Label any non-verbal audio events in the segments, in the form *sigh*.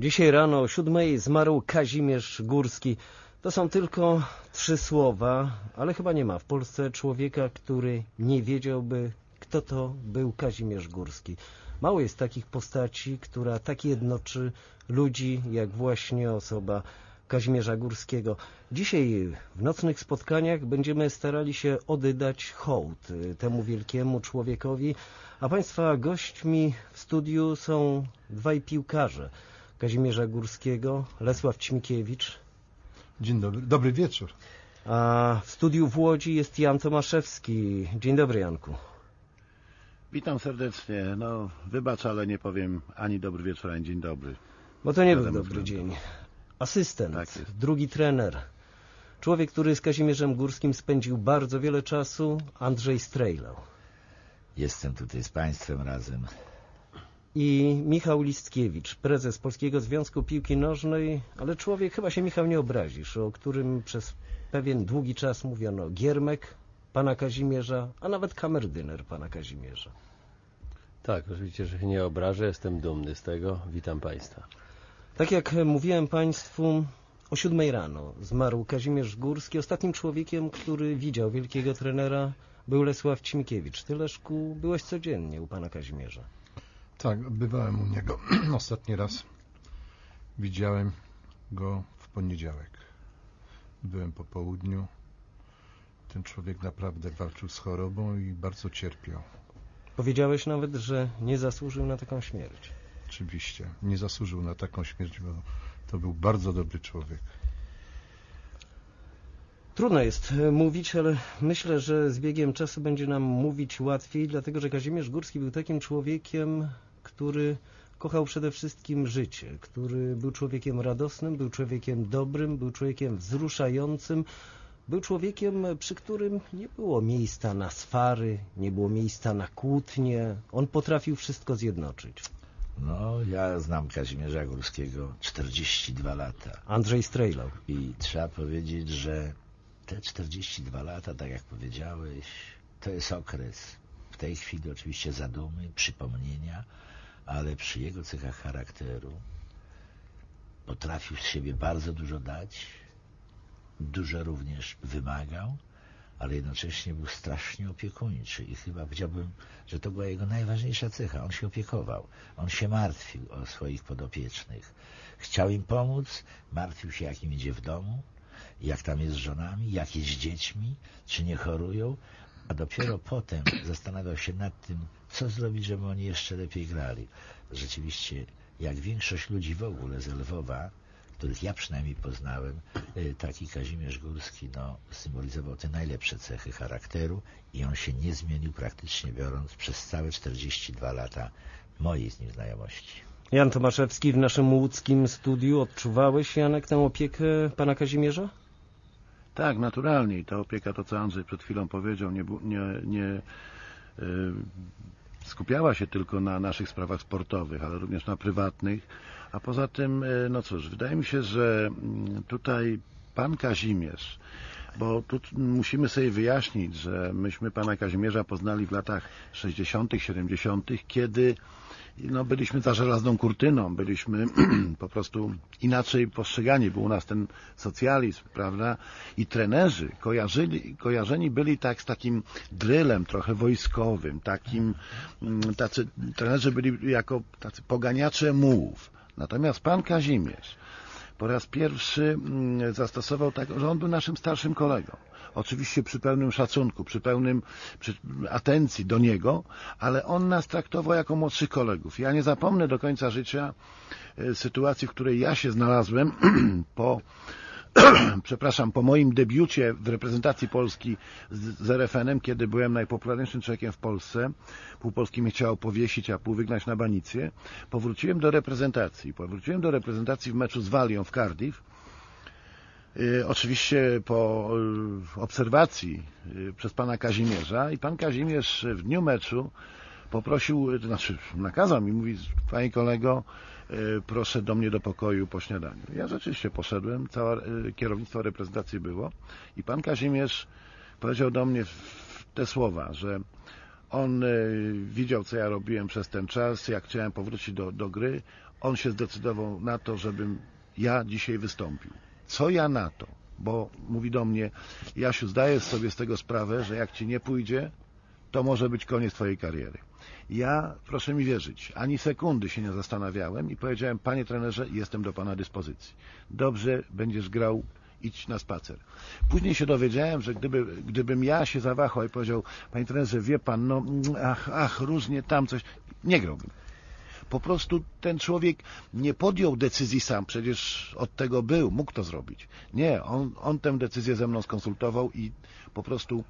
Dzisiaj rano o siódmej zmarł Kazimierz Górski. To są tylko trzy słowa, ale chyba nie ma w Polsce człowieka, który nie wiedziałby, kto to był Kazimierz Górski. Mało jest takich postaci, która tak jednoczy ludzi, jak właśnie osoba Kazimierza Górskiego. Dzisiaj w nocnych spotkaniach będziemy starali się oddać hołd temu wielkiemu człowiekowi, a Państwa gośćmi w studiu są dwaj piłkarze. Kazimierza Górskiego, Lesław Ćmikiewicz, Dzień dobry, dobry wieczór. a w studiu w Łodzi jest Jan Tomaszewski. Dzień dobry Janku. Witam serdecznie. No, wybacz, ale nie powiem ani dobry wieczór, ani dzień dobry. Bo to nie był dobry dzień. Asystent, Tak drugi trener. Człowiek, który z Kazimierzem Górskim spędził bardzo wiele czasu, Andrzej Strejlał. Jestem tutaj z Państwem razem. I Michał Listkiewicz, prezes Polskiego Związku Piłki Nożnej, ale człowiek, chyba się Michał nie obrazisz, o którym przez pewien długi czas mówiono Giermek, pana Kazimierza, a nawet kamerdyner pana Kazimierza. Tak, oczywiście, że się nie obrażę, jestem dumny z tego. Witam Państwa. Tak jak mówiłem Państwu, o siódmej rano zmarł Kazimierz Górski. Ostatnim człowiekiem, który widział wielkiego trenera, był Lesław Ćmikiewicz. Ty, Leszku, byłeś codziennie u pana Kazimierza. Tak, bywałem u niego *clears throat* ostatni raz. Widziałem go w poniedziałek. Byłem po południu. Ten człowiek naprawdę walczył z chorobą i bardzo cierpiał. Powiedziałeś nawet, że nie zasłużył na taką śmierć. Oczywiście nie zasłużył na taką śmierć, bo to był bardzo dobry człowiek. Trudno jest e, mówić, ale myślę, że z biegiem czasu będzie nam mówić łatwiej, dlatego że Kazimierz Górski był takim człowiekiem, który kochał przede wszystkim życie, który był człowiekiem radosnym, był człowiekiem dobrym, był człowiekiem wzruszającym, był człowiekiem, przy którym nie było miejsca na swary, nie było miejsca na kłótnie. On potrafił wszystko zjednoczyć. No, ja znam Kazimierza Górskiego 42 lata Andrzej Strejlał. i trzeba powiedzieć, że te 42 lata, tak jak powiedziałeś, to jest okres w tej chwili oczywiście zadumy, przypomnienia, ale przy jego cechach charakteru potrafił z siebie bardzo dużo dać, dużo również wymagał, ale jednocześnie był strasznie opiekuńczy i chyba powiedziałbym, że to była jego najważniejsza cecha. On się opiekował, on się martwił o swoich podopiecznych. Chciał im pomóc, martwił się jak im idzie w domu, jak tam jest z żonami, jak jest z dziećmi, czy nie chorują, a dopiero potem zastanawiał się nad tym, co zrobić, żeby oni jeszcze lepiej grali. Rzeczywiście, jak większość ludzi w ogóle z Lwowa, których ja przynajmniej poznałem, y, taki Kazimierz Górski no, symbolizował te najlepsze cechy charakteru i on się nie zmienił praktycznie biorąc przez całe 42 lata mojej z nim znajomości. Jan Tomaszewski w naszym łódzkim studiu. Odczuwałeś, Janek, tę opiekę pana Kazimierza? Tak, naturalnie. I ta opieka, to co Andrzej przed chwilą powiedział, nie, nie, nie y, skupiała się tylko na naszych sprawach sportowych, ale również na prywatnych. A poza tym, y, no cóż, wydaje mi się, że mm, tutaj pan Kazimierz, bo tu musimy sobie wyjaśnić, że myśmy pana Kazimierza poznali w latach 60., 70., kiedy no, byliśmy za żelazną kurtyną, byliśmy *clears throat* po prostu inaczej postrzegani, był u nas ten socjalizm, prawda? I trenerzy kojarzyli, kojarzeni byli tak z takim drylem trochę wojskowym, takim, mm, tacy trenerzy byli jako tacy poganiacze mułów. Natomiast pan Kazimierz po raz pierwszy mm, zastosował tak, że on był naszym starszym kolegą. Oczywiście przy pełnym szacunku, przy pełnym przy atencji do niego, ale on nas traktował jako młodszych kolegów. Ja nie zapomnę do końca życia e, sytuacji, w której ja się znalazłem *clears throat* po *clears throat* przepraszam, po moim debiucie w reprezentacji Polski z, z RFN-em, kiedy byłem najpopularniejszym człowiekiem w Polsce, pół Polski mnie chciało powiesić, a pół wygnać na banicję, powróciłem do reprezentacji. Powróciłem do reprezentacji w meczu z Walią w Cardiff. Y, Oczywiście po y, obserwacji y, przez pana Kazimierza i pan Kazimierz w dniu meczu poprosił, znaczy nakazał mi, mówi, panie kolego, proszę do mnie do pokoju po śniadaniu. Ja rzeczywiście poszedłem, całe kierownictwo reprezentacji było i pan Kazimierz powiedział do mnie te słowa, że on widział, co ja robiłem przez ten czas, jak chciałem powrócić do, do gry. on się zdecydował na to, żebym ja dzisiaj wystąpił. Co ja na to? Bo mówi do mnie, Jasiu, zdajesz sobie z tego sprawę, że jak ci nie pójdzie, to może być koniec twojej kariery. Ja, proszę mi wierzyć, ani sekundy się nie zastanawiałem i powiedziałem, panie trenerze, jestem do pana dyspozycji. Dobrze, będziesz grał, idź na spacer. Później się dowiedziałem, że gdyby, gdybym ja się zawahał i powiedział, panie trenerze, wie pan, no, ach, ach, różnie tam coś, nie grałbym. Po prostu ten człowiek nie podjął decyzji sam, przecież od tego był, mógł to zrobić. Nie, on, on tę decyzję ze mną skonsultował i po prostu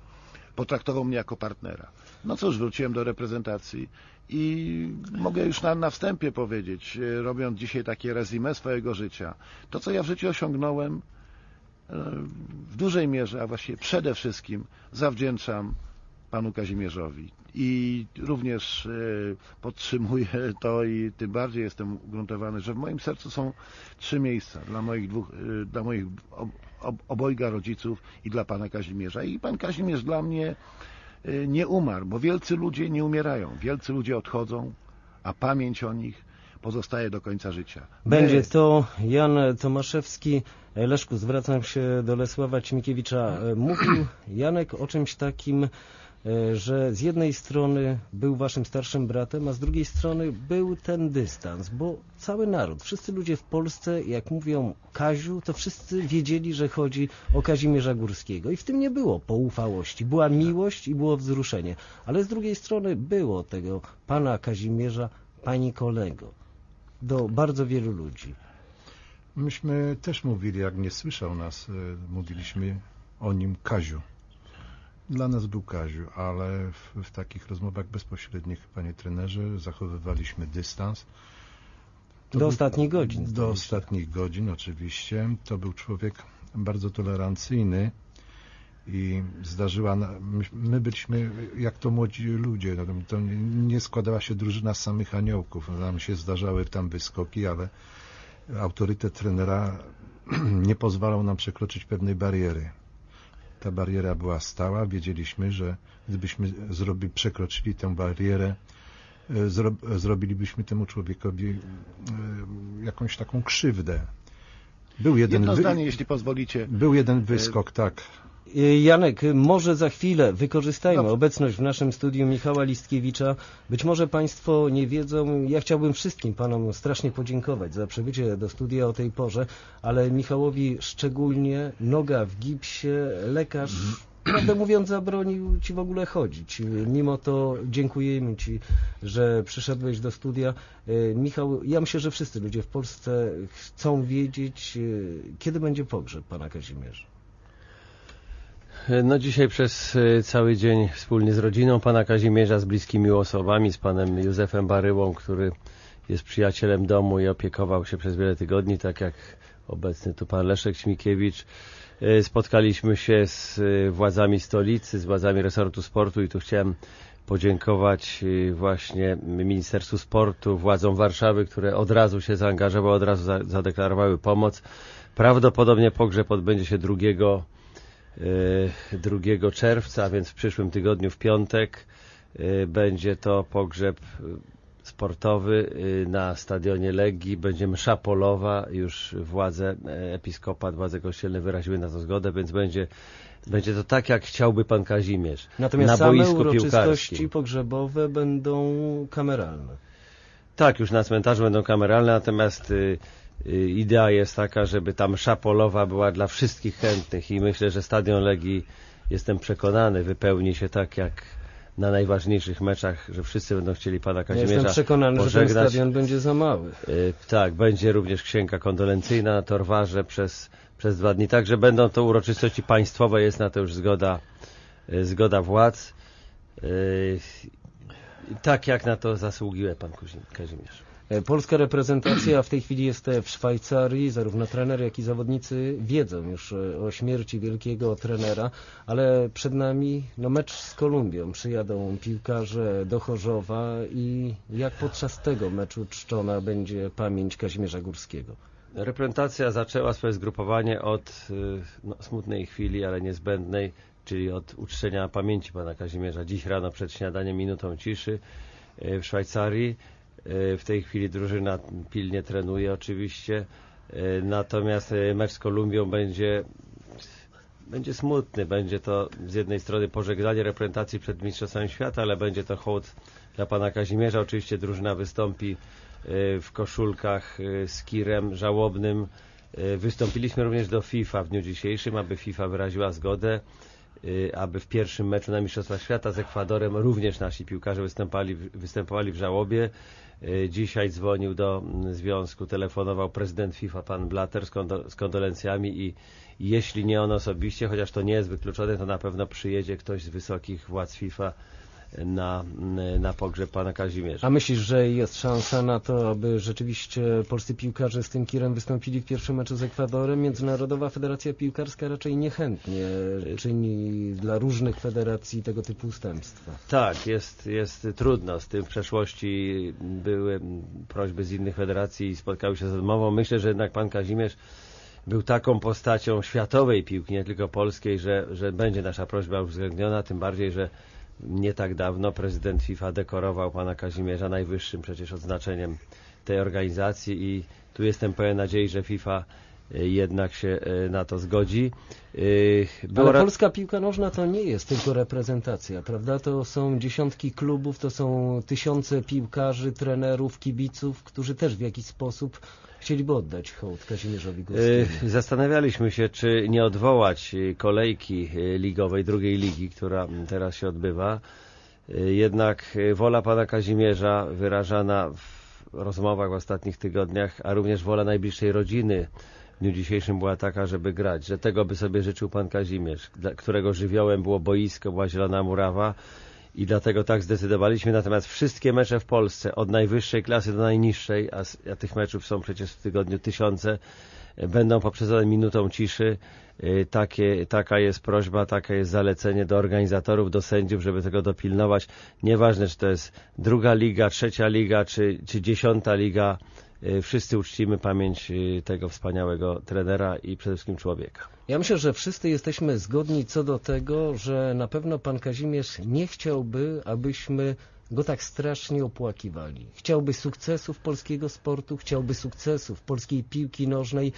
potraktował mnie jako partnera. No cóż, wróciłem do reprezentacji i mogę już na, na wstępie powiedzieć, e, robiąc dzisiaj takie rezime swojego życia, to co ja w życiu osiągnąłem e, w dużej mierze, a właściwie przede wszystkim zawdzięczam panu Kazimierzowi. I również e, podtrzymuję to i tym bardziej jestem ugruntowany, że w moim sercu są trzy miejsca dla moich, dwóch, e, dla moich ob, ob, obojga rodziców i dla pana Kazimierza. I pan Kazimierz dla mnie e, nie umarł, bo wielcy ludzie nie umierają, wielcy ludzie odchodzą, a pamięć o nich pozostaje do końca życia. Będzie to Jan Tomaszewski. Leszku, zwracam się do Lesława Cimikiewicza. E, Mówił Janek o czymś takim, że z jednej strony był waszym starszym bratem, a z drugiej strony był ten dystans, bo cały naród, wszyscy ludzie w Polsce, jak mówią Kaziu, to wszyscy wiedzieli, że chodzi o Kazimierza Górskiego i w tym nie było poufałości. Była miłość i było wzruszenie, ale z drugiej strony było tego pana Kazimierza, pani kolego do bardzo wielu ludzi. Myśmy też mówili, jak nie słyszał nas, e, mówiliśmy o nim Kaziu. Dla nas był Kaziu, ale w, w takich rozmowach bezpośrednich, panie trenerze, zachowywaliśmy dystans. To Do był- ostatnich godzin, Do się. ostatnich godzin, oczywiście. To był człowiek bardzo tolerancyjny i zdarzyła, my, my byliśmy jak to młodzi ludzie, no, to- to nie składała się drużyna z samych aniołków. Nam się zdarzały tam wyskoki, ale autorytet trenera *clears throat* nie pozwalał nam przekroczyć pewnej bariery. Ta bariera była stała, wiedzieliśmy, że gdybyśmy zrobi, przekroczyli tę barierę, e, zro, zrobilibyśmy temu człowiekowi e, jakąś taką krzywdę. Był jeden, Jedno wy, zdanie, jeśli pozwolicie. był jeden wyskok, tak. Y, Janek, może za chwilę wykorzystajmy Dobrze. obecność w naszym studiu Michała Listkiewicza. Być może Państwo nie wiedzą, ja chciałbym wszystkim Panom strasznie podziękować za przybycie do studia o tej porze, ale Michałowi szczególnie noga w gipsie, lekarz, prawdę mówiąc, zabronił Ci w ogóle chodzić. Mimo to dziękujemy Ci, że przyszedłeś do studia. Y, Michał, ja myślę, że wszyscy ludzie w Polsce chcą wiedzieć, y, kiedy będzie pogrzeb Pana Kazimierza. No dzisiaj przez e, cały dzień wspólnie z rodziną pana Kazimierza, z bliskimi osobami, z panem Józefem Baryłą, który jest przyjacielem domu i opiekował się przez wiele tygodni, tak jak obecny tu pan Leszek Śmikiewicz. E, Spotkaliśmy się z e, władzami stolicy, z władzami resortu sportu i tu chciałem podziękować właśnie Ministerstwu Sportu, władzom Warszawy, które od razu się zaangażowały, od razu za- zadeklarowały pomoc. Prawdopodobnie pogrzeb odbędzie się 2 2 czerwca, a więc w przyszłym tygodniu w piątek y, będzie to pogrzeb y, sportowy na stadionie Legii. Będzie msza polowa, już władze, e, episkopat, władze kościelne wyraziły na to zgodę, więc będzie, będzie to tak, jak chciałby pan Kazimierz. Natomiast na same boisku uroczystości piłkarskim. pogrzebowe będą kameralne. Tak, już na cmentarzu będą kameralne, natomiast y, idea jest taka, żeby tam msza polowa była dla wszystkich chętnych i myślę, że stadion Legii, jestem przekonany, wypełni się tak jak na najważniejszych meczach, że wszyscy będą chcieli pana Ja Kazimierza jestem przekonany, że ten pożegnać. stadion będzie za mały. Y, Tak, będzie również księga kondolencyjna na Torwarze przez, przez dwa dni. Także będą to uroczystości państwowe, jest na to już zgoda, y, zgoda władz. Y, Tak jak na to zasługiuje pan Kazimierz. E, Polska reprezentacja w tej chwili jest e, w Szwajcarii, zarówno trener, jak i zawodnicy wiedzą już e, o śmierci wielkiego trenera, ale przed nami no, mecz z Kolumbią. Przyjadą piłkarze do Chorzowa i jak podczas tego meczu czczona będzie pamięć Kazimierza Górskiego. Reprezentacja zaczęła swoje zgrupowanie od y, no, smutnej chwili, ale niezbędnej, czyli od uczczenia pamięci pana Kazimierza. Dziś rano przed śniadaniem minutą ciszy y, w Szwajcarii. W tej chwili drużyna pilnie trenuje oczywiście. Natomiast mecz z Kolumbią będzie będzie smutny. Będzie to z jednej strony pożegnanie reprezentacji przed Mistrzostwami Świata, ale będzie to hołd dla pana Kazimierza. Oczywiście drużyna wystąpi w koszulkach z kirem żałobnym. Wystąpiliśmy również do FIFA w dniu dzisiejszym, aby FIFA wyraziła zgodę aby w pierwszym meczu na Mistrzostwa Świata z Ekwadorem również nasi piłkarze występowali, występowali w żałobie. Y, dzisiaj dzwonił do związku, telefonował prezydent FIFA, pan Blatter z, kondo, z kondolencjami i jeśli nie on osobiście, chociaż to nie jest wykluczone, to na pewno przyjedzie ktoś z wysokich władz FIFA na, na pogrzeb pana Kazimierza. A myślisz, że jest szansa na to, aby rzeczywiście polscy piłkarze z tym kirem wystąpili w pierwszym meczu z Ekwadorem? Międzynarodowa Federacja Piłkarska raczej niechętnie czyni dla różnych federacji tego typu ustępstwa. Tak, jest, jest trudno. Z tym w przeszłości były prośby z innych federacji i spotkały się z odmową. Myślę, że jednak pan Kazimierz był taką postacią światowej piłki, nie tylko polskiej, że, że będzie nasza prośba uwzględniona, tym bardziej, że nie tak dawno prezydent FIFA dekorował pana Kazimierza najwyższym przecież odznaczeniem tej organizacji i tu jestem pełen nadziei, że FIFA e, jednak się e, na to zgodzi. E, było Ale polska piłka nożna to nie jest tylko reprezentacja, prawda? To są dziesiątki klubów, to są tysiące piłkarzy, trenerów, kibiców, którzy też w jakiś sposób chcieliby oddać hołd Kazimierzowi Górskiemu? E, zastanawialiśmy się, czy nie odwołać e, kolejki e, ligowej, drugiej ligi, która teraz się odbywa. Jednak wola pana Kazimierza wyrażana w rozmowach w ostatnich tygodniach, a również wola najbliższej rodziny w dniu dzisiejszym była taka, żeby grać, że tego by sobie życzył pan Kazimierz, którego żywiołem było boisko, była zielona murawa, i dlatego tak zdecydowaliśmy. Natomiast wszystkie mecze w Polsce, od najwyższej klasy do najniższej, a, tych meczów są przecież w tygodniu tysiące, e, będą poprzedzone minutą ciszy. E, takie, taka jest prośba, takie jest zalecenie do organizatorów, do sędziów, żeby tego dopilnować. Nieważne, czy to jest druga liga, trzecia liga, czy, czy dziesiąta liga, wszyscy uczcimy pamięć tego wspaniałego trenera i przede wszystkim człowieka. Ja myślę, że wszyscy jesteśmy zgodni co do tego, że na pewno pan Kazimierz nie chciałby, abyśmy go tak strasznie opłakiwali. Chciałby sukcesów polskiego sportu, chciałby sukcesów polskiej piłki nożnej.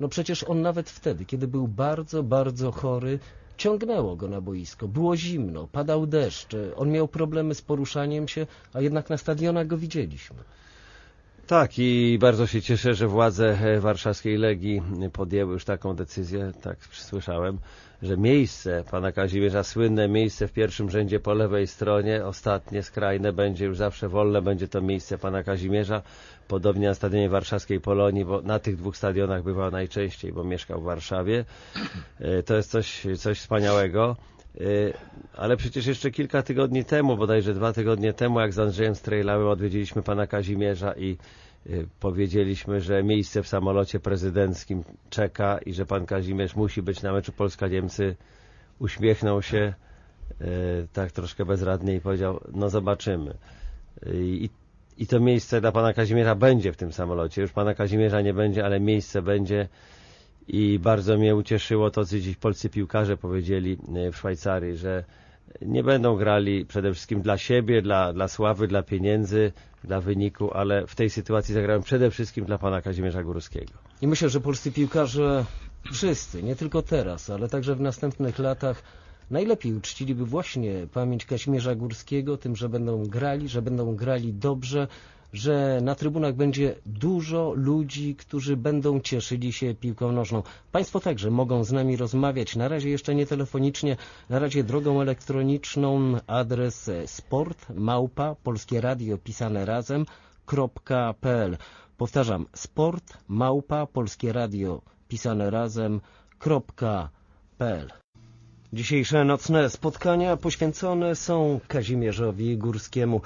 No przecież on nawet wtedy, kiedy był bardzo, bardzo chory, ciągnęło go na boisko. Było zimno, padał deszcz, on miał problemy z poruszaniem się, a jednak na stadionach go widzieliśmy. Tak i bardzo się cieszę, że władze e, warszawskiej Legii podjęły już taką decyzję, tak słyszałem, że miejsce pana Kazimierza, słynne miejsce w pierwszym rzędzie po lewej stronie, ostatnie, skrajne, będzie już zawsze wolne, będzie to miejsce pana Kazimierza, podobnie na stadionie warszawskiej Polonii, bo na tych dwóch stadionach bywał najczęściej, bo mieszkał w Warszawie. E, to jest coś, coś wspaniałego. E, ale przecież jeszcze kilka tygodni temu, bodajże dwa tygodnie temu, jak z Andrzejem Strejlałem odwiedziliśmy pana Kazimierza i e, powiedzieliśmy, że miejsce w samolocie prezydenckim czeka i że pan Kazimierz musi być na meczu Polska-Niemcy. Uśmiechnął się e, tak troszkę bezradnie i powiedział, no zobaczymy. I, I to miejsce dla pana Kazimierza będzie w tym samolocie. Już pana Kazimierza nie będzie, ale miejsce będzie i bardzo mnie ucieszyło to, co dziś polscy piłkarze powiedzieli e, w Szwajcarii, że nie będą grali przede wszystkim dla siebie, dla, dla sławy, dla pieniędzy, dla wyniku, ale w tej sytuacji zagrałem przede wszystkim dla pana Kazimierza Górskiego. I myślę, że polscy piłkarze wszyscy, nie tylko teraz, ale także w następnych latach najlepiej uczciliby właśnie pamięć Kazimierza Górskiego tym, że będą grali, że będą grali dobrze, że na trybunach będzie dużo ludzi, którzy będą cieszyli się piłką nożną. Państwo także mogą z nami rozmawiać, na razie jeszcze nie telefonicznie, na razie drogą elektroniczną, adres sport, małpa, polskie radio pisane razem, .pl. Powtarzam, sport, małpa, polskie radio pisane razem, .pl. Dzisiejsze nocne spotkania poświęcone są Kazimierzowi Górskiemu.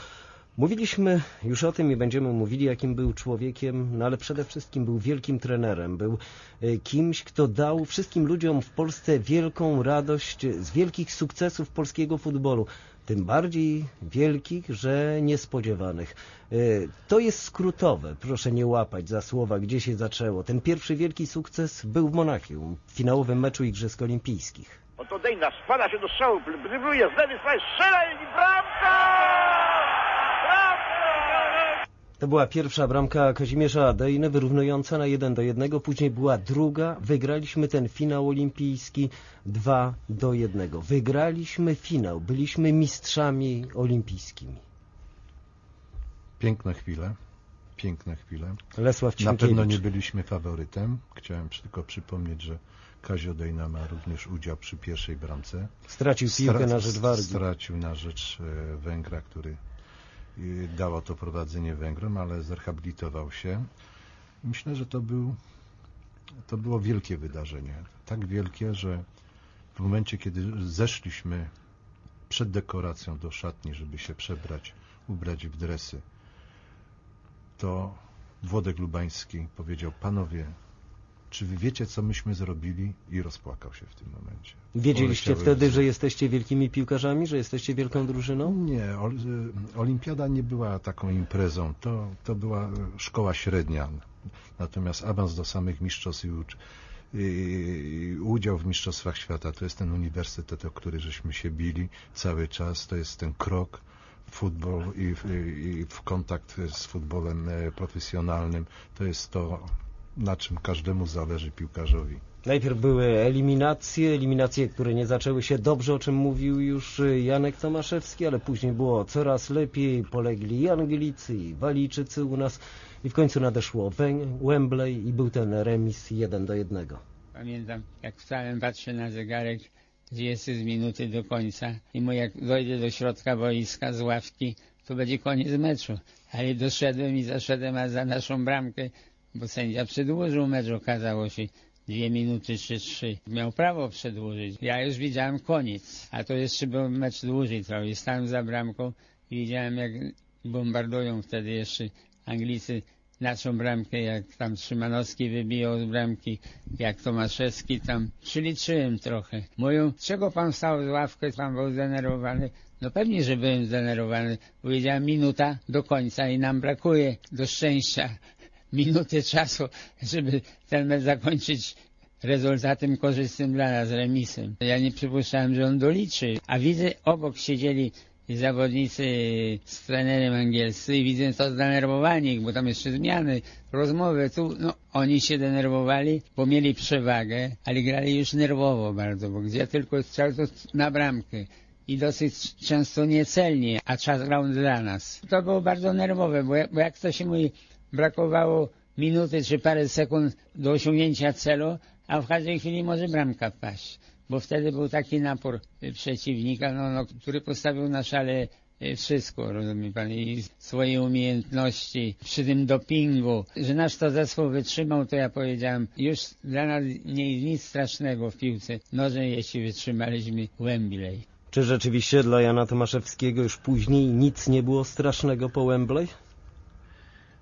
Mówiliśmy już o tym i będziemy mówili, jakim był człowiekiem, no ale przede wszystkim był wielkim trenerem. Był e, kimś, kto dał wszystkim ludziom w Polsce wielką radość z wielkich sukcesów polskiego futbolu. Tym bardziej wielkich, że niespodziewanych. E, to jest skrótowe, proszę nie łapać za słowa, gdzie się zaczęło. Ten pierwszy wielki sukces był w Monachium, w finałowym meczu Igrzysk Olimpijskich. Oto Dejna spada się do strzału, brybluje z lewej strony, strzela i bramka! To była pierwsza bramka Kazimierza Adejny, wyrównująca na 1 do 1. Później była druga. Wygraliśmy ten finał olimpijski 2 do 1. Wygraliśmy finał. Byliśmy mistrzami olimpijskimi. Piękne chwile, piękne chwile. Lesław Na pewno nie Cienkiewicz. byliśmy faworytem. Chciałem tylko przypomnieć, że Kazio Dejna ma również udział przy pierwszej bramce. Stracił piłkę Stra- na rzecz Wargi. Stracił na rzecz e, Węgra, który dało to prowadzenie Węgrom, ale zrehabilitował się. Myślę, że to, był, to było wielkie wydarzenie. Tak wielkie, że w momencie, kiedy zeszliśmy przed dekoracją do szatni, żeby się przebrać, ubrać w dresy, to Włodek Lubański powiedział, panowie, czy wy wiecie, co myśmy zrobili? I rozpłakał się w tym momencie. Wiedzieliście wtedy, że jesteście wielkimi piłkarzami, że jesteście wielką drużyną? Nie, y, olimpiada nie była taką imprezą, to, to była szkoła średnia. Natomiast awans do samych mistrzostw i, ucz- i, i udział w mistrzostwach świata to jest ten uniwersytet, o który żeśmy się bili cały czas, to jest ten krok w futbol i, w- i w kontakt z futbolem e, profesjonalnym, to jest to, na czym każdemu zależy piłkarzowi. Najpierw były eliminacje, eliminacje, które nie zaczęły się dobrze, o czym mówił już Janek Tomaszewski, ale później było coraz lepiej, polegli i Anglicy, i Walijczycy u nas i w końcu nadeszło Wembley i był ten remis 1 do 1. Pamiętam, jak wstałem, patrzę na zegarek, gdzie jest z minuty do końca i mówię, jak dojdę do środka boiska z ławki, to będzie koniec meczu. Ale doszedłem i zaszedłem aż za naszą bramkę, bo sędzia przedłużył mecz, okazało się dwie minuty czy trzy. Miał prawo przedłużyć. Ja już widziałem koniec, a to jeszcze był mecz dłużej trwał. I stałem za bramką i widziałem, jak bombardują wtedy jeszcze Anglicy naszą bramkę, jak tam Szymanowski wybijał z bramki, jak Tomaszewski tam. Przyliczyłem trochę. Mówią, czego pan stał z ławkę, pan był zdenerwowany? No pewnie, że byłem zdenerwowany. Powiedziałem, minuta do końca i nam brakuje do szczęścia minuty *laughs* czasu, żeby ten mecz zakończyć rezultatem korzystnym dla nas, remisem. Ja nie przypuszczałem, że on doliczy, a widzę, obok siedzieli zawodnicy z trenerem angielscy i widzę to zdenerwowanie ich, bo tam jeszcze zmiany, rozmowy, tu, no, oni się denerwowali, bo mieli przewagę, ale grali już nerwowo bardzo, bo gdzie tylko strzał, to na bramkę i dosyć często niecelnie, a czas grał dla nas. To było bardzo nerwowe, bo jak, bo jak to się mówi, brakowało minuty czy parę sekund do osiągnięcia celu, a w każdej chwili może bramka paść. Bo wtedy był taki napór y, przeciwnika, no, no, który postawił na szale y, wszystko, rozumie pan, i swoje umiejętności przy tym dopingu. Że nasz to zespół wytrzymał, to ja powiedziałem, już dla nas nie jest nic strasznego w piłce nożnej, jeśli wytrzymaliśmy Wembley. Czy rzeczywiście dla Jana Tomaszewskiego już później nic nie było strasznego po Wembley?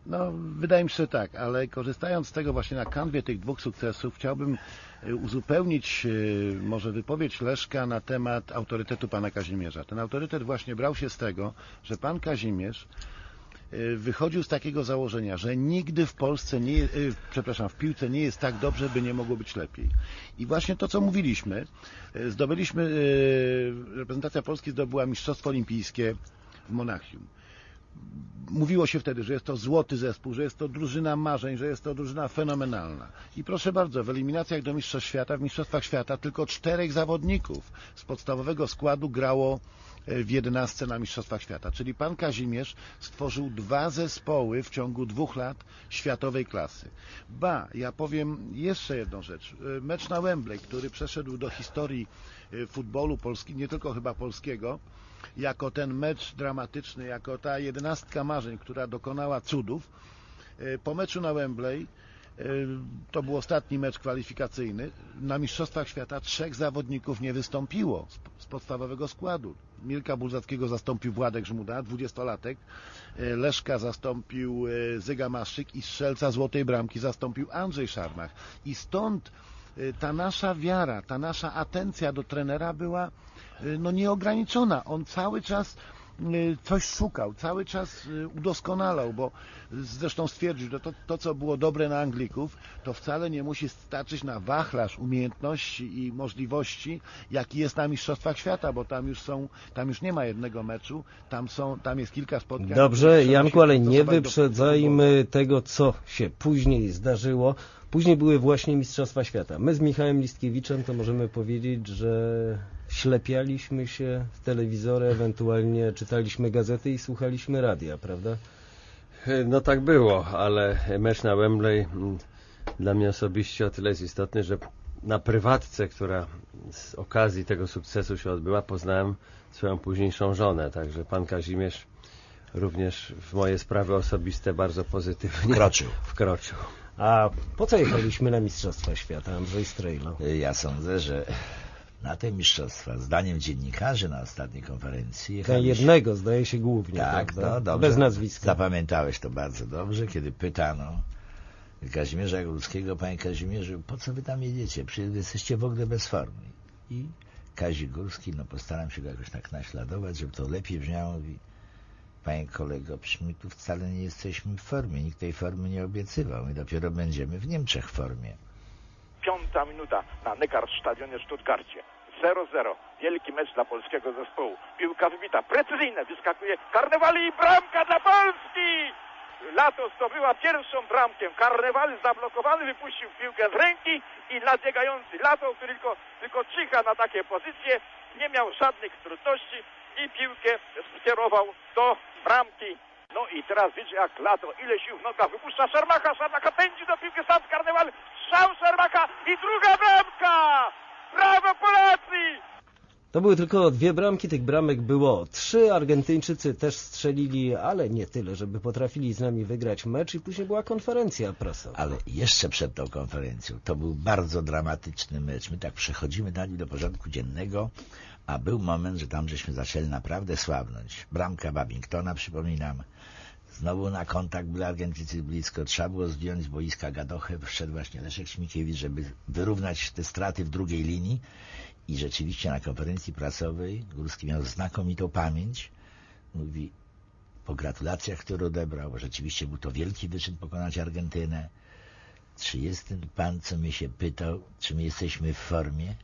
No, wydaje mi się, że tak, ale korzystając z tego właśnie na kanwie tych dwóch sukcesów, chciałbym e, uzupełnić e, może wypowiedź Leszka na temat autorytetu pana Kazimierza. Ten autorytet właśnie brał się z tego, że pan Kazimierz e, wychodził z takiego założenia, że nigdy w Polsce nie, przepraszam, w piłce nie jest tak dobrze, by nie mogło być lepiej. I właśnie to, co mówiliśmy, zdobyliśmy, reprezentacja Polski zdobyła Mistrzostwo Olimpijskie w Monachium mówiło się wtedy, że jest to złoty zespół, że jest to drużyna marzeń, że jest to drużyna fenomenalna. I proszę bardzo, w eliminacjach do Mistrzostw Świata, w Mistrzostwach Świata tylko czterech zawodników z podstawowego składu grało e, w jedenastce na Mistrzostwach Świata. Czyli pan Kazimierz stworzył dwa zespoły w ciągu dwóch lat światowej klasy. Ba, ja powiem jeszcze jedną rzecz. E, Mecz na Wembley, który przeszedł do historii e, futbolu polski, nie tylko chyba polskiego, jako ten mecz dramatyczny, jako ta jedenastka marzeń, która dokonała cudów. E, Po meczu na Wembley, e, to był ostatni mecz kwalifikacyjny, na Mistrzostwach Świata trzech zawodników nie wystąpiło z, podstawowego składu. Milka Bulzackiego zastąpił Władek Żmuda, dwudziestolatek, e, Leszka zastąpił Zyga Maszczyk i strzelca złotej bramki zastąpił Andrzej Szarmach. I stąd ta nasza wiara, ta nasza atencja do trenera była no nieograniczona. On cały czas y, coś szukał, cały czas y, udoskonalał, bo zresztą stwierdził, że to, to co było dobre na Anglików, to wcale nie musi starczyć na wachlarz umiejętności i możliwości, jaki jest na Mistrzostwach Świata, bo tam już są, tam już nie ma jednego meczu, tam są, tam jest kilka spotkań. Dobrze, Janku, ale nie dostosować do- wyprzedzajmy tego, co się później zdarzyło. Później były właśnie Mistrzostwa Świata. My z Michałem Listkiewiczem to możemy powiedzieć, że ślepialiśmy się w telewizory, ewentualnie czytaliśmy gazety i słuchaliśmy radia, prawda? No tak było, ale mecz na Wembley mm, dla mnie osobiście o tyle jest istotny, że na prywatce, która z okazji tego sukcesu się odbyła, poznałem swoją późniejszą żonę, także pan Kazimierz również w moje sprawy osobiste bardzo pozytywnie Wkroczył. *laughs* wkroczył. A po co jechaliśmy na Mistrzostwa Świata, Andrzej Strejlo? Ja sądzę, że na te mistrzostwa, zdaniem dziennikarzy na ostatniej konferencji, Ten jechaliśmy... jednego, zdaje się, głównie, Tak, prawda? no dobrze. Bez nazwiska. Zapamiętałeś to bardzo dobrze, kiedy pytano Kazimierza Górskiego, panie Kazimierzu, po co wy tam jedziecie? Przecież jesteście w ogóle bez formy. I Kazik Górski, no postaram się go jakoś tak naśladować, żeby to lepiej brzmiało, mówi, panie kolego, my tu wcale nie jesteśmy w formie, nikt tej formy nie obiecywał, my dopiero będziemy w Niemczech w formie. Piąta minuta na Neckarstadionie w Stuttgarcie. 0-0. Wielki mecz dla polskiego zespołu. Piłka wybita, precyzyjne, wyskakuje Karnewali i bramka dla Polski! Lato zdobyła pierwszą bramkę. Karnewali zablokowany, wypuścił piłkę z ręki i nadbiegający Lato, który tylko, tylko czyha na takie pozycje, nie miał żadnych trudności i piłkę skierował do bramki. No i teraz wiecie jak Lato, ile sił w nogach, wypuszcza Szermaka, Szermaka pędzi do piłki, sam Karnewal, strzał Szermaka i druga bramka! Brawo Polacy! To były tylko dwie bramki, tych bramek było trzy. Argentyńczycy też strzelili, ale nie tyle, żeby potrafili z nami wygrać mecz i później była konferencja prasowa. Ale jeszcze przed tą konferencją to był bardzo dramatyczny mecz. My tak przechodzimy dalej do porządku dziennego, a był moment, że tam żeśmy zaczęli naprawdę słabnąć. Bramka Babingtona, przypominam. Znowu na kontakt byli Argentyńcy blisko. Trzeba było zdjąć z boiska Gadochę. Wszedł właśnie Leszek Śmikiewicz, żeby wyrównać te straty w drugiej linii. I rzeczywiście na konferencji prasowej Górski miał znakomitą pamięć. Mówi, po gratulacjach, które odebrał, bo rzeczywiście był to wielki wyczyn pokonać Argentynę. Czy jest ten pan, co mnie się pytał, czy my jesteśmy w formie?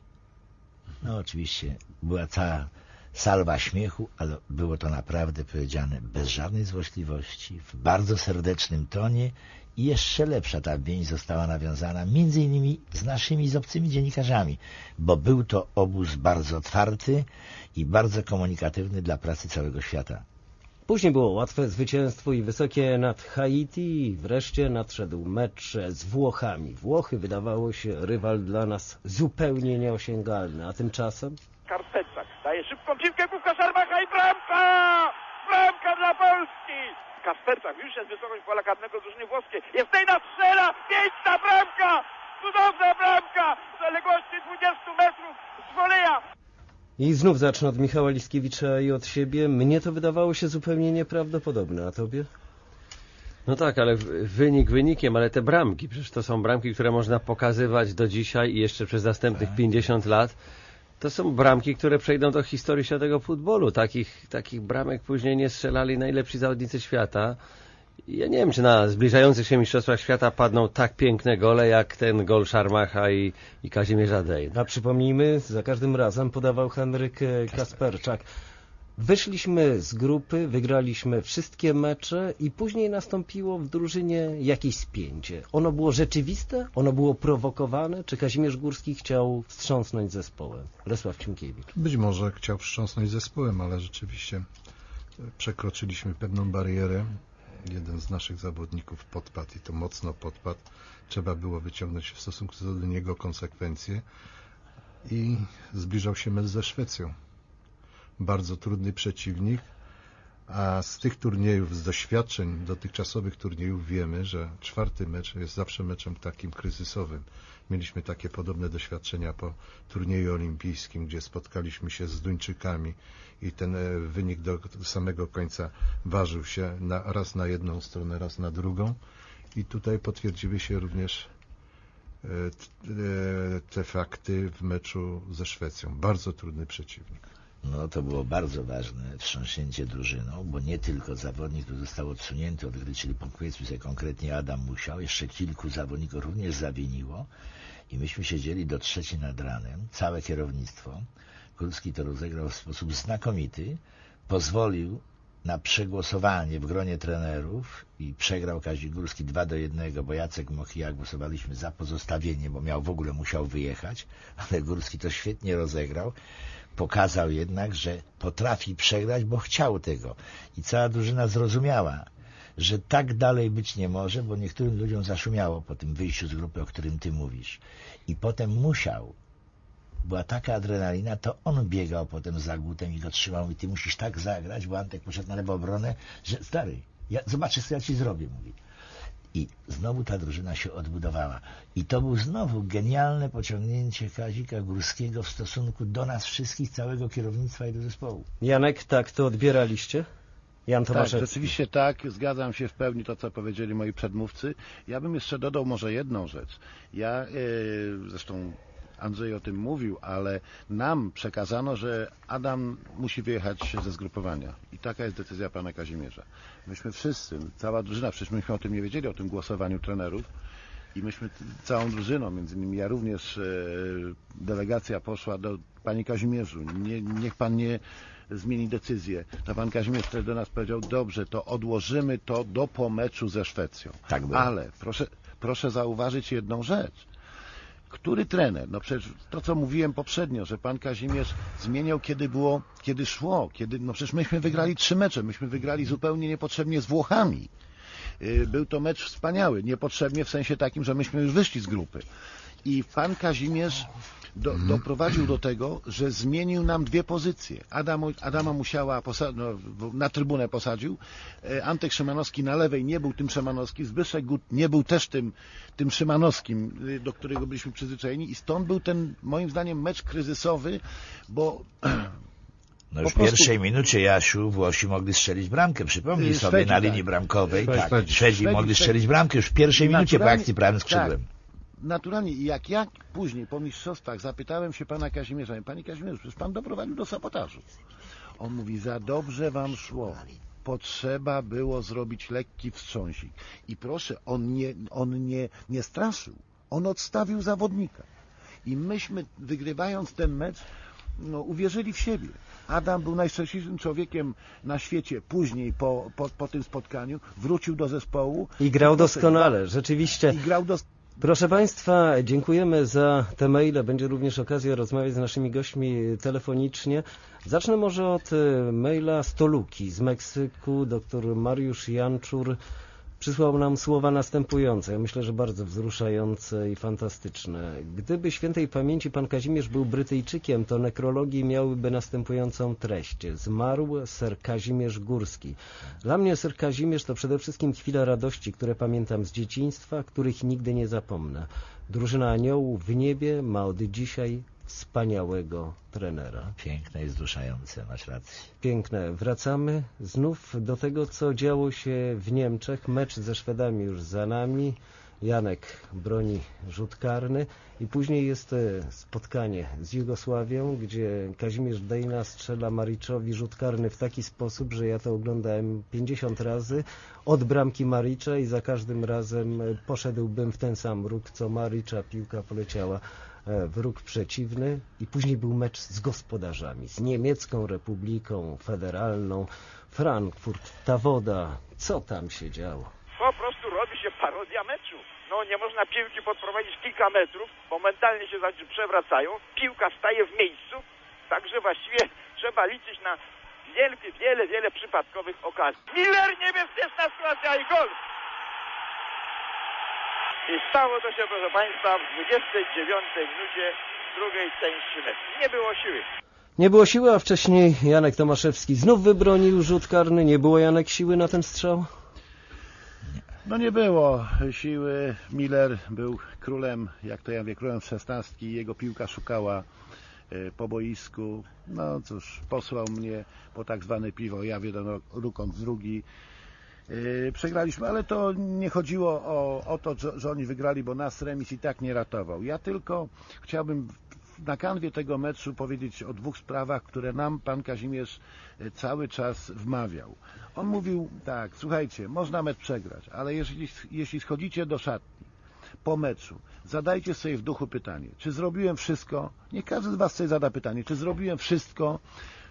No oczywiście, była cała salwa śmiechu, ale było to naprawdę powiedziane bez żadnej złośliwości, w bardzo serdecznym tonie jeszcze lepsza ta więź została nawiązana między innymi z naszymi z obcymi dziennikarzami, bo był to obóz bardzo otwarty i bardzo komunikatywny dla pracy całego świata. Później było łatwe zwycięstwo i wysokie nad Haiti i wreszcie nadszedł mecz z Włochami. Włochy wydawało się rywal dla nas zupełnie nieosiągalny, a tymczasem Karpecak daje szybką piłkę, główka Szermaka i bramka! Bramka dla Polski! Kasperczak już jest wysokość pola karnego drużyny włoskiej. Jest na strzela! Piękna bramka! Cudowna bramka! Z zaległości 20 metrów z woleja! I znów zacznę od Michała Liskiewicza i od siebie. Mnie to wydawało się zupełnie nieprawdopodobne, a tobie? No tak, ale wynik wynikiem, ale te bramki, przecież to są bramki, które można pokazywać do dzisiaj i jeszcze przez następnych 50 lat. To są bramki, które przejdą do historii światowego futbolu. Takich, takich bramek później nie strzelali najlepsi zawodnicy świata. Ja nie wiem, czy na zbliżających się Mistrzostwach Świata padną tak piękne gole, jak ten gol Szarmacha i, i Kazimierza Dejna. A przypomnijmy, za każdym razem podawał Henryk e, Kasperczak. Wyszliśmy z grupy, wygraliśmy wszystkie mecze i później nastąpiło w drużynie jakieś spięcie. Ono było rzeczywiste? Ono było prowokowane? Czy Kazimierz Górski chciał wstrząsnąć zespołem? Lesław Cimkiewicz. Być może chciał wstrząsnąć zespołem, ale rzeczywiście e, przekroczyliśmy pewną barierę. Jeden z naszych zawodników podpadł i to mocno podpadł. Trzeba było wyciągnąć w stosunku do niego konsekwencje i zbliżał się mecz ze Szwecją. Bardzo trudny przeciwnik, a z tych turniejów, z doświadczeń dotychczasowych turniejów wiemy, że czwarty mecz jest zawsze meczem takim kryzysowym. Mieliśmy takie podobne doświadczenia po turnieju olimpijskim, gdzie spotkaliśmy się z Duńczykami i ten e, wynik do samego końca ważył się na, raz na jedną stronę, raz na drugą. I tutaj potwierdziły się również e, e, te fakty w meczu ze Szwecją. Bardzo trudny przeciwnik. No to było bardzo ważne wstrząśnięcie drużyną, bo nie tylko zawodnik, który został odsunięty od gry, czyli powiedzmy sobie konkretnie Adam Musiał, jeszcze kilku zawodników również zawiniło i myśmy siedzieli do trzeciej nad ranem, całe kierownictwo. Górski to rozegrał w sposób znakomity, pozwolił na przegłosowanie w gronie trenerów i przegrał Kazigórski 2 do 1, bo Jacek Moch i ja głosowaliśmy za pozostawieniem, bo miał w ogóle musiał wyjechać, ale Górski to świetnie rozegrał. Pokazał jednak, że potrafi przegrać, bo chciał tego. I cała drużyna zrozumiała, że tak dalej być nie może, bo niektórym ludziom zaszumiało po tym wyjściu z grupy, o którym ty mówisz. I potem musiał była taka adrenalina, to on biegał potem za Gutem i go trzymał i ty musisz tak zagrać, bo Antek poszedł na lewą obronę, że stary, ja, zobaczysz co ja ci zrobię, mówi. I znowu ta drużyna się odbudowała. I to był znowu genialne pociągnięcie Kazika Górskiego w stosunku do nas wszystkich, całego kierownictwa i do zespołu. Janek, tak to odbieraliście? Jan Tak, Tomaszewski. rzeczywiście tak, zgadzam się w pełni to, co powiedzieli moi przedmówcy. Ja bym jeszcze dodał może jedną rzecz. Ja, e, zresztą Andrzej o tym mówił, ale nam przekazano, że Adam musi wyjechać ze zgrupowania. I taka jest decyzja pana Kazimierza. Myśmy wszyscy, cała drużyna, przecież myśmy o tym nie wiedzieli, o tym głosowaniu trenerów. I myśmy całą drużyną, między innymi ja również, e, delegacja poszła do Panie Kazimierzu, nie, niech Pan nie zmieni decyzję. To Pan Kazimierz wtedy do nas powiedział, dobrze, to odłożymy to do po meczu ze Szwecją. Tak było. Ale proszę, proszę zauważyć jedną rzecz. Który trener? No przecież to, co mówiłem poprzednio, że pan Kazimierz zmieniał, kiedy było, kiedy szło, kiedy, no przecież myśmy wygrali trzy mecze, myśmy wygrali zupełnie niepotrzebnie z Włochami. Yy, Był to mecz wspaniały, niepotrzebnie w sensie takim, że myśmy już wyszli z grupy. I pan Kazimierz do, doprowadził do tego, że zmienił nam dwie pozycje. Adam, Adama Musiała posa- no, na trybunę posadził, e, Antek Szymanowski na lewej nie był tym Szymanowskim, Zbyszek Gut nie był też tym, tym Szymanowskim, y, do którego byliśmy przyzwyczajeni i stąd był ten, moim zdaniem, mecz kryzysowy, bo *clears throat* No już w pierwszej minucie, Jasiu, Włosi mogli strzelić bramkę. Przypomnij Yy, sobie Szwedzi, na tak. linii bramkowej. Szwedzi, tak, Szwedzi. Szwedzi Szwedzi, mogli Szwedzi. strzelić bramkę już w pierwszej minucie po akcji prawym skrzydłem. Naturalnie, i jak ja później po mistrzostwach zapytałem się pana Kazimierza, panie Kazimierzu, przecież pan doprowadził do sabotażu. On mówi, za dobrze wam szło. Potrzeba było zrobić lekki wstrząsik. I proszę, on nie, on nie, nie straszył. On odstawił zawodnika. I myśmy, wygrywając ten mecz, no, uwierzyli w siebie. Adam był najszczęśliwszym człowiekiem na świecie później po, po, po tym spotkaniu. Wrócił do zespołu. I grał poszedł doskonale, rzeczywiście. I grał dos- Proszę Państwa, dziękujemy za te maile. Będzie również okazja rozmawiać z naszymi gośćmi telefonicznie. Zacznę może od e, maila Stoluki z Meksyku. Dr Mariusz Janczur przysłał nam słowa następujące. Ja myślę, że bardzo wzruszające i fantastyczne. Gdyby świętej pamięci pan Kazimierz był Brytyjczykiem, to nekrologii miałyby następującą treść. Zmarł ser Kazimierz Górski. Dla mnie ser Kazimierz to przede wszystkim chwile radości, które pamiętam z dzieciństwa, których nigdy nie zapomnę. Drużyna aniołów w niebie ma od dzisiaj wspaniałego trenera. Piękne i wzruszające, masz rację. Piękne. Wracamy znów do tego, co działo się w Niemczech. Mecz ze Szwedami już za nami. Janek broni rzut karny i później jest e, spotkanie z Jugosławią, gdzie Kazimierz Dejna strzela Mariczowi rzut karny w taki sposób, że ja to oglądałem 50 razy od bramki Maricza i za każdym razem e, poszedłbym w ten sam róg, co Maricza, piłka poleciała e, w róg przeciwny i później był mecz z gospodarzami, z Niemiecką Republiką Federalną, Frankfurt, ta woda, co tam się działo? Po prostu robi się parodia meczu. No nie można piłki podprowadzić kilka metrów, momentalnie się przewracają, piłka staje w miejscu, także właściwie *laughs* trzeba liczyć na wielkie, wiele, wiele przypadkowych okazji. Miller, niebezpieczna sytuacja i gol! I stało to się, proszę Państwa, w 29 minucie drugiej części meczu. Nie było siły. Nie było siły, a wcześniej Janek Tomaszewski znów wybronił rzut karny. Nie było Janek siły na ten strzał? No nie było siły. Miller był królem, jak to ja mówię, królem szesnastki. Jego piłka szukała e, po boisku. No cóż, posłał mnie po tak zwane piwo. Ja w jeden róg, on w drugi. E, Przegraliśmy, ale to nie chodziło o, o to, że, że oni wygrali, bo nas remis i tak nie ratował. Ja tylko chciałbym na kanwie tego meczu powiedzieć o dwóch sprawach, które nam pan Kazimierz e, cały czas wmawiał. On mówił tak, słuchajcie, można mecz przegrać, ale jeśli, jeśli schodzicie do szatni po meczu, zadajcie sobie w duchu pytanie, czy zrobiłem wszystko, nie każdy z was sobie zada pytanie, czy zrobiłem wszystko,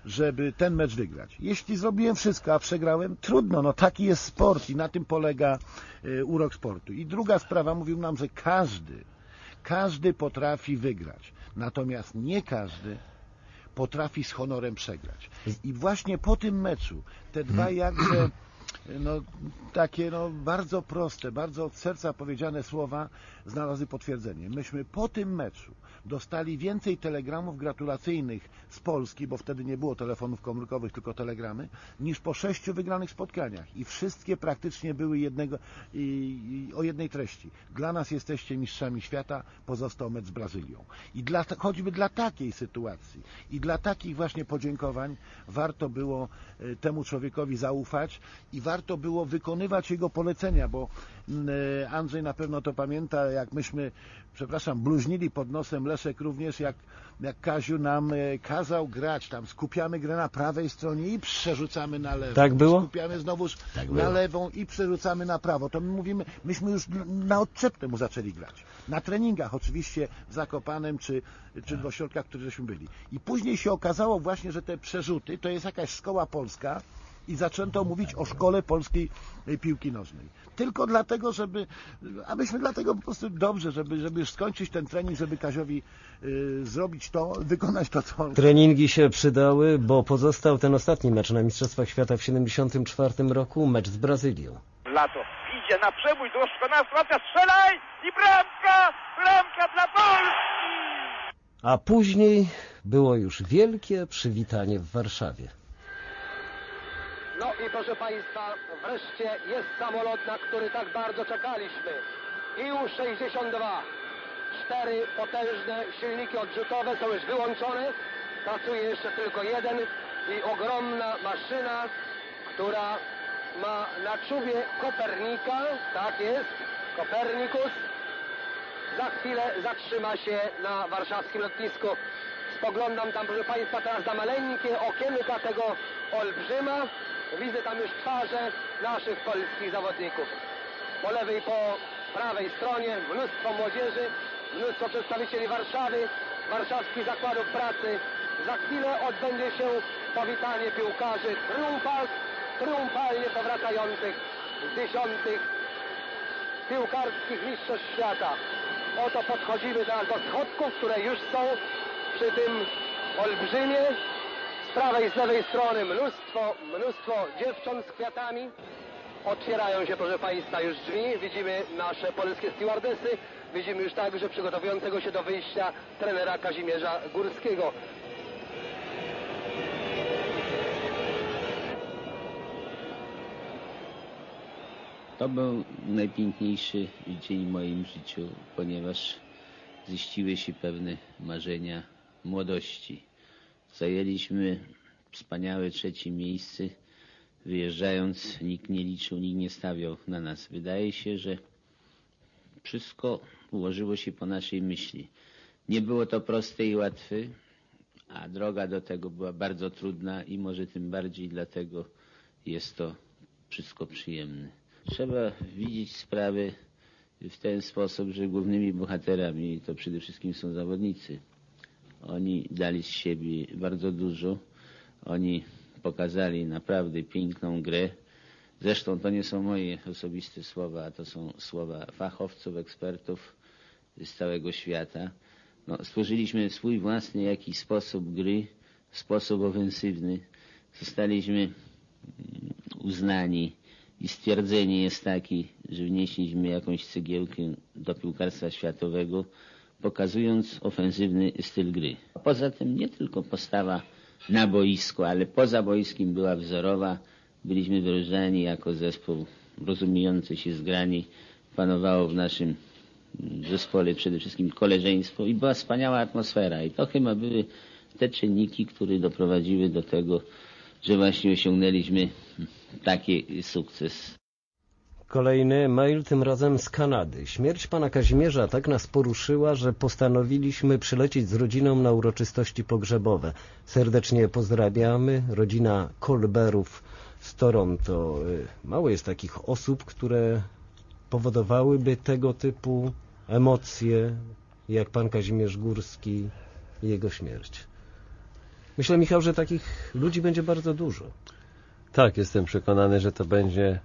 żeby ten mecz wygrać. Jeśli zrobiłem wszystko, a przegrałem, trudno, no taki jest sport i na tym polega y, urok sportu. I druga sprawa, mówił nam, że każdy, każdy potrafi wygrać, natomiast nie każdy potrafi z honorem przegrać. I właśnie po tym meczu te dwa jakże no, takie no, bardzo proste, bardzo od serca powiedziane słowa znalazły potwierdzenie. Myśmy po tym meczu dostali więcej telegramów gratulacyjnych z Polski, bo wtedy nie było telefonów komórkowych, tylko telegramy, niż po sześciu wygranych spotkaniach. I wszystkie praktycznie były jednego, i, i, o jednej treści. Dla nas jesteście mistrzami świata, pozostał mecz z Brazylią. I dla, choćby dla takiej sytuacji i dla takich właśnie podziękowań warto było e, temu człowiekowi zaufać i warto było wykonywać jego polecenia, bo e, Andrzej na pewno to pamięta, jak myśmy, przepraszam, bluźnili pod nosem Leszek również, jak, jak Kaziu nam e, kazał grać, tam skupiamy grę na prawej stronie i przerzucamy na lewą. Tak było? Skupiamy znowuż Tak na było. lewą i przerzucamy na prawo. To my mówimy, myśmy już na odczepne mu zaczęli grać. Na treningach oczywiście w Zakopanem czy, czy w ośrodkach, w których żeśmy byli. I później się okazało właśnie, że te przerzuty to jest jakaś szkoła polska, i zaczęto mówić o szkole polskiej y, piłki nożnej. Tylko dlatego, żeby, abyśmy dlatego po prostu dobrze, żeby, żeby już skończyć ten trening, żeby Kaziowi y, zrobić to, *laughs* wykonać to, co on Treningi się przydały, bo pozostał ten ostatni mecz na Mistrzostwach Świata w 74 roku, mecz z Brazylią. Lato idzie na przebój, doskonała sytuacja, strzelaj i bramka! Bramka dla Polski! A później było już wielkie przywitanie w Warszawie. No i proszę Państwa, wreszcie jest samolot, na który tak bardzo czekaliśmy. IU-62. Cztery potężne silniki odrzutowe są już wyłączone. Pracuje jeszcze tylko jeden i ogromna maszyna, która ma na czubie Kopernika, tak jest, Kopernikus, za chwilę zatrzyma się na warszawskim lotnisku. Spoglądam tam, proszę Państwa, teraz za maleńkie okienka tego olbrzyma. Widzę tam już twarze naszych polskich zawodników. Po lewej, po prawej stronie mnóstwo młodzieży, mnóstwo przedstawicieli Warszawy, warszawskich zakładów pracy. Za chwilę odbędzie się powitanie piłkarzy triumfal, triumfalnie powracających z dziesiątych piłkarskich mistrzostw świata. Oto podchodzimy teraz do schodków, które już są przy tym olbrzymie. Z prawej, z lewej strony mnóstwo, mnóstwo dziewcząt z kwiatami. Otwierają się, proszę Państwa, już drzwi. Widzimy nasze polskie stewardesy. Widzimy już także przygotowującego się do wyjścia trenera Kazimierza Górskiego. To był najpiękniejszy dzień w moim życiu, ponieważ ziściły się pewne marzenia młodości. Zajęliśmy wspaniałe trzecie miejsce. Wyjeżdżając, nikt nie liczył, nikt nie stawiał na nas. Wydaje się, że wszystko ułożyło się po naszej myśli. Nie było to proste i łatwe, a droga do tego była bardzo trudna i może tym bardziej dlatego jest to wszystko przyjemne. Trzeba widzieć sprawę w ten sposób, że głównymi bohaterami to przede wszystkim są zawodnicy. Oni dali z siebie bardzo dużo. Oni pokazali naprawdę piękną grę. Zresztą to nie są moje osobiste słowa, to są słowa fachowców, ekspertów z całego świata. No, stworzyliśmy swój własny jakiś sposób gry, sposób ofensywny. Zostaliśmy mm, uznani i stwierdzenie jest takie, że wnieśliśmy jakąś cegiełkę do piłkarstwa światowego, pokazując ofensywny styl gry. Poza tym nie tylko postawa na boisku, ale poza boiskiem była wzorowa. Byliśmy wyróżniani jako zespół rozumiejący się zgrani. Panowało w naszym zespole przede wszystkim koleżeństwo i była wspaniała atmosfera. I to chyba były te czynniki, które doprowadziły do tego, że właśnie osiągnęliśmy taki sukces. Kolejny mail, tym razem z Kanady. Śmierć pana Kazimierza tak nas poruszyła, że postanowiliśmy przylecieć z rodziną na uroczystości pogrzebowe. Serdecznie pozdrawiamy. Rodzina Colberów z Toronto. Y, Mało jest takich osób, które powodowałyby tego typu emocje, jak pan Kazimierz Górski i jego śmierć. Myślę, Michał, że takich ludzi będzie bardzo dużo. Tak, jestem przekonany, że to będzie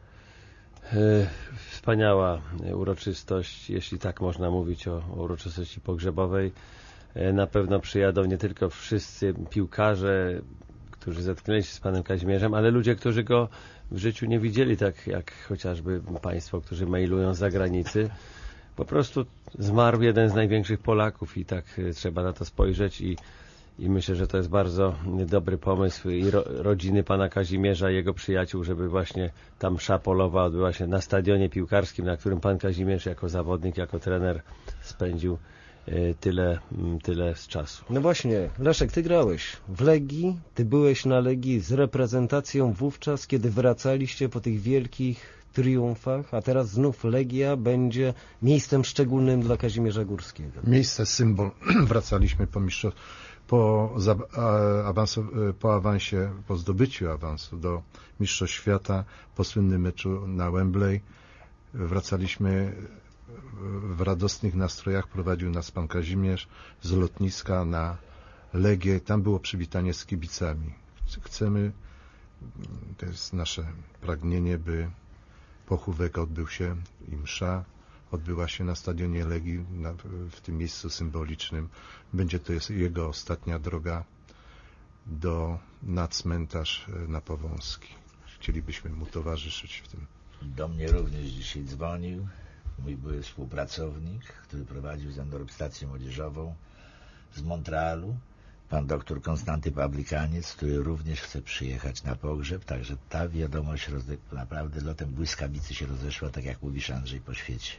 wspaniała uroczystość, jeśli tak można mówić o, o uroczystości pogrzebowej. E, na pewno przyjadą nie tylko wszyscy piłkarze, którzy zetknęli się z panem Kazimierzem, ale ludzie, którzy go w życiu nie widzieli, tak jak chociażby państwo, którzy mailują z zagranicy. Po prostu zmarł jeden z największych Polaków i tak e, trzeba na to spojrzeć i i myślę, że to jest bardzo dobry pomysł i ro, rodziny pana Kazimierza i jego przyjaciół, żeby właśnie ta msza polowa odbyła się na stadionie piłkarskim, na którym pan Kazimierz jako zawodnik, jako trener spędził e, tyle, tyle z czasu. No właśnie, Leszek, ty grałeś w Legii, ty byłeś na Legii z reprezentacją wówczas, kiedy wracaliście po tych wielkich triumfach, a teraz znów Legia będzie miejscem szczególnym dla Kazimierza Górskiego. Miejsce, symbol. *clears throat* Wracaliśmy po mistrzostwach po, awansu, po awansie, po zdobyciu awansu do Mistrzostw Świata, po słynnym meczu na Wembley, wracaliśmy w radosnych nastrojach, prowadził nas pan Kazimierz z lotniska na Legię, tam było przywitanie z kibicami. Chcemy, to jest nasze pragnienie, by pochówek odbył się i msza odbyła się na stadionie Legii, na, w tym miejscu symbolicznym. Będzie to jest jego ostatnia droga do, na cmentarz na Powązki. Chcielibyśmy mu towarzyszyć w tym. Do mnie również dzisiaj dzwonił mój były współpracownik, który prowadził ze mną reprezentację młodzieżową z Montrealu, pan doktor Konstanty Pawlikaniec, który również chce przyjechać na pogrzeb, także ta wiadomość naprawdę lotem błyskawicy się rozeszła, tak jak mówisz Andrzej, po świecie.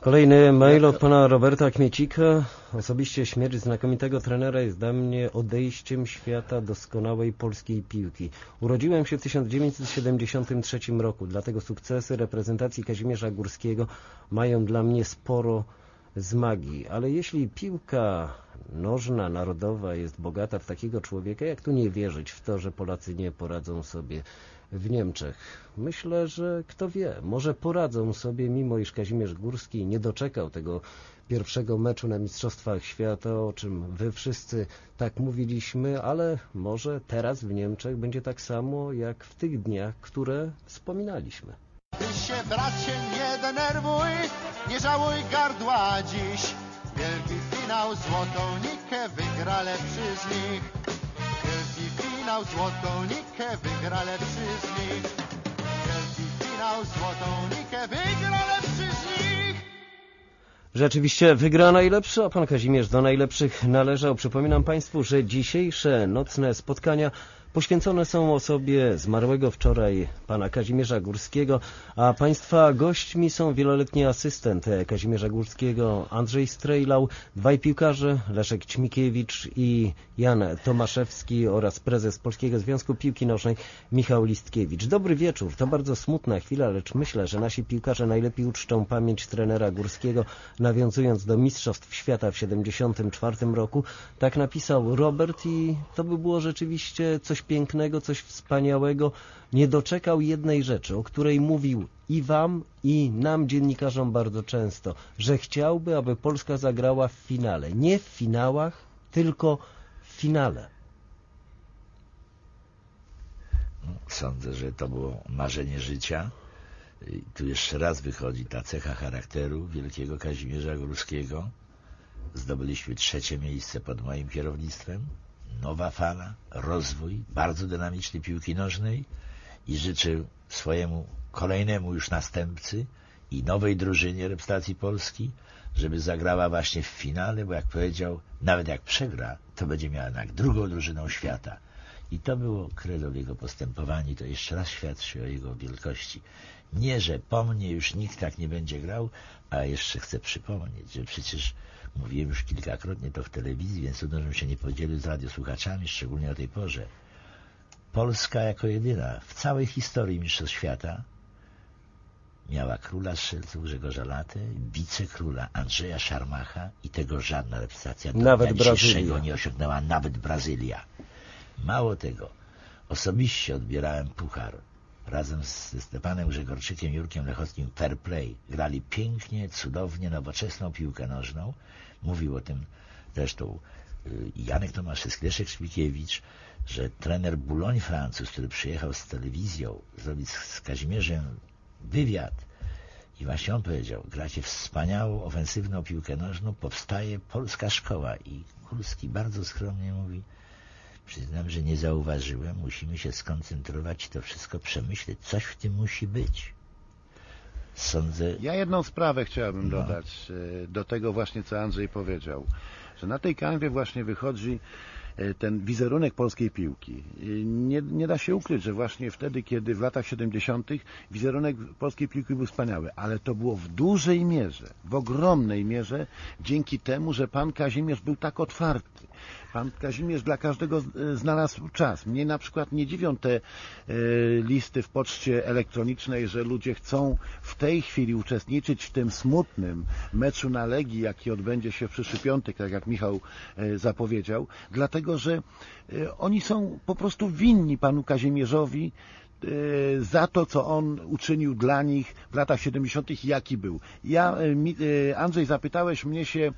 Kolejny mail od pana Roberta Kmiecika. Osobiście śmierć znakomitego trenera jest dla mnie odejściem świata doskonałej polskiej piłki. Urodziłem się w 1973 roku, dlatego sukcesy reprezentacji Kazimierza Górskiego mają dla mnie sporo z magii. Ale jeśli piłka nożna, narodowa jest bogata w takiego człowieka, jak tu nie wierzyć w to, że Polacy nie poradzą sobie w Niemczech. Myślę, że kto wie, może poradzą sobie, mimo iż Kazimierz Górski nie doczekał tego pierwszego meczu na Mistrzostwach Świata, o czym wy wszyscy tak mówiliśmy, ale może teraz w Niemczech będzie tak samo, jak w tych dniach, które wspominaliśmy. Ty się bracie nie denerwuj, nie żałuj gardła dziś. Wielki finał, złotą nikę wygra lepszy z nich. Finał, złotą nikę wygra lepszy z nich. Wielki finał, złotą nikę wygra lepszy z nich. Rzeczywiście wygra najlepszy, a pan Kazimierz do najlepszych należał. Przypominam Państwu, że dzisiejsze nocne spotkania poświęcone są osobie zmarłego wczoraj pana Kazimierza Górskiego, a państwa gośćmi są wieloletni asystent Kazimierza Górskiego Andrzej Strejlał, dwaj piłkarze Leszek Ćmikiewicz i Jan Tomaszewski oraz prezes Polskiego Związku Piłki Nożnej Michał Listkiewicz. Dobry wieczór, to bardzo smutna chwila, lecz myślę, że nasi piłkarze najlepiej uczczą pamięć trenera Górskiego, nawiązując do Mistrzostw Świata w 1974 roku. Tak napisał Robert i to by było rzeczywiście coś pięknego, coś wspaniałego. Nie doczekał jednej rzeczy, o której mówił i wam, i nam, dziennikarzom, bardzo często, że chciałby, aby Polska zagrała w finale. Nie w finałach, tylko w finale. Sądzę, że to było marzenie życia. I tu jeszcze raz wychodzi ta cecha charakteru wielkiego Kazimierza Górskiego. Zdobyliśmy trzecie miejsce pod moim kierownictwem. Nowa fala, rozwój bardzo dynamicznej piłki nożnej i życzę swojemu kolejnemu już następcy i nowej drużynie reprezentacji Polski, żeby zagrała właśnie w finale, bo jak powiedział, nawet jak przegra, to będzie miała jednak drugą drużyną świata. I to było credo w jego postępowaniu, to jeszcze raz świadczy o jego wielkości. Nie, że po mnie już nikt tak nie będzie grał, a jeszcze chcę przypomnieć, że przecież mówiłem już kilkakrotnie to w telewizji, więc żebym się nie podzielił z radiosłuchaczami, szczególnie o tej porze. Polska jako jedyna w całej historii Mistrzostw Świata miała króla strzelców Grzegorza Latę, wicekróla Andrzeja Szarmacha i tego żadna reprezentacja do Nawet dzisiejszego nie osiągnęła, nawet Brazylia. Mało tego, osobiście odbierałem puchar. Razem z Stepanem Grzegorczykiem, Jurkiem Lechowskim Fair Play. Grali pięknie, cudownie, nowoczesną piłkę nożną. Mówił o tym zresztą y, Janek Tomaszewski, Leszek Szpikiewicz, że trener Boulogne Francuz, który przyjechał z telewizją zrobić z Kazimierzem wywiad i właśnie on powiedział, gracie wspaniałą, ofensywną piłkę nożną, powstaje polska szkoła i Kulski bardzo skromnie mówi, przyznam, że nie zauważyłem, musimy się skoncentrować i to wszystko przemyśleć, coś w tym musi być. Sądzę, Ja jedną sprawę chciałbym No. dodać e, do tego właśnie, co Andrzej powiedział, że na tej kanwie właśnie wychodzi e, ten wizerunek polskiej piłki. E, Nie, nie da się ukryć, że właśnie wtedy, kiedy w latach 70. wizerunek polskiej piłki był wspaniały, ale to było w dużej mierze, w ogromnej mierze dzięki temu, że pan Kazimierz był tak otwarty. Pan Kazimierz dla każdego e, znalazł czas. Mnie na przykład nie dziwią te e, listy w poczcie elektronicznej, że ludzie chcą w tej chwili uczestniczyć w tym smutnym meczu na Legii, jaki odbędzie się w przyszły piątek, tak jak Michał e, zapowiedział, dlatego że oni są po prostu winni panu Kazimierzowi za to, co on uczynił dla nich w latach 70. jaki był. Ja, Andrzej, zapytałeś mnie się,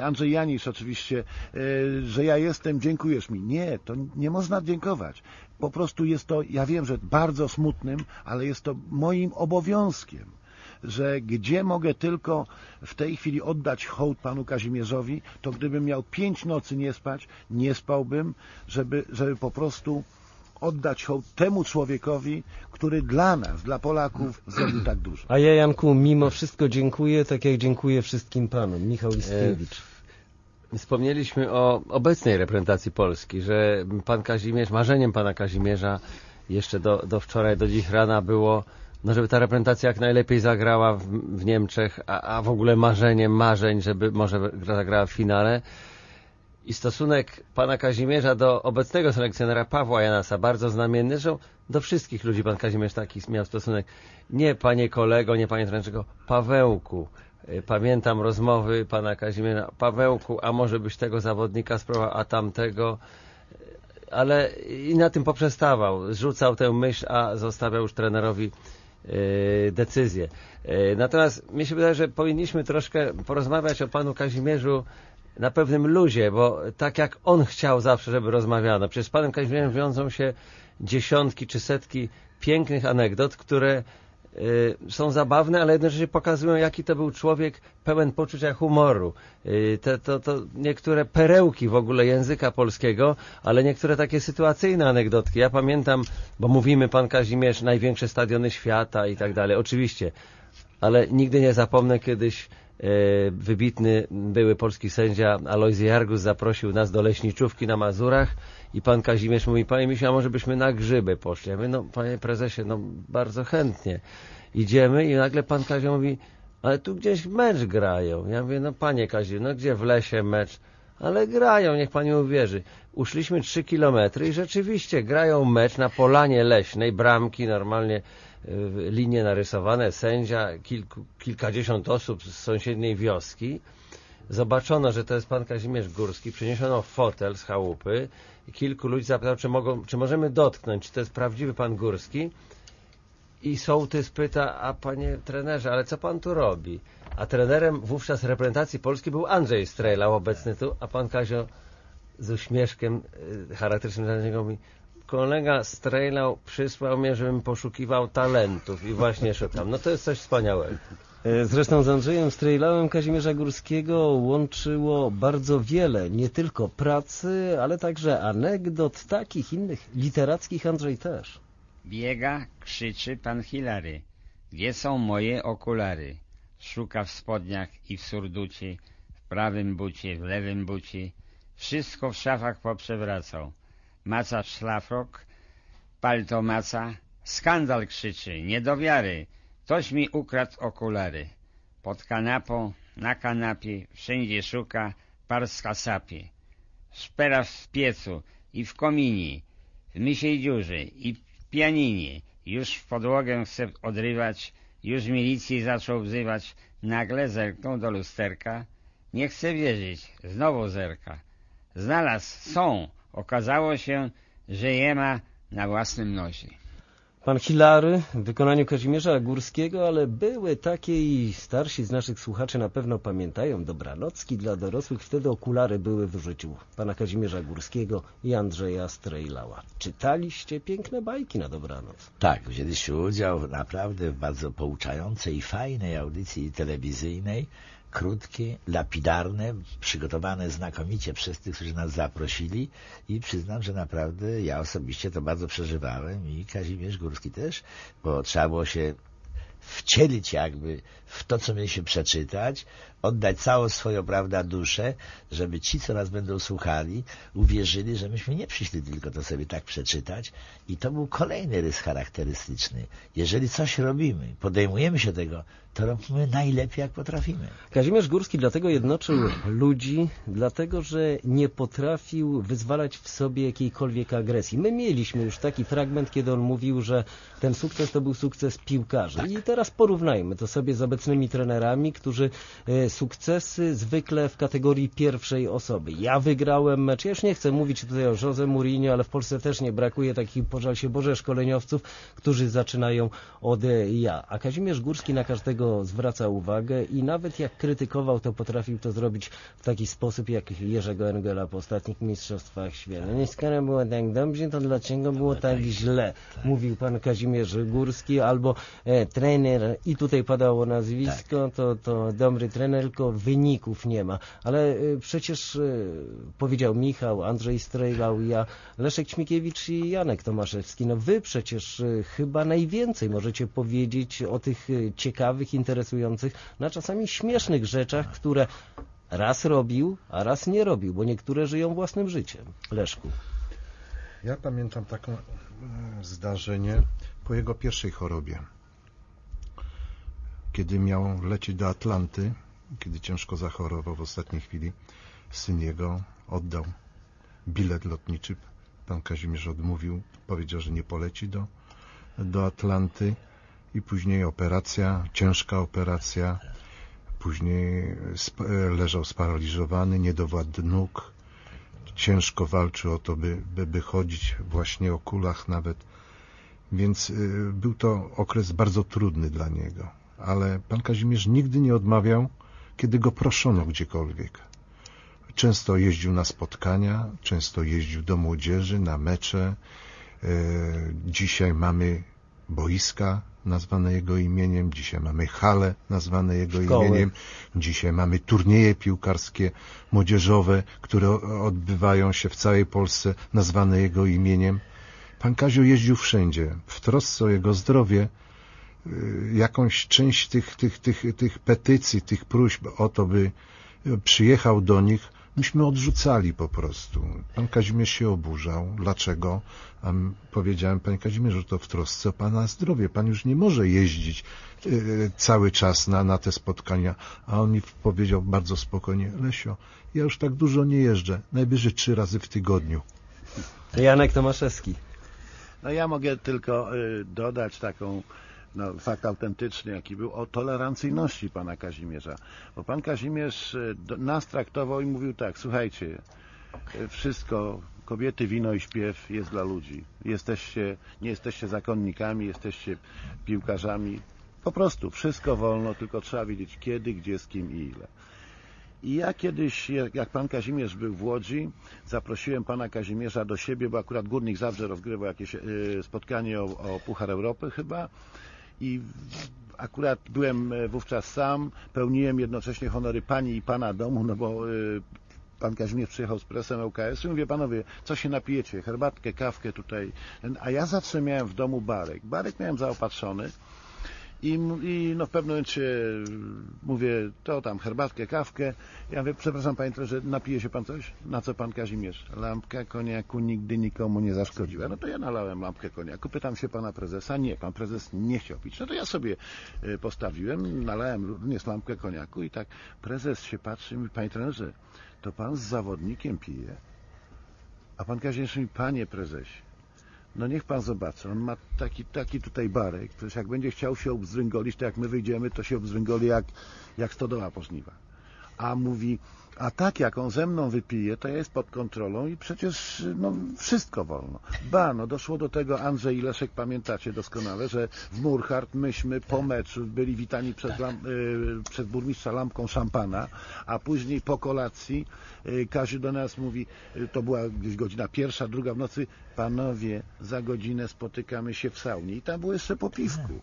Andrzej Janisz oczywiście, e, że ja jestem, dziękujesz mi. Nie, to nie można dziękować. Po prostu jest to, ja wiem, że bardzo smutnym, ale jest to moim obowiązkiem że gdzie mogę tylko w tej chwili oddać hołd panu Kazimierzowi, to gdybym miał pięć nocy nie spać, nie spałbym, żeby, żeby po prostu oddać hołd temu człowiekowi, który dla nas, dla Polaków zrobił tak dużo. A ja, Janku, mimo wszystko dziękuję, tak jak dziękuję wszystkim panom. Michał Istkiewicz. Wspomnieliśmy o obecnej reprezentacji Polski, że pan Kazimierz, marzeniem pana Kazimierza jeszcze do, do wczoraj, do dziś rana było, no żeby ta reprezentacja jak najlepiej zagrała w, w Niemczech, a, a w ogóle marzeniem marzeń, żeby może gra- zagrała w finale. I stosunek pana Kazimierza do obecnego selekcjonera Pawła Janasa, bardzo znamienny, że do wszystkich ludzi pan Kazimierz taki miał stosunek. Nie panie kolego, nie panie trenerze, tylko Pawełku. Y, Pamiętam rozmowy pana Kazimierza. Pawełku, a może byś tego zawodnika spróbował, a tamtego. Y, Ale i na tym poprzestawał. Zrzucał tę myśl, a zostawiał już trenerowi y, decyzję. Y, Natomiast mi się wydaje, że powinniśmy troszkę porozmawiać o panu Kazimierzu na pewnym luzie, bo tak jak on chciał zawsze, żeby rozmawiano. Przecież z panem Kazimierzem wiążą się dziesiątki czy setki pięknych anegdot, które y, są zabawne, ale jednocześnie pokazują, jaki to był człowiek pełen poczucia humoru. Y, te, to, to niektóre perełki w ogóle języka polskiego, ale niektóre takie sytuacyjne anegdotki. Ja pamiętam, bo mówimy pan Kazimierz, największe stadiony świata i tak dalej. Oczywiście, ale nigdy nie zapomnę kiedyś e, wybitny były polski sędzia Alojzy Jargus zaprosił nas do leśniczówki na Mazurach i pan Kazimierz mówi, panie Misiu, a może byśmy na grzyby poszli? Ja mówię, no panie prezesie, no bardzo chętnie. Idziemy i nagle pan Kazio mówi, ale tu gdzieś mecz grają. Ja mówię, no panie Kaziu, no gdzie w lesie mecz? Ale grają, niech pani uwierzy. Uszliśmy trzy kilometry i rzeczywiście grają mecz na polanie leśnej, bramki normalnie linie narysowane, sędzia, kilku, kilkadziesiąt osób z sąsiedniej wioski. Zobaczono, że to jest pan Kazimierz Górski, przyniesiono fotel z chałupy i kilku ludzi zapytało, czy, mogą, czy możemy dotknąć, czy to jest prawdziwy pan Górski. I sołtys pyta, a panie trenerze, ale co pan tu robi? A trenerem wówczas reprezentacji Polski był Andrzej Strejlał, obecny tu, a pan Kazio z uśmieszkiem y, charakterystycznym dla niego mówi, kolega Strejlał przysłał mnie, żebym poszukiwał talentów i właśnie szukam. No to jest coś wspaniałego. E, Zresztą z Andrzejem Strejlałem Kazimierza Górskiego łączyło bardzo wiele, nie tylko pracy, ale także anegdot, takich innych, literackich Andrzej też. Biega, krzyczy pan Hilary. Gdzie są moje okulary? Szuka w spodniach i w surducie, w prawym bucie, w lewym bucie. Wszystko w szafach poprzewracał. Maca szlafrok, palto maca. Skandal krzyczy, nie do wiary. Ktoś mi ukradł okulary. Pod kanapą, na kanapie, wszędzie szuka, parska sapie. Szpera w piecu i w kominie, w mysiej dziurze i w pianinie. Już w podłogę chce odrywać, Już milicji zaczął wzywać, nagle zerknął do lusterka. Nie chce wierzyć, znowu zerka. Znalazł, są. Okazało się, że je ma na własnym nosie. Pan Hilary w wykonaniu Kazimierza Górskiego, ale były takie i starsi z naszych słuchaczy na pewno pamiętają. Dobranocki dla dorosłych, wtedy okulary były w życiu pana Kazimierza Górskiego i Andrzeja Strejlała. Czytaliście piękne bajki na dobranoc. Tak, wzięliśmy udział w naprawdę bardzo pouczającej i fajnej audycji telewizyjnej, krótkie, lapidarne, przygotowane znakomicie przez tych, którzy nas zaprosili i przyznam, że naprawdę ja osobiście to bardzo przeżywałem i Kazimierz Górski też, bo trzeba było się wcielić jakby w to, co mieliśmy przeczytać, oddać całą swoją, prawda, duszę, żeby ci, co nas będą słuchali, uwierzyli, że myśmy nie przyszli tylko to sobie tak przeczytać i to był kolejny rys charakterystyczny. Jeżeli coś robimy, podejmujemy się tego, to robimy najlepiej, jak potrafimy. Kazimierz Górski dlatego jednoczył ludzi, dlatego, że nie potrafił wyzwalać w sobie jakiejkolwiek agresji. My mieliśmy już taki fragment, kiedy on mówił, że ten sukces to był sukces piłkarzy. Tak. I teraz porównajmy to sobie z obecnymi trenerami, którzy e, sukcesy zwykle w kategorii pierwszej osoby. Ja wygrałem mecz, ja już nie chcę mówić tutaj o Jose Mourinho, ale w Polsce też nie brakuje takich, pożal się Boże, szkoleniowców, którzy zaczynają od e, ja. A Kazimierz Górski na każdego zwraca uwagę i nawet jak krytykował, to potrafił to zrobić w taki sposób, jak Jerzego Engela po ostatnich mistrzostwach świata. No skoro było tak dobrze, to dlaczego było tak źle? Mówił pan Kazimierz Górski, albo e, trener, i tutaj padało nazwisko, to, to dobry trener, tylko wyników nie ma. Ale e, przecież e, powiedział Michał, Andrzej Strejlał, ja, Leszek Ćmikiewicz i Janek Tomaszewski. No wy przecież e, chyba najwięcej możecie powiedzieć o tych e, ciekawych, interesujących, na czasami śmiesznych rzeczach, które raz robił, a raz nie robił, bo niektóre żyją własnym życiem. Leszku. Ja pamiętam taką e, zdarzenie po jego pierwszej chorobie. Kiedy miał lecieć do Atlanty, kiedy ciężko zachorował w ostatniej chwili, syn jego oddał bilet lotniczy. Pan Kazimierz odmówił, powiedział, że nie poleci do, do Atlanty i później operacja, ciężka operacja. Później leżał sparaliżowany, niedowład nóg. Ciężko walczył o to, by, by, by chodzić właśnie o kulach nawet. Więc y, był to okres bardzo trudny dla niego. Ale pan Kazimierz nigdy nie odmawiał, kiedy go proszono gdziekolwiek. Często jeździł na spotkania, często jeździł do młodzieży, na mecze. E, Dzisiaj mamy boiska nazwane jego imieniem, dzisiaj mamy hale nazwane jego Szkoły. imieniem, dzisiaj mamy turnieje piłkarskie młodzieżowe, które odbywają się w całej Polsce, nazwane jego imieniem. Pan Kazio jeździł wszędzie, w trosce o jego zdrowie, y, jakąś część tych, tych, tych, tych petycji, tych próśb o to, by przyjechał do nich, myśmy odrzucali po prostu. Pan Kazimierz się oburzał. Dlaczego? A powiedziałem, panie Kazimierzu, to w trosce o pana zdrowie. Pan już nie może jeździć y, cały czas na, na te spotkania. A on mi powiedział bardzo spokojnie, Lesio, ja już tak dużo nie jeżdżę, najwyżej trzy razy w tygodniu. Janek Tomaszewski. No ja mogę tylko y, dodać taką no, fakt autentyczny, jaki był, o tolerancyjności pana Kazimierza. Bo pan Kazimierz do, nas traktował i mówił tak, słuchajcie, y, wszystko, kobiety, wino i śpiew jest dla ludzi. Jesteście, nie jesteście zakonnikami, jesteście piłkarzami. Po prostu wszystko wolno, tylko trzeba wiedzieć kiedy, gdzie, z kim i ile. I ja kiedyś, jak pan Kazimierz był w Łodzi, zaprosiłem pana Kazimierza do siebie, bo akurat Górnik Zabrze rozgrywał jakieś y, spotkanie o, o Puchar Europy chyba i akurat byłem e, wówczas sam, pełniłem jednocześnie honory pani i pana domu, no bo y, pan Kazimierz przyjechał z presem ŁKS i mówię, panowie, co się napijecie? Herbatkę, kawkę tutaj. A ja zawsze miałem w domu barek. Barek miałem zaopatrzony i, i no w pewnym momencie mówię, to tam herbatkę, kawkę. Ja mówię, przepraszam panie trenerze, napije się pan coś? Na co pan Kazimierz? Lampka koniaku nigdy nikomu nie zaszkodziła. No to ja nalałem lampkę koniaku. Pytam się pana prezesa. Nie, pan prezes nie chciał pić. No to ja sobie e, postawiłem, nalałem również lampkę koniaku i tak prezes się patrzy i mówi, panie trenerze, to pan z zawodnikiem pije. A pan Kazimierz mówi, panie prezesie, No niech pan zobaczy, on ma taki, taki tutaj barek, przecież jak będzie chciał się obzwyngolić, to jak my wyjdziemy, to się obzwyngoli jak, jak stodoła po żniwach. A mówi, a tak jak on ze mną wypije, to jest pod kontrolą i przecież no, wszystko wolno. Ba, no doszło do tego, Andrzej i Leszek pamiętacie doskonale, że w Murchard myśmy po meczu byli witani przez, lam, y, przez burmistrza lampką szampana, a później po kolacji y, Kaziu do nas mówi, y, to była gdzieś godzina pierwsza, druga w nocy, panowie, za godzinę spotykamy się w saunie i tam było jeszcze po piwku.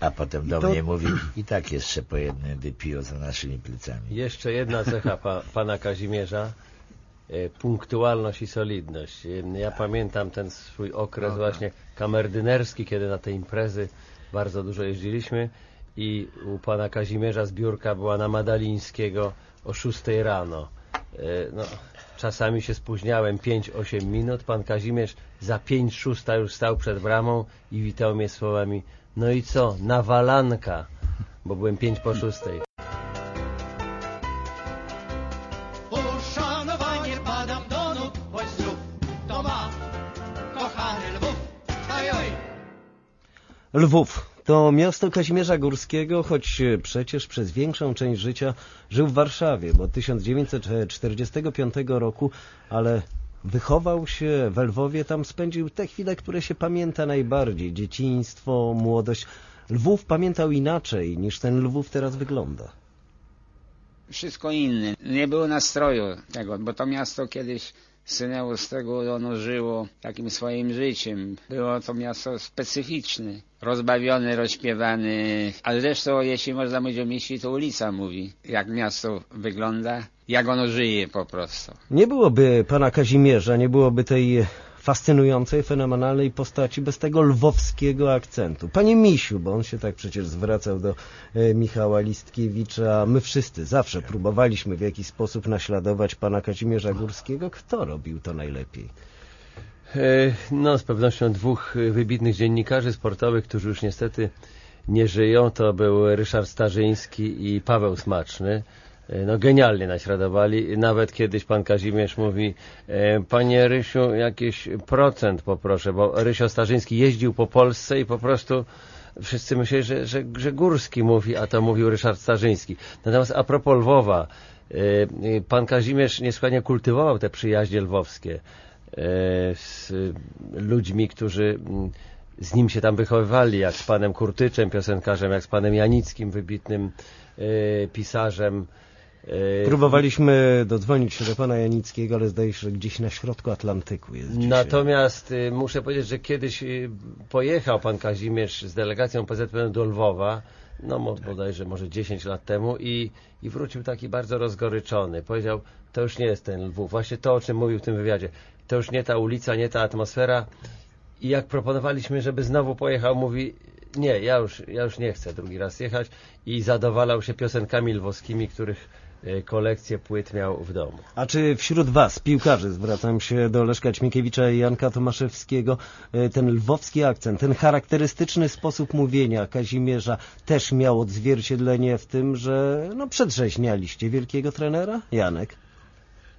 A potem do to- mnie mówi, *clears throat* i tak jeszcze po jednym wypiło za naszymi plecami. Jeszcze jedna cecha pa, pana Kazimierza. e, Punktualność i solidność. E, Ja pamiętam ten swój okres właśnie kamerdynerski, kiedy na te imprezy bardzo dużo jeździliśmy i u pana Kazimierza zbiórka była na Madalińskiego o 6 rano. E, No, czasami się spóźniałem 5-8 minut. Pan Kazimierz za 5-6 już stał przed bramą i witał mnie słowami no i co, nawalanka, bo byłem 5 po 6. Uszanowanie padam do nóg, choć zdrów to ma kochany Lwów. Oj, oj. Lwów to miasto Kazimierza Górskiego, choć e, przecież przez większą część życia żył w Warszawie, bo od 1945 roku, ale wychował się w Lwowie, tam spędził te chwile, które się pamięta najbardziej, dzieciństwo, młodość. Lwów pamiętał inaczej niż ten Lwów teraz wygląda. wszystko inne. Nie było nastroju tego, bo to miasto kiedyś z tego, ono żyło takim swoim życiem. Było to miasto specyficzne, rozbawione, rozśpiewane, ale zresztą jeśli można mówić o mieście, to ulica mówi, jak miasto wygląda, jak ono żyje po prostu. Nie byłoby pana Kazimierza, nie byłoby tej fascynującej, fenomenalnej postaci bez tego lwowskiego akcentu. Panie Misiu, bo on się tak przecież zwracał do e, Michała Listkiewicza, my wszyscy zawsze próbowaliśmy w jakiś sposób naśladować pana Kazimierza Górskiego. Kto robił to najlepiej? E, No, z pewnością dwóch wybitnych dziennikarzy sportowych, którzy już niestety nie żyją, to był Ryszard Starzyński i Paweł Smaczny. E, No, genialnie naśladowali. Nawet kiedyś pan Kazimierz mówi, e, panie Rysiu, jakiś procent poproszę, bo Rysio Starzyński jeździł po Polsce i po prostu wszyscy myśleli, że, że, że Górski mówi, a to mówił Ryszard Starzyński. Natomiast a propos Lwowa, e, pan Kazimierz niesłychanie kultywował te przyjaźnie lwowskie z ludźmi, którzy mm, z nim się tam wychowywali, jak z panem Kurtyczem, piosenkarzem, jak z panem Janickim, wybitnym pisarzem. E, Próbowaliśmy dodzwonić się do pana Janickiego, ale zdaje się, że gdzieś na środku Atlantyku jest dzisiaj. Natomiast y, muszę powiedzieć, że kiedyś y, pojechał pan Kazimierz z delegacją PZPN do Lwowa, no mo- bodajże może 10 lat temu i, i wrócił taki bardzo rozgoryczony. Powiedział, to już nie jest ten Lwów, właśnie to o czym mówił w tym wywiadzie. To już nie ta ulica, nie ta atmosfera. I jak proponowaliśmy, żeby znowu pojechał, mówi, nie, ja już, ja już nie chcę drugi raz jechać i zadowalał się piosenkami lwowskimi, których kolekcję płyt miał w domu. A czy wśród Was, piłkarzy, zwracam się do Leszka Ćmikiewicza i Janka Tomaszewskiego, e, ten lwowski akcent, ten charakterystyczny sposób mówienia Kazimierza też miał odzwierciedlenie w tym, że no, przedrzeźnialiście wielkiego trenera? Janek?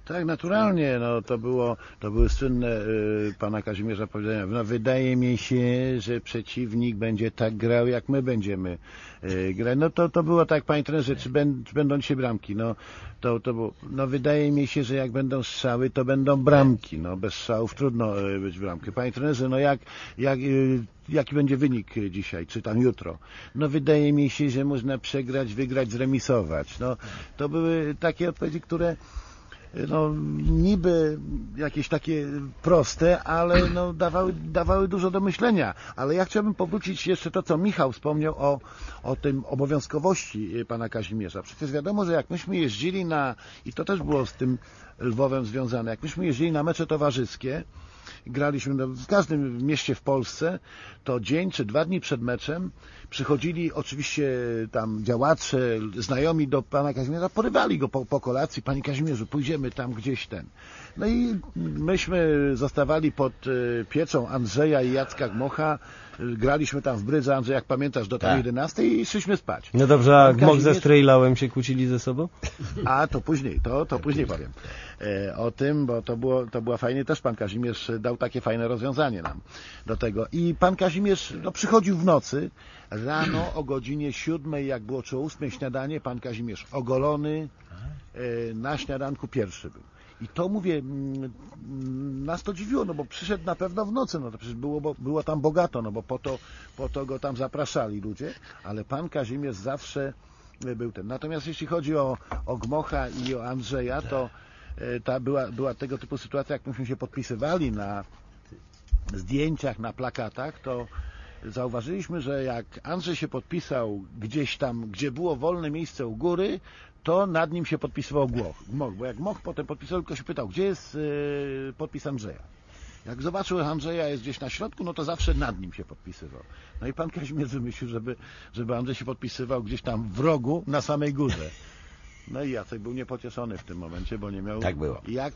Tak, naturalnie, no to było, to były słynne y, pana Kazimierza powiedzenia, no wydaje mi się, że przeciwnik będzie tak grał, jak my będziemy y, grać. No to, to było tak, panie trenerze, czy, ben, czy będą dzisiaj bramki? No to, to było, no wydaje mi się, że jak będą strzały, to będą bramki. No bez strzałów trudno y, być bramki. Panie trenerze, no jak, jak y, jaki będzie wynik dzisiaj, czy tam jutro? No wydaje mi się, że można przegrać, wygrać, zremisować. No to były takie odpowiedzi, które no, niby jakieś takie proste, ale no, dawały, dawały dużo do myślenia. Ale ja chciałbym powrócić jeszcze to, co Michał wspomniał o, o tym obowiązkowości y, pana Kazimierza. Przecież wiadomo, że jak myśmy jeździli na, i to też było z tym Lwowem związane, jak myśmy jeździli na mecze towarzyskie, graliśmy no, w każdym mieście w Polsce, to dzień czy dwa dni przed meczem przychodzili oczywiście tam działacze, znajomi do pana Kazimierza, porywali go po, po kolacji, panie Kazimierzu, pójdziemy tam gdzieś ten. No i myśmy zostawali pod e, pieczą Andrzeja i Jacka Gmocha, graliśmy tam w brydze, Andrzej, jak pamiętasz, do tam Tak. 11 i szliśmy spać. No dobrze, a Gmok ze Strejlałem się kłócili ze sobą? a to później, to, to później powiem e, o tym, bo to, było, to była fajnie też pan Kazimierz dał takie fajne rozwiązanie nam do tego. I pan Kazimierz no, przychodził w nocy, rano o godzinie siódmej, jak było czy o ósmej śniadanie, pan Kazimierz ogolony, y, na śniadanku pierwszy był. I to mówię, mm, nas to dziwiło, no bo przyszedł na pewno w nocy, no to przecież było, bo, było tam bogato, no bo po to, po to go tam zapraszali ludzie, ale pan Kazimierz zawsze y, był ten. Natomiast jeśli chodzi o, o Gmocha i o Andrzeja, to y, ta była, była tego typu sytuacja, jak myśmy się podpisywali na zdjęciach, na plakatach, to zauważyliśmy, że jak Andrzej się podpisał gdzieś tam, gdzie było wolne miejsce u góry, to nad nim się podpisywał Gmoch, bo jak Gmoch potem podpisał, tylko się pytał, gdzie jest yy, podpis Andrzeja. Jak zobaczył, że Andrzeja jest gdzieś na środku, no to zawsze nad nim się podpisywał. No i pan Kazimierz wymyślił, żeby, żeby Andrzej się podpisywał gdzieś tam w rogu, na samej górze. No i Jacek był niepocieszony w tym momencie, bo nie miał Tak było. jak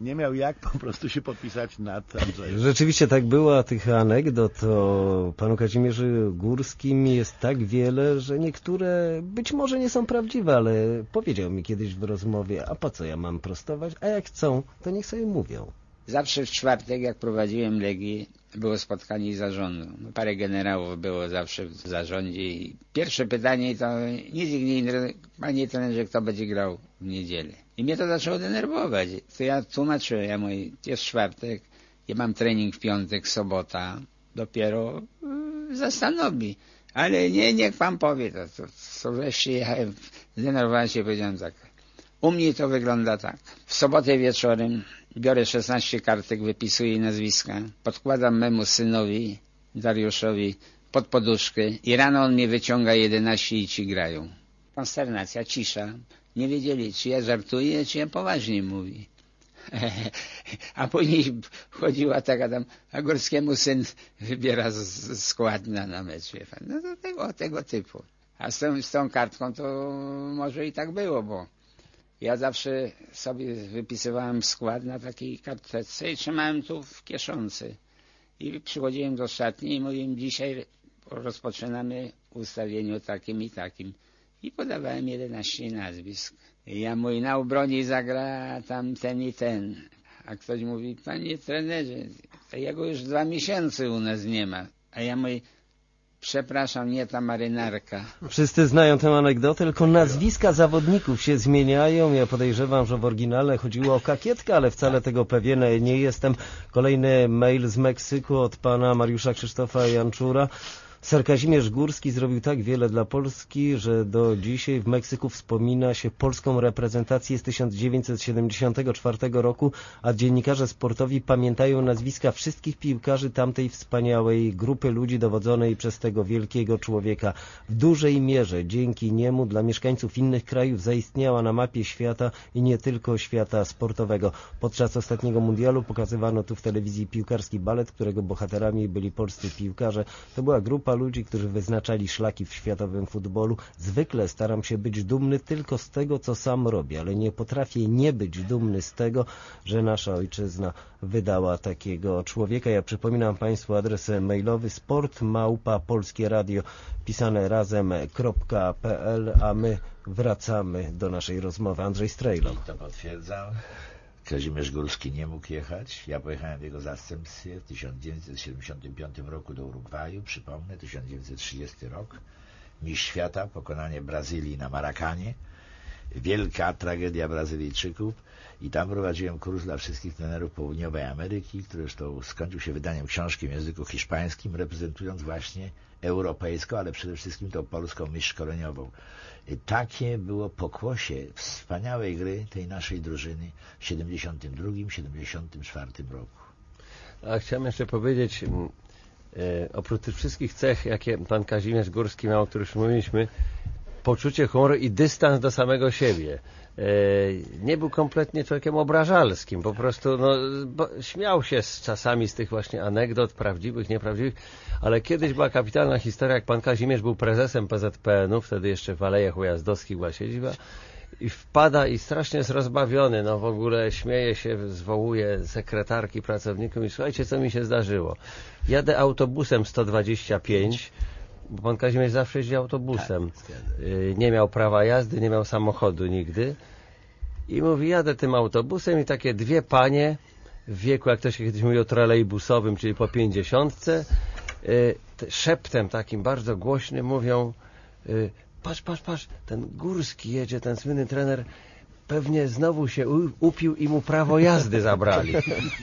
nie miał jak po prostu się podpisać nad Andrzejem. Rzeczywiście tak było, a tych anegdot o panu Kazimierzu Górskim jest tak wiele, że niektóre być może nie są prawdziwe, ale powiedział mi kiedyś w rozmowie, a po co ja mam prostować, a jak chcą, to niech sobie mówią. Zawsze w czwartek, jak prowadziłem Legię, było spotkanie zarządu. No, parę generałów było zawsze w zarządzie i pierwsze pytanie to nic ich nie interesuje, panie trenerze, kto będzie grał w niedzielę. I mnie to zaczęło denerwować. To ja tłumaczyłem, ja mówię, jest czwartek, ja mam trening w piątek, sobota, dopiero yy, zastanowi. Ale nie, niech pan powie, to, to, to wreszcie jechałem, zdenerwowałem się, powiedziałem tak. U mnie to wygląda tak. W sobotę wieczorem biorę 16 kartek, wypisuję nazwiska, podkładam memu synowi, Dariuszowi, pod poduszkę i rano on mnie wyciąga 11 i ci grają. Konsternacja, cisza. Nie wiedzieli, czy ja żartuję, czy ja poważnie mówi. *laughs* A później chodziła taka tam, a Górskiemu syn wybiera skład na, na mecz. No to tego, tego typu. A z tą, z tą kartką to może i tak było, bo ja zawsze sobie wypisywałem skład na takiej kartce i trzymałem tu w kieszonce. I przychodziłem do szatni i mówiłem, dzisiaj rozpoczynamy ustawieniu takim i takim. I podawałem 11 nazwisk. I ja mój na obronie zagra tam ten i ten. A ktoś mówi, panie trenerze, to jego już dwa miesiące u nas nie ma. A ja mówię, przepraszam, nie ta marynarka. Wszyscy znają tę anegdotę, tylko nazwiska zawodników się zmieniają. Ja podejrzewam, że w oryginale chodziło o kakietkę, ale wcale tego pewien nie jestem. Kolejny mail z Meksyku od pana Mariusza Krzysztofa Janczura. Ser Kazimierz Górski zrobił tak wiele dla Polski, że do dzisiaj w Meksyku wspomina się polską reprezentację z 1974 roku, a dziennikarze sportowi pamiętają nazwiska wszystkich piłkarzy tamtej wspaniałej grupy ludzi dowodzonej przez tego wielkiego człowieka. W dużej mierze dzięki niemu dla mieszkańców innych krajów zaistniała na mapie świata i nie tylko świata sportowego. Podczas ostatniego mundialu pokazywano tu w telewizji piłkarski balet, którego bohaterami byli polscy piłkarze. To była grupa ludzi, którzy wyznaczali szlaki w światowym futbolu. Zwykle staram się być dumny tylko z tego, co sam robię, ale nie potrafię nie być dumny z tego, że nasza ojczyzna wydała takiego człowieka. Ja przypominam Państwu adres mailowy sportmałpa polskie radio pisane razem.pl, a my wracamy do naszej rozmowy. Andrzej Strejlo. To potwierdzam. Kazimierz Górski nie mógł jechać. Ja pojechałem w jego zastępstwie w 1975 roku do Urugwaju. Przypomnę, 1930 rok. Mistrz świata, pokonanie Brazylii na Marakanie. Wielka tragedia Brazylijczyków. I tam prowadziłem kurs dla wszystkich trenerów Południowej Ameryki, który zresztą skończył się wydaniem książki w języku hiszpańskim, reprezentując właśnie europejską, ale przede wszystkim tą polską myśl szkoleniową. Takie było pokłosie wspaniałej gry tej naszej drużyny w 72-74 roku. A chciałem jeszcze powiedzieć, e, oprócz tych wszystkich cech, jakie pan Kazimierz Górski miał, o których mówiliśmy, poczucie humoru i dystans do samego siebie. E, nie był kompletnie człowiekiem obrażalskim, po prostu no, śmiał się z, czasami z tych właśnie anegdot, prawdziwych, nieprawdziwych, ale kiedyś była kapitalna historia, jak pan Kazimierz był prezesem PZPN-u, wtedy jeszcze w Alejach Ujazdowskich była siedziba, i wpada i strasznie jest rozbawiony, no w ogóle śmieje się, zwołuje sekretarki pracowników i słuchajcie, co mi się zdarzyło. Jadę autobusem 125, bo pan Kazimierz zawsze jeździł autobusem. Nie miał prawa jazdy, nie miał samochodu nigdy. I mówi, jadę tym autobusem i takie dwie panie w wieku, jak to się kiedyś mówiło, trolejbusowym, czyli po pięćdziesiątce, y, te- szeptem takim bardzo głośnym mówią y, patrz, patrz, patrz, ten Górski jedzie, ten słynny trener, pewnie znowu się upił i mu prawo jazdy zabrali.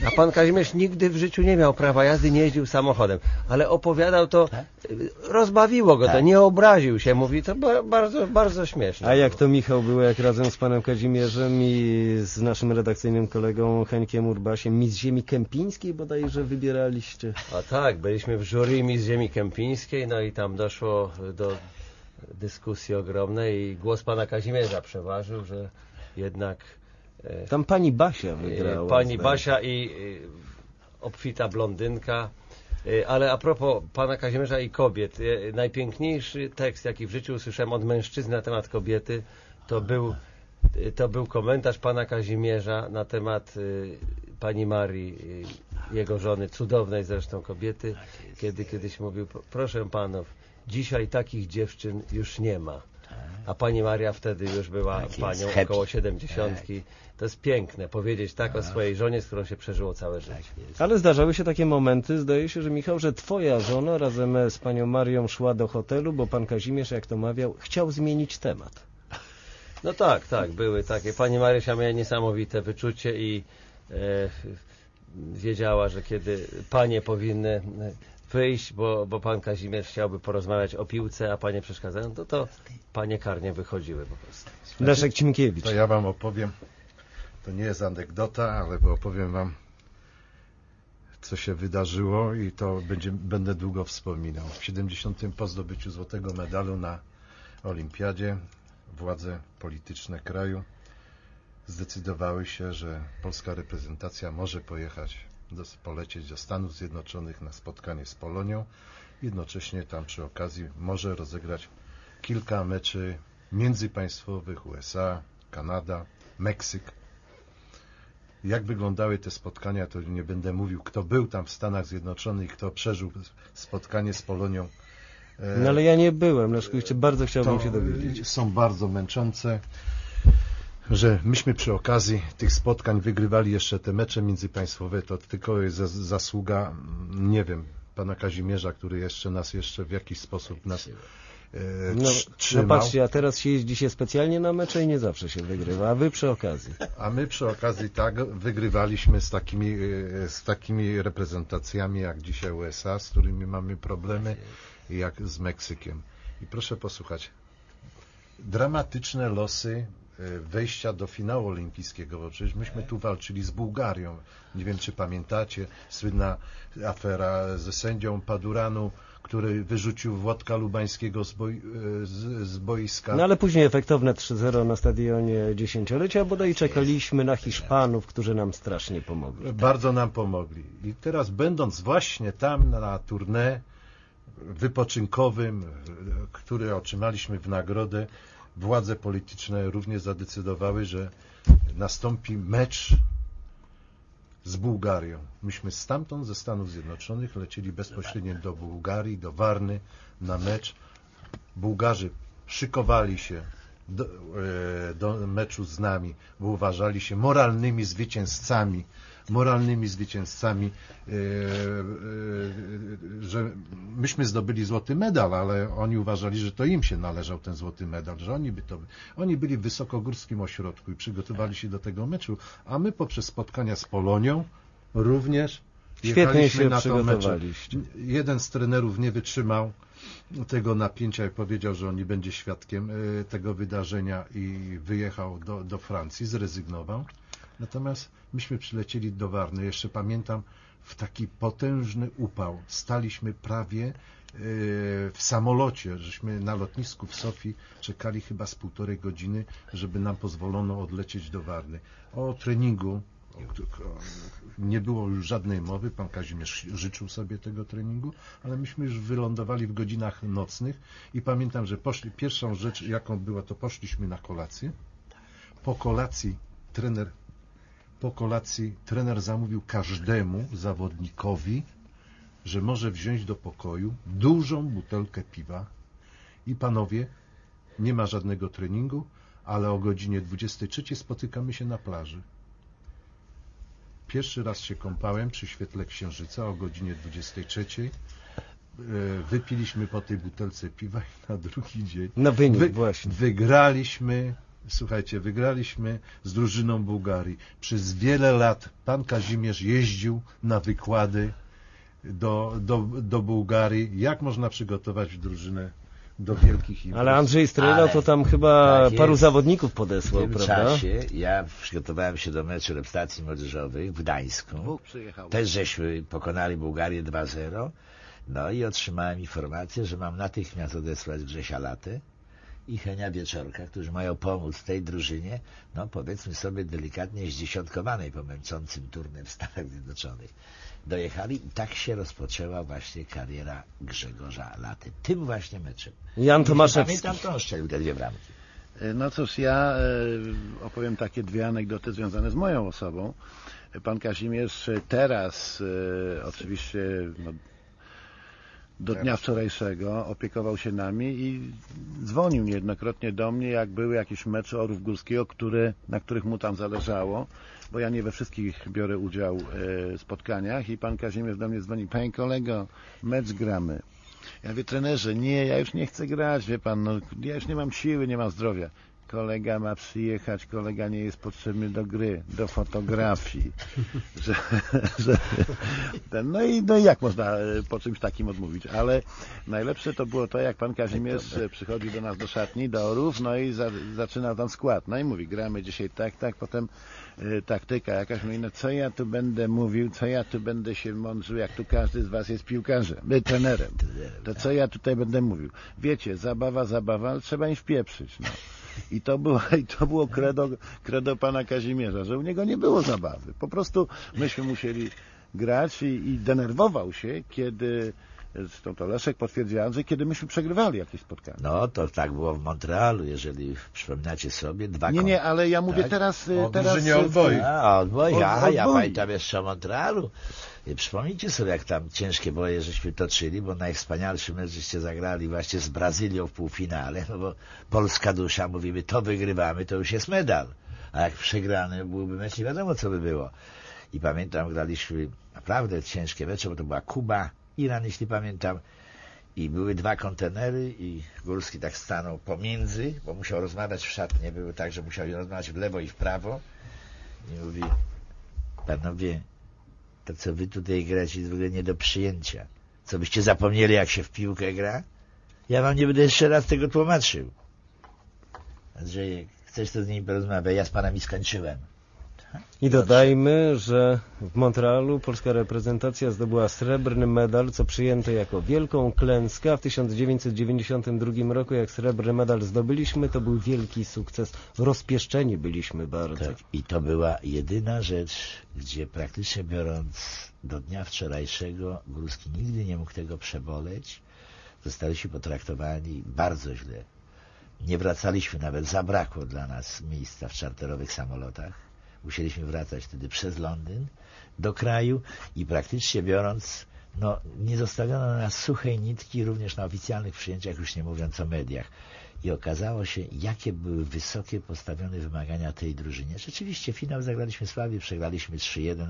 A pan Kazimierz nigdy w życiu nie miał prawa jazdy, nie jeździł samochodem. Ale opowiadał to, y, rozbawiło go to, nie obraził się, mówi, to ba- bardzo, bardzo śmieszne. A jak to Michał było, jak razem z panem Kazimierzem i z naszym redakcyjnym kolegą Henkiem Urbasiem mi z ziemi kępińskiej bodajże wybieraliście? A tak, byliśmy w jury z ziemi kępińskiej, no i tam doszło do dyskusji ogromnej i głos pana Kazimierza przeważył, że jednak e, Tam pani Basia wygrała. pani. Basia i e, obfita blondynka. E, Ale a propos pana Kazimierza i kobiet, e, najpiękniejszy tekst, jaki w życiu usłyszałem od mężczyzny na temat kobiety, to był, e, to był komentarz pana Kazimierza na temat e, pani Marii, e, jego żony, cudownej zresztą kobiety, kiedy kiedyś mówił, proszę panów, dzisiaj takich dziewczyn już nie ma. A pani Maria wtedy już była Tak jest, panią happy. około siedemdziesiątki. To jest piękne, powiedzieć tak o swojej żonie, z którą się przeżyło całe życie. Ale zdarzały się takie momenty, zdaje się, że Michał, że twoja żona razem z panią Marią szła do hotelu, bo pan Kazimierz, jak to mawiał, chciał zmienić temat. No tak, tak, były takie. Pani Marysia miała niesamowite wyczucie i e, wiedziała, że kiedy panie powinny e, wyjść, bo, bo pan Kazimierz chciałby porozmawiać o piłce, a panie przeszkadzają, to to panie karnie wychodziły po prostu. Leszek Cimkiewicz. To ja wam opowiem, to nie jest anegdota, ale opowiem wam, co się wydarzyło i to będzie, będę długo wspominał. W 70. po zdobyciu złotego medalu na olimpiadzie władze polityczne kraju zdecydowały się, że polska reprezentacja może pojechać, polecieć do Stanów Zjednoczonych na spotkanie z Polonią. Jednocześnie tam przy okazji może rozegrać kilka meczy międzypaństwowych USA, Kanada, Meksyk. Jak wyglądały te spotkania, to nie będę mówił, kto był tam w Stanach Zjednoczonych, kto przeżył spotkanie z Polonią. No ale ja nie byłem, Leszku, jeszcze bardzo chciałbym się dowiedzieć. Są bardzo męczące, że myśmy przy okazji tych spotkań wygrywali jeszcze te mecze międzypaństwowe, to tylko jest zas- zasługa, mm, nie wiem, pana Kazimierza, który jeszcze nas jeszcze w jakiś sposób nas e, No, no patrzcie, a teraz się jeździ się specjalnie na mecze i nie zawsze się wygrywa, a wy przy okazji. A my przy okazji tak wygrywaliśmy z takimi, e, z takimi reprezentacjami jak dzisiaj USA, z którymi mamy problemy, jak z Meksykiem. I proszę posłuchać, dramatyczne losy wejścia do finału olimpijskiego, bo przecież myśmy tu walczyli z Bułgarią. Nie wiem, czy pamiętacie, słynna afera ze sędzią Paduranu, który wyrzucił Włodka Lubańskiego z, boi, e, z, z boiska. No ale później efektowne 3-0 na stadionie dziesięciolecia, bodaj czekaliśmy na Hiszpanów, którzy nam strasznie pomogli. Bardzo nam pomogli. I teraz będąc właśnie tam na tournée wypoczynkowym, e, który otrzymaliśmy w nagrodę, władze polityczne również zadecydowały, że nastąpi mecz z Bułgarią. Myśmy stamtąd, ze Stanów Zjednoczonych, lecieli bezpośrednio do Bułgarii, do Warny na mecz. Bułgarzy szykowali się do, e, do meczu z nami, bo uważali się moralnymi zwycięzcami, moralnymi zwycięzcami, e, e, że myśmy zdobyli złoty medal, ale oni uważali, że to im się należał ten złoty medal, że oni by to, oni byli w wysokogórskim ośrodku i przygotowali się do tego meczu, a my poprzez spotkania z Polonią również Świetnie się na przygotowaliście. Jeden z trenerów nie wytrzymał tego napięcia i powiedział, że on nie będzie świadkiem e, tego wydarzenia i wyjechał do, do Francji, zrezygnował. Natomiast myśmy przylecieli do Warny. Jeszcze pamiętam, w taki potężny upał staliśmy prawie e, w samolocie, żeśmy na lotnisku w Sofii czekali chyba z półtorej godziny, żeby nam pozwolono odlecieć do Warny. O treningu nie było już żadnej mowy, pan Kazimierz życzył sobie tego treningu, ale myśmy już wylądowali w godzinach nocnych i pamiętam, że poszli, pierwszą rzecz jaką była, to poszliśmy na kolację. Po kolacji trener po kolacji trener zamówił każdemu zawodnikowi, że może wziąć do pokoju dużą butelkę piwa i panowie, nie ma żadnego treningu, ale o godzinie 23 spotykamy się na plaży. pierwszy raz się kąpałem przy świetle księżyca o godzinie 23. E, Wypiliśmy po tej butelce piwa i na drugi dzień Na wynik wy, właśnie. wygraliśmy, słuchajcie, wygraliśmy z drużyną Bułgarii. Przez wiele lat pan Kazimierz jeździł na wykłady do, do, do Bułgarii, jak można przygotować drużynę do wielkich imprez. Ale Andrzej Strela to tam chyba Tak paru zawodników W podesłał, tym prawda? czasie ja przygotowałem się do meczu reprezentacji młodzieżowych w Gdańsku. Też żeśmy pokonali Bułgarię 2-0. No i otrzymałem informację, że mam natychmiast odesłać Grzesia Latę i Henia Wieczorka, którzy mają pomóc tej drużynie, no powiedzmy sobie delikatnie zdziesiątkowanej po męczącym turnem w Stanach Zjednoczonych. Dojechali i tak się rozpoczęła właśnie kariera Grzegorza Laty. Tym właśnie meczem. Jan Tomaszewski. Pamiętam, to on strzelił te dwie bramki. E, No cóż, ja e, opowiem takie dwie anegdoty związane z moją osobą. Pan Kazimierz e, teraz oczywiście no, do dnia wczorajszego opiekował się nami i dzwonił niejednokrotnie do mnie, jak były jakieś mecze Orów Górskiego, które, na których mu tam zależało, bo ja nie we wszystkich biorę udział w spotkaniach i pan Kazimierz do mnie dzwoni, panie kolego, mecz gramy. Ja mówię, trenerze, nie, ja już nie chcę grać, wie pan, no, ja już nie mam siły, nie mam zdrowia. Kolega ma przyjechać, kolega nie jest potrzebny do gry, do fotografii. *laughs* że, że, ten, no, i, no i jak można e, po czymś takim odmówić? Ale najlepsze to było to, jak pan Kazimierz e, przychodzi do nas do szatni, do Orów, no i za, zaczyna tam skład. No i mówi, gramy dzisiaj tak, tak, potem e, taktyka jakaś, mówi, no co ja tu będę mówił, co ja tu będę się mądrzył, jak tu każdy z was jest piłkarzem, trenerem. To co ja tutaj będę mówił? Wiecie, zabawa, zabawa, ale trzeba im wpieprzyć. No. I to było, *laughs* i to było credo, credo pana Kazimierza, że u niego nie było zabawy. Po prostu myśmy musieli grać i, i denerwował się, kiedy zresztą to Leszek potwierdzi Andrzej, kiedy myśmy przegrywali jakieś spotkanie. No, to tak było w Montrealu, jeżeli przypominacie sobie. Dwa Nie, nie, ale ja mówię Tak? teraz... O teraz drużynie Oldboy. A, odboj, Od- aha, ja odboi. pamiętam jeszcze o Montrealu. Przypomnijcie sobie, jak tam ciężkie boje żeśmy toczyli, bo najwspanialszy mecz żeście zagrali właśnie z Brazylią w półfinale, no bo polska dusza, mówimy, to wygrywamy, to już jest medal. A jak przegrany byłby mecz, nie wiadomo co by było. I pamiętam, graliśmy naprawdę ciężkie mecze, bo to była Kuba, Iran, jeśli pamiętam. I były dwa kontenery i Górski tak stanął pomiędzy, bo musiał rozmawiać w szatnie. Było tak, że musiał rozmawiać w lewo i w prawo. I mówi, panowie, to co wy tutaj gracie jest w ogóle nie do przyjęcia. Co byście zapomnieli, jak się w piłkę gra? Ja wam nie będę jeszcze raz tego tłumaczył. Andrzejek, chcesz to z nimi porozmawiać? Ja z panami skończyłem. I dodajmy, że w Montrealu polska reprezentacja zdobyła srebrny medal, co przyjęto jako wielką klęskę. A w 1992 roku, jak srebrny medal zdobyliśmy, to był wielki sukces. Rozpieszczeni byliśmy bardzo. Tak. I to była jedyna rzecz, gdzie praktycznie biorąc do dnia wczorajszego Górski nigdy nie mógł tego przeboleć. Zostaliśmy potraktowani bardzo źle. Nie wracaliśmy nawet, zabrakło dla nas miejsca w czarterowych samolotach. Musieliśmy wracać wtedy przez Londyn do kraju i praktycznie biorąc, no, nie zostawiono na nas suchej nitki, również na oficjalnych przyjęciach, już nie mówiąc o mediach. I okazało się, jakie były wysokie postawione wymagania tej drużynie. Rzeczywiście finał zagraliśmy słabiej, przegraliśmy 3-1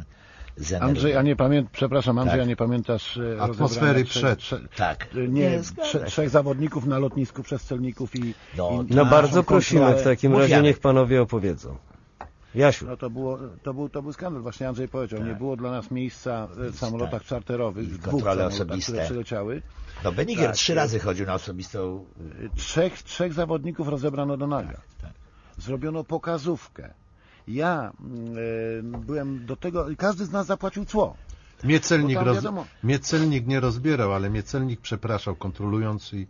z. Andrzej, a nie pamiętam, przepraszam Andrzej, Tak. a nie pamiętasz e, Atmosfery przed. trzech- Tak. Nie, Nie, trze, trzech zawodników na lotnisku przez celników i, No, i No bardzo prosimy w takim razie, niech panowie opowiedzą. Jasiu. No to, było, to, był, to był skandal, właśnie Andrzej powiedział. Nie Tak. było dla nas miejsca w samolotach czarterowych, I w dwóch kontrole samolotach, osobiste. które przyleciały. No Beniger Tak. trzy razy chodził na osobistą... Trzech, trzech zawodników rozebrano do naga. tak. Zrobiono pokazówkę. Ja e, byłem do tego, każdy z nas zapłacił cło. Mnie celnik, Bo tam roz... wiadomo- mnie celnik nie rozbierał, ale mnie celnik przepraszał, kontrolujący i,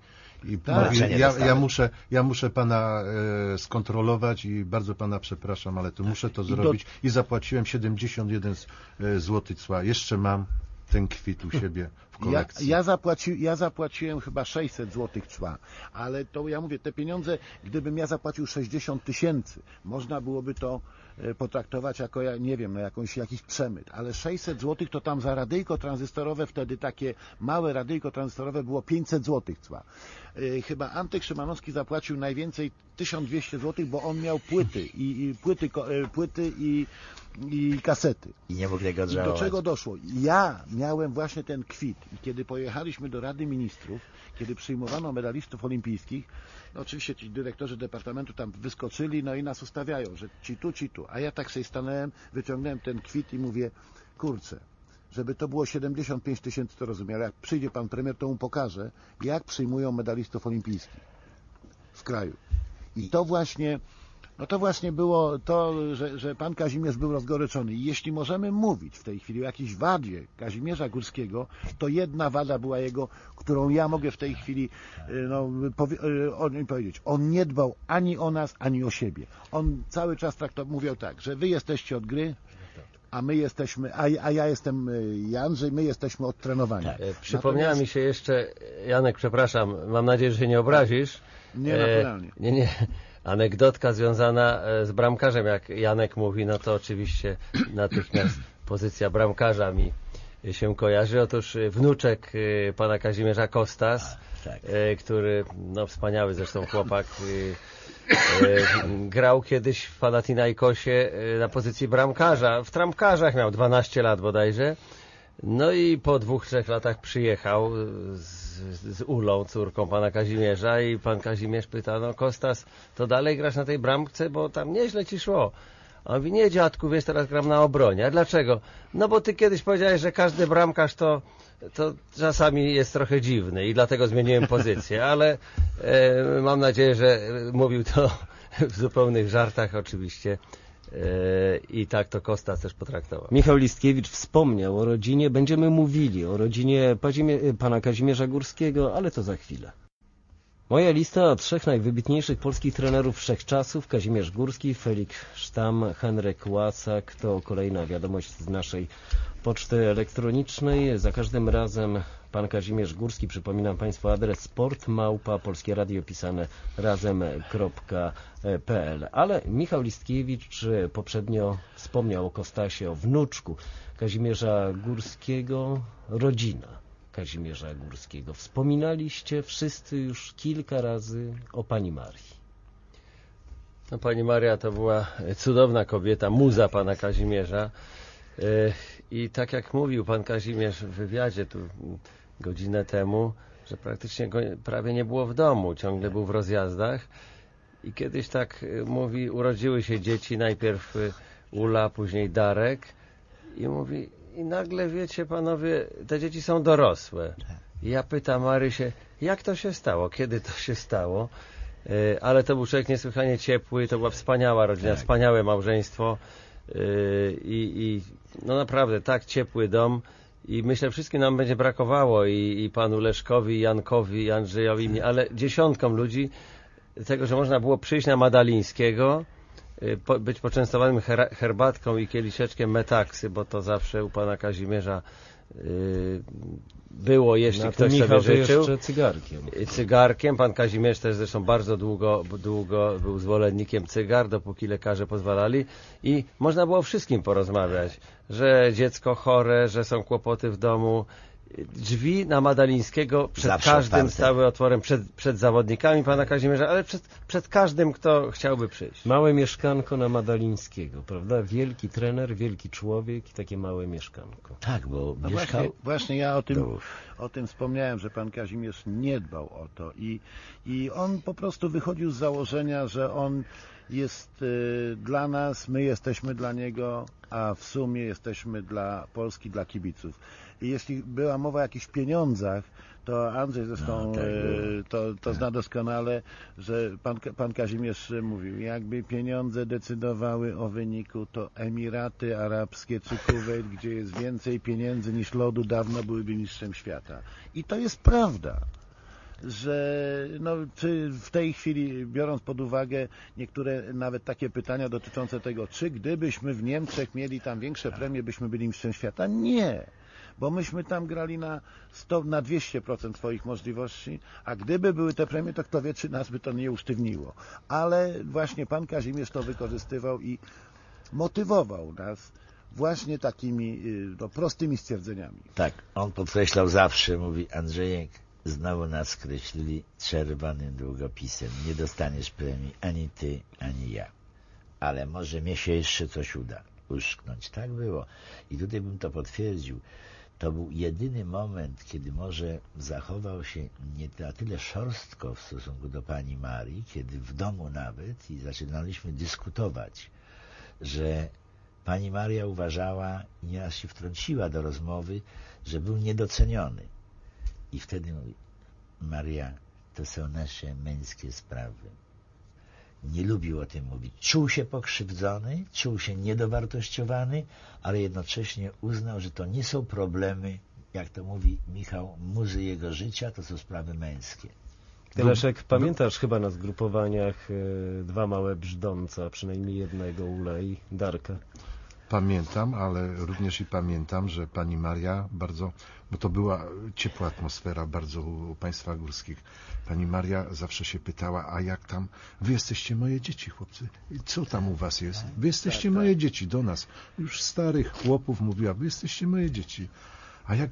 i Tak. ja, dostałem. ja, muszę, ja muszę pana e, skontrolować i bardzo pana przepraszam, ale to muszę to I do- zrobić i zapłaciłem 71 e, zł cła. Jeszcze mam ten kwit u siebie w Ja, kolekcji. ja, zapłaci, ja zapłaciłem chyba 600 zł cła, ale to ja mówię, te pieniądze, gdybym ja zapłacił 60 tysięcy, można byłoby to potraktować jako, ja nie wiem, no jakąś, jakiś przemyt, ale 600 zł to tam za radyjko tranzystorowe, wtedy takie małe radyjko tranzystorowe było 500 zł cła. E, Chyba Antek Szymanowski zapłacił najwięcej 1200 zł, bo on miał płyty i, i płyty, e, płyty i, i kasety. I nie mógł tego I do odżałować. czego doszło? Ja miałem właśnie ten kwit i kiedy pojechaliśmy do Rady Ministrów, kiedy przyjmowano medalistów olimpijskich, oczywiście ci dyrektorzy departamentu tam wyskoczyli, no i nas ustawiają, że ci tu, ci tu. A ja tak sobie stanąłem, wyciągnąłem ten kwit i mówię, kurczę, żeby to było 75 tysięcy, to rozumiem, ale jak przyjdzie pan premier, to mu pokażę, jak przyjmują medalistów olimpijskich w kraju. I to właśnie, no to właśnie było to, że, że pan Kazimierz był rozgoryczony. I jeśli możemy mówić w tej chwili o jakiejś wadzie Kazimierza Górskiego, to jedna wada była jego, którą ja mogę w tej chwili y, no, powie, y, o nim powiedzieć. On nie dbał ani o nas, ani o siebie. On cały czas traktował, mówił tak, że wy jesteście od gry, a my jesteśmy, a, a ja jestem y, Jan, że my jesteśmy od trenowania. E, Przypomniała Natomiast- mi się jeszcze, Janek, przepraszam, mam nadzieję, że się nie obrazisz. Nie, E, naturalnie. nie, nie. Anegdotka związana e, z bramkarzem, jak Janek mówi, no to oczywiście natychmiast pozycja bramkarza mi się kojarzy. Otóż e, wnuczek e, pana Kazimierza Kostas, tak. który, no wspaniały zresztą chłopak, grał kiedyś w Panathinaikosie na pozycji bramkarza. W trampkarzach miał 12 lat bodajże. No i po dwóch, trzech latach przyjechał z, z Ulą, córką pana Kazimierza i pan Kazimierz pyta, no Kostas, to dalej grasz na tej bramce, bo tam nieźle ci szło. A on mówi, nie dziadku, wiesz, teraz gram na obronie. A dlaczego? No bo ty kiedyś powiedziałeś, że każdy bramkarz to, to czasami jest trochę dziwny i dlatego zmieniłem *laughs* pozycję, ale e, mam nadzieję, że mówił to *laughs* w zupełnych żartach oczywiście. E, I tak to Kostas też potraktował. Michał Listkiewicz wspomniał o rodzinie. Będziemy mówili o rodzinie Pazimie- pana Kazimierza Górskiego, ale to za chwilę. Moja lista trzech najwybitniejszych polskich trenerów wszechczasów. Kazimierz Górski, Felix Sztam, Henryk Łasak. To kolejna wiadomość z naszej poczty elektronicznej. Za każdym razem pan Kazimierz Górski, przypominam Państwu adres sportmałpa, polskie radio pisane razem.pl. Ale Michał Listkiewicz e, poprzednio wspomniał o Kostasie, o wnuczku Kazimierza Górskiego, rodzina Kazimierza Górskiego. Wspominaliście wszyscy już kilka razy o pani Marii. No, pani Maria to była cudowna kobieta, muza pana Kazimierza. E, I tak jak mówił pan Kazimierz w wywiadzie tu godzinę temu, że praktycznie go prawie nie było w domu, ciągle był w rozjazdach. I kiedyś tak e, mówi, urodziły się dzieci, najpierw e, Ula, później Darek. I mówi, i nagle wiecie panowie, te dzieci są dorosłe. I ja pytam Marysię, jak to się stało, kiedy to się stało? E, ale to był człowiek niesłychanie ciepły, to była wspaniała rodzina, wspaniałe małżeństwo i, i no naprawdę tak ciepły dom i myślę wszystkim nam będzie brakowało i, i panu Leszkowi, i Jankowi, i Andrzejowi, ale dziesiątkom ludzi tego, że można było przyjść na Madalińskiego, y, po, być poczęstowanym her, herbatką i kieliszeczkiem metaksy, bo to zawsze u pana Kazimierza było, jeśli Na ktoś sobie Michał to życzył. jeszcze cygarkiem. Y, Cygarkiem. Pan Kazimierz też zresztą bardzo długo, długo był zwolennikiem cygar, dopóki lekarze pozwalali. I można było o wszystkim porozmawiać, że dziecko chore, że są kłopoty w domu. Drzwi na Madalińskiego przed Zawsze każdym otwarte. stały otworem, przed, przed zawodnikami pana Kazimierza, ale przed, przed każdym, kto chciałby przyjść. Małe mieszkanko na Madalińskiego, prawda? Wielki trener, wielki człowiek i takie małe mieszkanko. Tak, bo No mieszkał... właśnie, właśnie ja o tym, Do- o tym wspomniałem, że pan Kazimierz nie dbał o to i, i on po prostu wychodził z założenia, że on jest y, dla nas, my jesteśmy dla niego, a w sumie jesteśmy dla Polski, dla kibiców. I jeśli była mowa o jakichś pieniądzach, to Andrzej zresztą No, tak y, to, to zna doskonale, że pan, pan Kazimierz mówił, jakby pieniądze decydowały o wyniku, to Emiraty Arabskie czy Kuwait, gdzie jest więcej pieniędzy niż lodu, dawno byłyby mistrzem świata. I to jest prawda że no, czy w tej chwili, biorąc pod uwagę niektóre nawet takie pytania dotyczące tego, czy gdybyśmy w Niemczech mieli tam większe premie, byśmy byli mistrzem świata? Nie, bo myśmy tam grali na 100, na 200% swoich możliwości, a gdyby były te premie, to kto wie, czy nas by to nie usztywniło. Ale właśnie pan Kazimierz to wykorzystywał i motywował nas właśnie takimi y, no, prostymi stwierdzeniami. Tak, on podkreślał zawsze, mówi Andrzejek, znowu nas skreślili czerwonym długopisem. Nie dostaniesz premii ani ty, ani ja. Ale może mnie się jeszcze coś uda uszknąć. Tak było. I tutaj bym to potwierdził. To był jedyny moment, kiedy może zachował się nie na tyle szorstko w stosunku do pani Marii, kiedy w domu nawet i zaczynaliśmy dyskutować, że pani Maria uważała i nieraz się wtrąciła do rozmowy, że był niedoceniony. I wtedy mówi, Maria, to są nasze męskie sprawy. Nie lubił o tym mówić. Czuł się pokrzywdzony, czuł się niedowartościowany, ale jednocześnie uznał, że to nie są problemy, jak to mówi Michał, muzy jego życia, to są sprawy męskie. Leszek, pamiętasz chyba na zgrupowaniach e, dwa małe brzdąca, przynajmniej jednego Ula i Darka. Pamiętam, ale również i pamiętam, że pani Maria bardzo, bo to była ciepła atmosfera bardzo u państwa górskich. Pani Maria zawsze się pytała, a jak tam, wy jesteście moje dzieci, chłopcy. Co tam u was jest? Wy jesteście moje dzieci, do nas. Już starych chłopów mówiła, wy jesteście moje dzieci. A jak,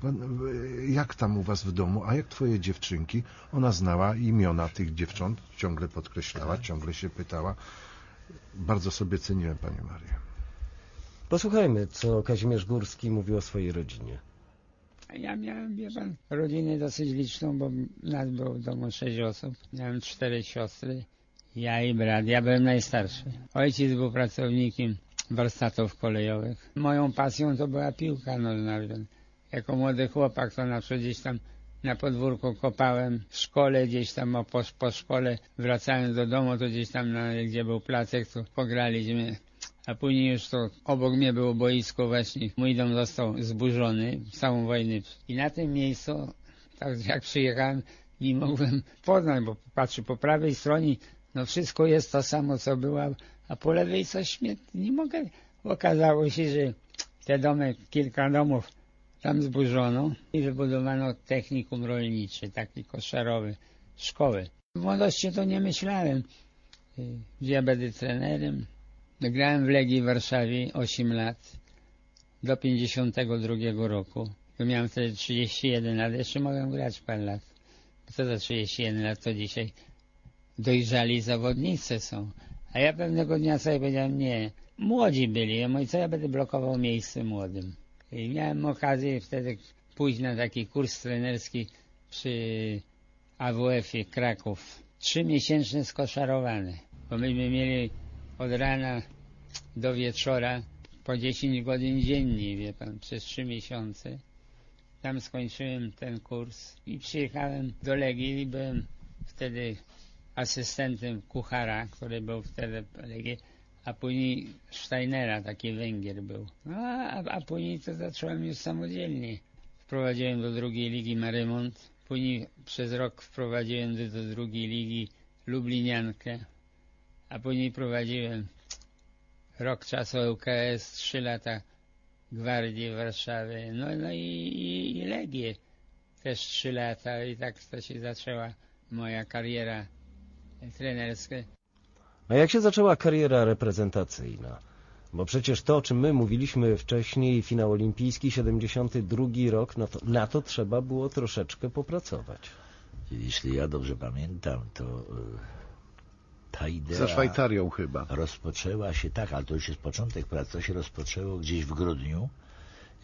jak tam u was w domu? A jak twoje dziewczynki? Ona znała imiona tych dziewcząt, ciągle podkreślała, ciągle się pytała. Bardzo sobie ceniłem Panią Marię. Posłuchajmy, co Kazimierz Górski mówił o swojej rodzinie. Ja miałem, wie pan, rodzinę dosyć liczną, bo nas było w domu sześć osób. Miałem cztery siostry, ja i brat. Ja byłem najstarszy. Ojciec był pracownikiem warsztatów kolejowych. Moją pasją to była piłka nożna. Jako młody chłopak to przykład gdzieś tam na podwórku kopałem, w szkole gdzieś tam po, po szkole wracając do domu, to gdzieś tam na, gdzie był placek, to pograliśmy a później już to obok mnie było boisko właśnie. Mój dom został zburzony, całą wojnę. I na tym miejscu, tak jak przyjechałem, nie mogłem poznać, bo patrzę po prawej stronie, no wszystko jest to samo, co było, a po lewej coś śmietnie. Nie mogę. Okazało się, że te domy, kilka domów tam zburzono i wybudowano technikum rolnicze, taki koszarowy, szkoły. W młodości to nie myślałem, gdzie ja będę trenerem, Grałem w Legii w Warszawie 8 lat do 52 roku. To miałem wtedy 31 lat, jeszcze mogłem grać parę lat. Co za 31 lat to dzisiaj dojrzali zawodnicy są. A ja pewnego dnia sobie powiedziałem, nie, młodzi byli. Ja mówię, co ja będę blokował miejsce młodym. I miałem okazję wtedy pójść na taki kurs trenerski przy AWF-ie Kraków. Trzymiesięczny skoszarowany. Bo myśmy mieli od rana do wieczora po 10 godzin dziennie, wie pan, przez 3 miesiące. Tam skończyłem ten kurs i przyjechałem do Legii i byłem wtedy asystentem kuchara, który był wtedy Legii, a później Steinera, taki Węgier był. No, a, a później to zacząłem już samodzielnie. Wprowadziłem do drugiej ligi Marymont, później przez rok wprowadziłem do drugiej ligi Lubliniankę, a później prowadziłem rok czasu ŁKS, trzy lata Gwardii w Warszawie, no, no i, i, i Legię też trzy lata i tak to się zaczęła moja kariera trenerska. A jak się zaczęła kariera reprezentacyjna? Bo przecież to, o czym my mówiliśmy wcześniej, finał olimpijski, 72 rok, no to na to trzeba było troszeczkę popracować. Jeśli ja dobrze pamiętam, to ta idea... Za Szwajcarią chyba. Rozpoczęła się, tak, ale to już jest początek pracy, to się rozpoczęło gdzieś w grudniu,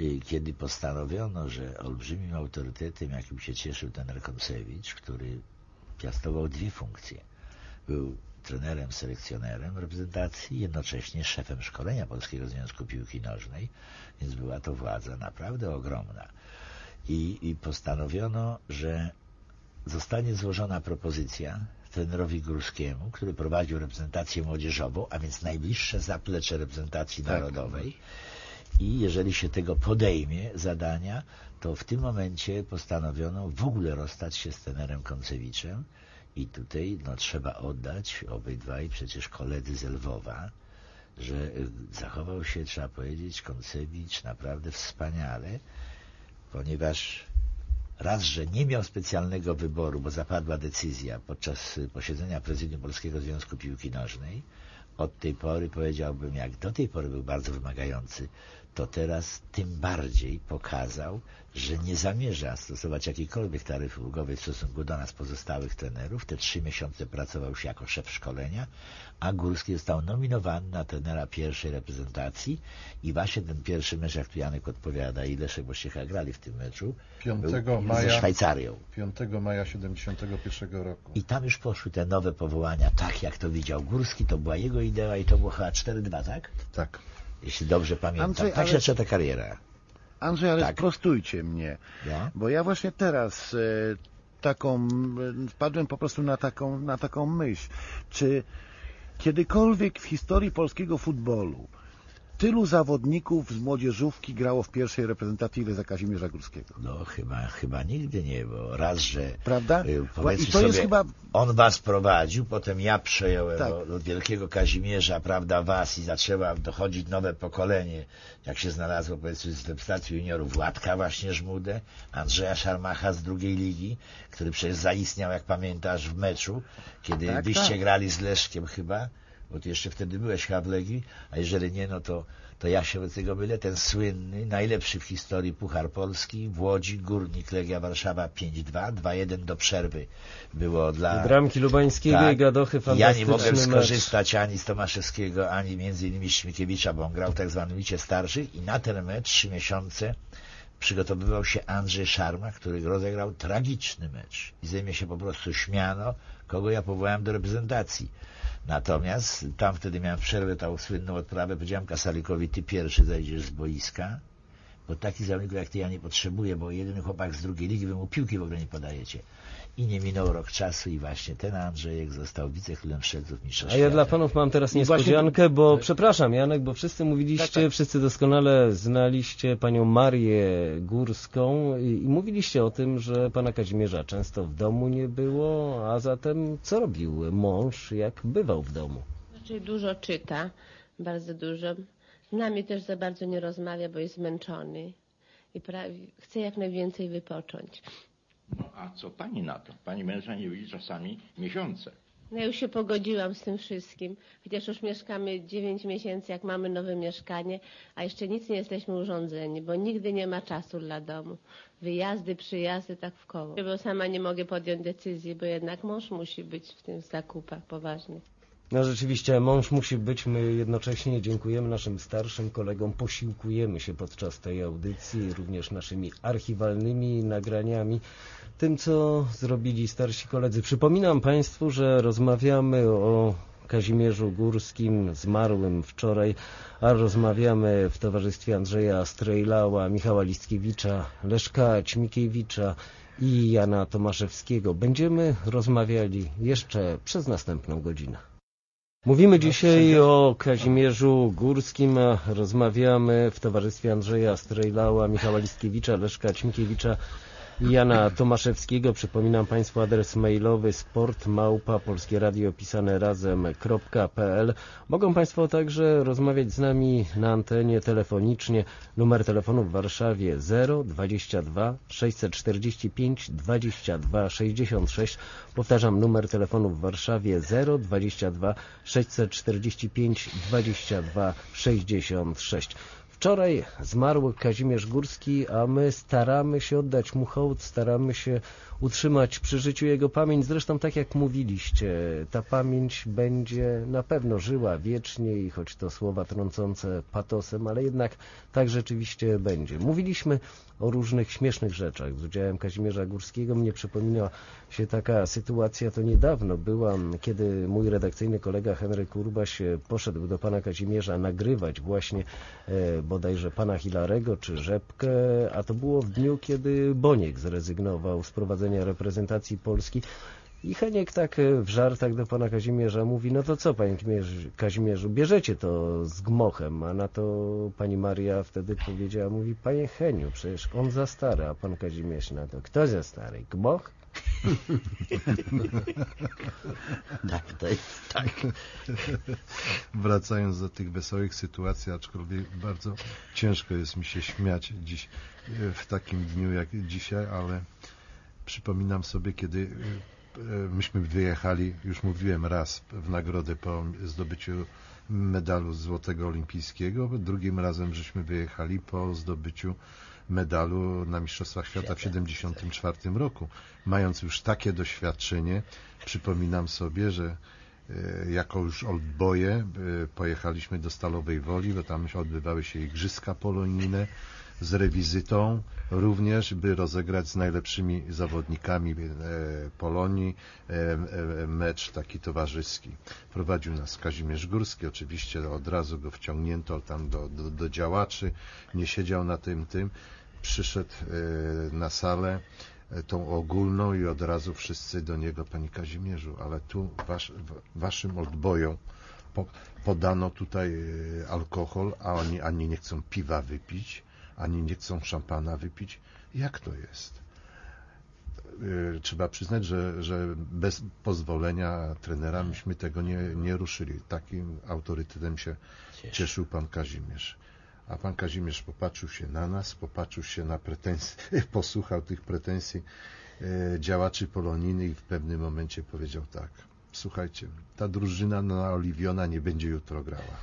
y, kiedy postanowiono, że olbrzymim autorytetem, jakim się cieszył ten Rekoncewicz, który piastował dwie funkcje. Był trenerem, selekcjonerem reprezentacji, jednocześnie szefem szkolenia Polskiego Związku Piłki Nożnej, więc była to władza naprawdę ogromna. I, i postanowiono, że zostanie złożona propozycja trenerowi Górskiemu, który prowadził reprezentację młodzieżową, a więc najbliższe zaplecze reprezentacji tak. narodowej. I jeżeli się tego podejmie zadania, to w tym momencie postanowiono w ogóle rozstać się z trenerem Koncewiczem i tutaj no, trzeba oddać obydwaj przecież koledzy z Lwowa, że y, zachował się, trzeba powiedzieć, Koncewicz naprawdę wspaniale, ponieważ raz, że nie miał specjalnego wyboru, bo zapadła decyzja podczas posiedzenia Prezydium Polskiego Związku Piłki Nożnej od tej pory powiedziałbym, jak do tej pory był bardzo wymagający, to teraz tym bardziej pokazał, że nie zamierza stosować jakiejkolwiek taryfy ulgowej w stosunku do nas pozostałych trenerów. Te trzy miesiące pracował się jako szef szkolenia, a Górski został nominowany na trenera pierwszej reprezentacji i właśnie ten pierwszy mecz, jak tu Janek odpowiada, ile Leszek Bościecha grali w tym meczu, 5 był maja, ze Szwajcarią. 5 maja 71 roku. I tam już poszły te nowe powołania, tak jak to widział Górski, to była jego idea i to było chyba 4-2, tak? Tak. Jeśli dobrze pamiętam. Andrzej, tak ale- się zaczęła ta kariera. Andrzej, ale Tak. sprostujcie mnie, Ja? bo ja właśnie teraz e, taką, e, wpadłem po prostu na taką, na taką myśl. Czy kiedykolwiek w historii polskiego futbolu tylu zawodników z młodzieżówki grało w pierwszej reprezentacji ile za Kazimierza Górskiego? No chyba, chyba nigdy nie, bo raz, że Prawda? powiedzmy I to sobie, jest chyba on was prowadził, potem ja przejąłem Tak. od, od wielkiego Kazimierza, prawda, was i zaczęła dochodzić nowe pokolenie, jak się znalazło powiedzmy z reprezentacji juniorów Władka właśnie Żmudę, Andrzeja Szarmacha z drugiej ligi, który przecież zaistniał, jak pamiętasz, w meczu, kiedy Tak, wyście tak. grali z Leszkiem chyba, bo ty jeszcze wtedy byłeś Legii, a jeżeli nie, no to, to ja się od tego mylę, ten słynny, najlepszy w historii Puchar Polski w Łodzi, Górnik Legia Warszawa 5-2, 2-1 do przerwy było dla... Bramki Lubańskiego Tak. i Gadochy Ja fantastyczny nie mogłem mecz. skorzystać ani z Tomaszewskiego, ani między innymi Śmikiewicza, bo on grał w tak zwanym licie starszych i na ten mecz trzy miesiące przygotowywał się Andrzej Szarma, który rozegrał tragiczny mecz i ze mnie się po prostu śmiano, kogo ja powołałem do reprezentacji. Natomiast tam wtedy miałem przerwę tą słynną odprawę, powiedziałem Kasalikowi, ty pierwszy zejdziesz z boiska, bo takich zawodników jak ty ja nie potrzebuję, bo jeden chłopak z drugiej ligi, wy mu piłki w ogóle nie podajecie. I nie minął rok czasu i właśnie ten Andrzejek został wicekrólem strzelców mistrza A ja dla panów mam teraz I właśnie- niespodziankę, bo przepraszam Janek, bo wszyscy mówiliście, Tak, tak. wszyscy doskonale znaliście panią Marię Górską i, i mówiliście o tym, że pana Kazimierza często w domu nie było, a zatem co robił mąż, jak bywał w domu? Znaczy dużo czyta, bardzo dużo. Z nami też za bardzo nie rozmawia, bo jest zmęczony i prawie chce jak najwięcej wypocząć. No a co pani na to? Pani męża nie widzi czasami miesiące. No ja już się pogodziłam z tym wszystkim, chociaż już mieszkamy 9 miesięcy, jak mamy nowe mieszkanie, a jeszcze nic nie jesteśmy urządzeni, bo nigdy nie ma czasu dla domu. Wyjazdy, przyjazdy, tak w koło. Bo sama nie mogę podjąć decyzji, bo jednak mąż musi być w tym zakupach poważnych. No rzeczywiście, mąż musi być. My jednocześnie dziękujemy naszym starszym kolegom, posiłkujemy się podczas tej audycji, również naszymi archiwalnymi nagraniami, tym co zrobili starsi koledzy. Przypominam Państwu, że rozmawiamy o Kazimierzu Górskim, zmarłym wczoraj, a rozmawiamy w towarzystwie Andrzeja Strejlała, Michała Listkiewicza, Leszka Ćmikiewicza i Jana Tomaszewskiego. Będziemy rozmawiali jeszcze przez następną godzinę. Mówimy dzisiaj o Kazimierzu Górskim, rozmawiamy w towarzystwie Andrzeja Strejlała, Michała Listkiewicza, Leszka Ćmikiewicza i Jana Tomaszewskiego. Przypominam Państwu adres mailowy sportmałpa polskie radio pisane razem.pl. Mogą Państwo także rozmawiać z nami na antenie telefonicznie. Numer telefonu w Warszawie 0 22 645 22 66. Powtarzam numer telefonu w Warszawie 0 22 645 22 66. Wczoraj zmarł Kazimierz Górski, a my staramy się oddać mu hołd, staramy się utrzymać przy życiu jego pamięć. Zresztą tak jak mówiliście, ta pamięć będzie na pewno żyła wiecznie i choć to słowa trącące patosem, ale jednak tak rzeczywiście będzie. Mówiliśmy o różnych śmiesznych rzeczach z udziałem Kazimierza Górskiego. Mnie przypomina się taka sytuacja, to niedawno była, kiedy mój redakcyjny kolega Henryk Urbaś poszedł do pana Kazimierza nagrywać właśnie e, bodajże pana Hilarego czy Rzepkę, a to było w dniu, kiedy Boniek zrezygnował z prowadzenia reprezentacji Polski. I Heniek tak e, w żartach do pana Kazimierza mówi, no to co panie Kazimierz- Kazimierzu, bierzecie to z gmochem, a na to pani Maria wtedy powiedziała, mówi, panie Heniu, przecież on za stary, a pan Kazimierz na to, kto za stary, gmoch? *laughs* Tak, to jest tak. Wracając do tych wesołych sytuacji, aczkolwiek bardzo ciężko jest mi się śmiać dziś e, w takim dniu jak dzisiaj, ale przypominam sobie, kiedy e, e, myśmy wyjechali, już mówiłem raz, w nagrodę po zdobyciu medalu złotego olimpijskiego, drugim razem żeśmy wyjechali po zdobyciu medalu na Mistrzostwach Świata w 1974 roku. Mając już takie doświadczenie, przypominam sobie, że e, jako już oldboje e, pojechaliśmy do Stalowej Woli, bo tam odbywały się igrzyska polonijne z rewizytą również, by rozegrać z najlepszymi zawodnikami e, Polonii mecz taki towarzyski. Prowadził nas Kazimierz Górski, oczywiście od razu go wciągnięto tam do, do, do działaczy, nie siedział na tym tym przyszedł e, na salę e, tą ogólną i od razu wszyscy do niego, Panie Kazimierzu, ale tu was, waszym oldbojom podano tutaj e, alkohol, a oni ani nie chcą piwa wypić, ani nie chcą szampana wypić. Jak to jest? Trzeba przyznać, że, że bez pozwolenia trenera myśmy tego nie, nie ruszyli. Takim autorytetem się cieszył pan Kazimierz. A pan Kazimierz popatrzył się na nas, popatrzył się na pretensje, *laughs* posłuchał tych pretensji e, działaczy polonijnych i w pewnym momencie powiedział tak, słuchajcie, ta drużyna na Oliwiona nie będzie jutro grała.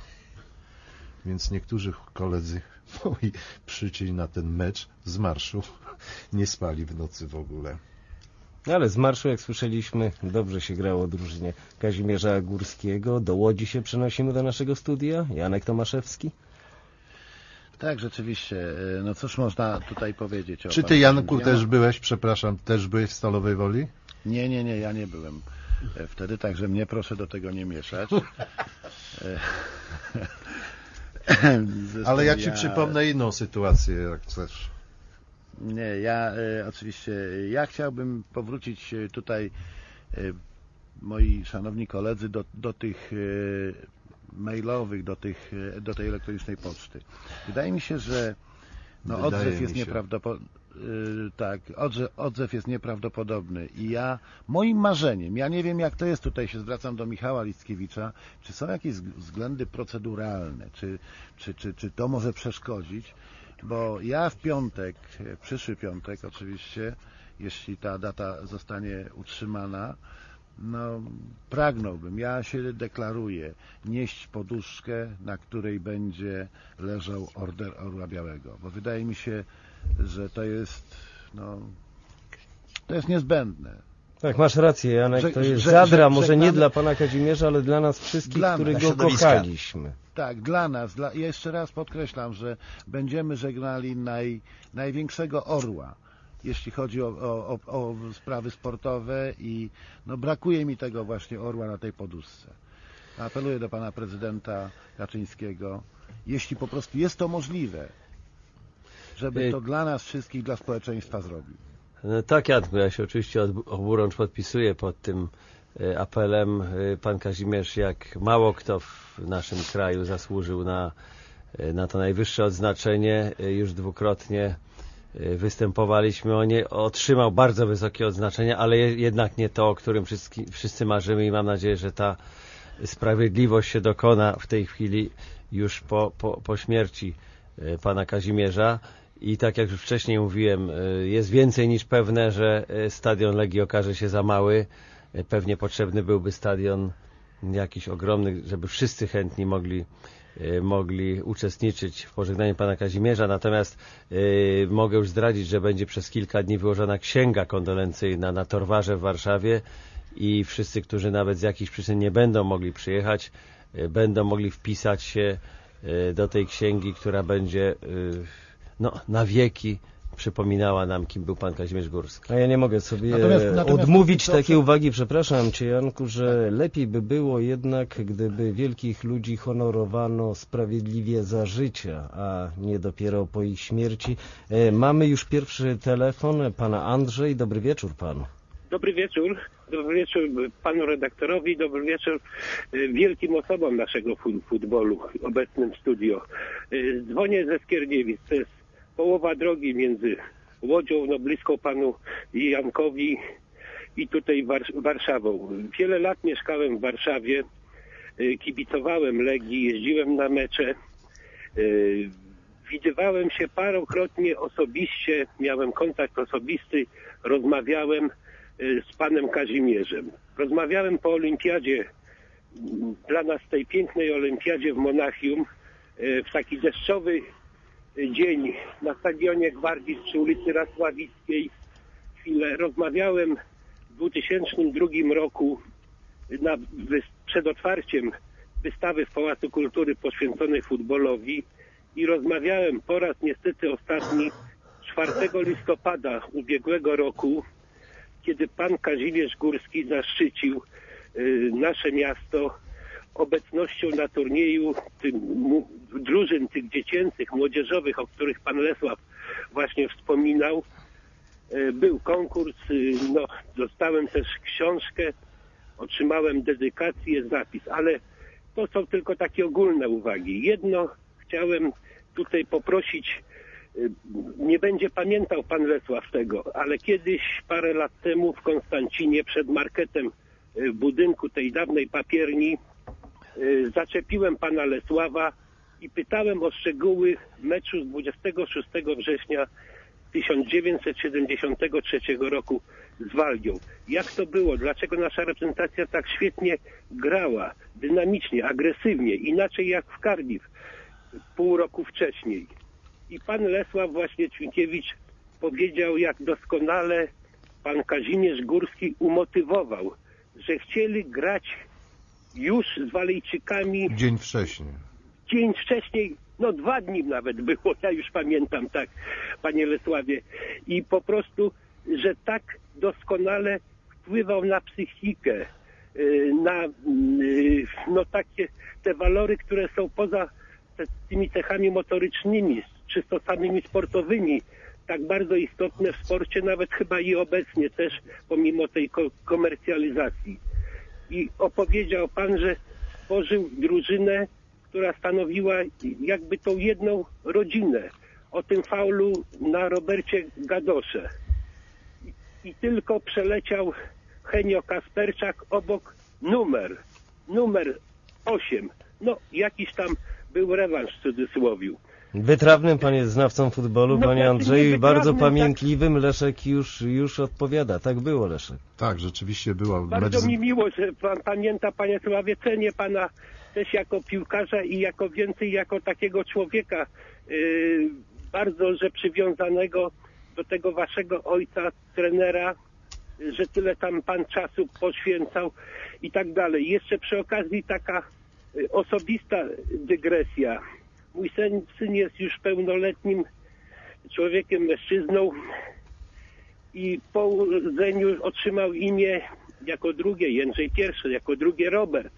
Więc niektórzy koledzy *laughs* moi przycięli na ten mecz z marszu, *laughs* nie spali w nocy w ogóle. No ale z marszu, jak słyszeliśmy, dobrze się grało drużynie Kazimierza Górskiego. Do Łodzi się przenosimy do naszego studia. Janek Tomaszewski. Tak, rzeczywiście. E, no cóż można tutaj powiedzieć o Czy ty, Janku, też byłeś, przepraszam, też byłeś w Stalowej Woli? Nie, nie, nie, ja nie byłem e, wtedy, także mnie proszę do tego nie mieszać. *laughs* *laughs* E, Ale ja ci ja... przypomnę inną sytuację, jak chcesz. Nie, ja oczywiście, ja chciałbym powrócić tutaj, moi szanowni koledzy, do, do tych mailowych do, tych, do tej elektronicznej poczty. Wydaje mi się, że no, odzew jest nieprawdopodobny. Tak, odzew, odzew jest nieprawdopodobny. I ja, moim marzeniem, ja nie wiem jak to jest, tutaj się zwracam do Michała Listkiewicza, czy są jakieś względy proceduralne, czy, czy, czy, czy to może przeszkodzić, bo ja w piątek, przyszły piątek oczywiście, jeśli ta data zostanie utrzymana, no, pragnąłbym, ja się deklaruję, nieść poduszkę, na której będzie leżał order Orła Białego, bo wydaje mi się, że to jest, no, to jest niezbędne. Tak, masz rację, Janek, że, to jest że, zadra, że, może nie dla pana Kazimierza, ale dla nas wszystkich, dla którzy go kochaliśmy. Tak, dla nas. Dla, jeszcze raz podkreślam, że będziemy żegnali naj, największego orła jeśli chodzi o, o, o, sprawy sportowe i no, brakuje mi tego właśnie orła na tej poduszce. Apeluję do pana prezydenta Kaczyńskiego, jeśli po prostu jest to możliwe, żeby to dla nas wszystkich, dla społeczeństwa zrobił. No, tak, ja się oczywiście oburącz podpisuję pod tym e, apelem. E, pan Kazimierz, jak mało kto w naszym kraju zasłużył na, na to najwyższe odznaczenie, już dwukrotnie Y, występowaliśmy, on nie, otrzymał bardzo wysokie odznaczenie, ale jednak nie to, o którym wszyscy, wszyscy marzymy i mam nadzieję, że ta sprawiedliwość się dokona w tej chwili już po, po, po śmierci y, pana Kazimierza i tak jak już wcześniej mówiłem, y, jest więcej niż pewne, że stadion Legii okaże się za mały. Pewnie potrzebny byłby stadion jakiś ogromny, żeby wszyscy chętni mogli mogli uczestniczyć w pożegnaniu pana Kazimierza, natomiast mogę już zdradzić, że będzie przez kilka dni wyłożona księga kondolencyjna na Torwarze w Warszawie i wszyscy, którzy nawet z jakichś przyczyn nie będą mogli przyjechać, będą mogli wpisać się do tej księgi, która będzie no, na wieki przypominała nam, kim był pan Kazimierz Górski. A ja nie mogę sobie natomiast, natomiast odmówić to, takiej uwagi, przepraszam Cię Janku, że lepiej by było jednak, gdyby wielkich ludzi honorowano sprawiedliwie za życia, a nie dopiero po ich śmierci. E, mamy już pierwszy telefon, pana Andrzej, dobry wieczór panu. Dobry wieczór. Dobry wieczór panu redaktorowi, dobry wieczór e, wielkim osobom naszego futbolu obecnym w studio. E, dzwonię ze Skierniewic, to jest połowa drogi między Łodzią, no blisko panu Jankowi i tutaj Warszawą. Wiele lat mieszkałem w Warszawie, y, kibicowałem Legii, jeździłem na mecze, y, widywałem się parokrotnie osobiście, miałem kontakt osobisty, rozmawiałem. y, z panem Kazimierzem. Rozmawiałem po olimpiadzie, m, dla nas tej pięknej olimpiadzie w Monachium, w taki deszczowy dzień na stadionie Gwardii przy ulicy Rasławickiej. Chwilę rozmawiałem w 2002 roku na, przed otwarciem wystawy w Pałacu Kultury poświęconej futbolowi i rozmawiałem po raz niestety ostatni 4 listopada ubiegłego roku, kiedy pan Kazimierz Górski zaszczycił y, nasze miasto obecnością na turnieju tym, drużyn tych dziecięcych, młodzieżowych, o których pan Lesław właśnie wspominał. Y, Był konkurs, y, no, dostałem też książkę, otrzymałem dedykację, zapis, ale to są tylko takie ogólne uwagi. Jedno chciałem tutaj poprosić, y, nie będzie pamiętał pan Lesław tego, ale kiedyś parę lat temu w Konstancinie przed marketem y, w budynku tej dawnej papierni zaczepiłem pana Lesława i pytałem o szczegóły meczu z 26 września 1973 roku z Waldią. Jak to było? Dlaczego nasza reprezentacja tak świetnie grała, dynamicznie, agresywnie, inaczej jak w Cardiff pół roku wcześniej? I pan Lesław właśnie Ćwinkiewicz powiedział, jak doskonale pan Kazimierz Górski umotywował, że chcieli grać już z Walejczykami Dzień wcześniej. dzień wcześniej, no dwa dni nawet było, ja już pamiętam tak, panie Lesławie. I po prostu, że tak doskonale wpływał na psychikę, y, na y, no takie te walory, które są poza tymi cechami motorycznymi, czysto samymi sportowymi, tak bardzo istotne w sporcie, nawet chyba i obecnie też, pomimo tej ko- komercjalizacji. I opowiedział pan, że stworzył drużynę, która stanowiła jakby tą jedną rodzinę. O tym faulu na Robercie Gadosze. I, i tylko przeleciał Henio Kasperczak obok numer, numer 8. No, jakiś tam był rewanż w cudzysłowiu. Wytrawnym pan jest znawcą futbolu, No panie Andrzeju, bardzo tak. pamiętliwym. Leszek już, już odpowiada. Tak było, Leszek. Tak, rzeczywiście była Bardzo z- mi miło, że pan pamięta, panie Sławie, cenię pana też jako piłkarza i jako więcej jako takiego człowieka yy, bardzo, że przywiązanego do tego waszego ojca, trenera, że tyle tam pan czasu poświęcał i tak dalej. Jeszcze przy okazji taka yy, osobista dygresja. Mój syn, syn jest już pełnoletnim człowiekiem, mężczyzną i po urodzeniu otrzymał imię jako drugie Jędrzej I, jako drugie Robert.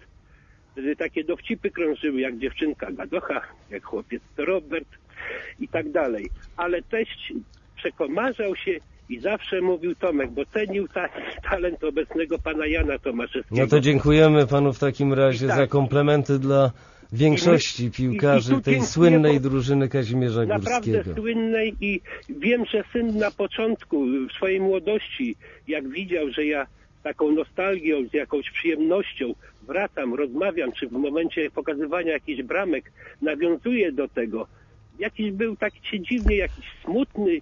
Wtedy takie dowcipy krążyły, jak dziewczynka Gadocha, jak chłopiec to Robert i tak dalej. Ale teść przekomarzał się i zawsze mówił Tomek, bo cenił ta, talent obecnego pana Jana Tomaszewskiego. No to dziękujemy panu w takim razie tak. za komplementy dla większości piłkarzy i- i tej słynnej drużyny Kazimierza naprawdę Górskiego. słynnej i wiem, że syn na początku, w swojej młodości, jak widział, że ja z taką nostalgią, z jakąś przyjemnością wracam, rozmawiam, czy w momencie pokazywania jakichś bramek nawiązuję do tego, jakiś był tak się dziwnie, jakiś smutny,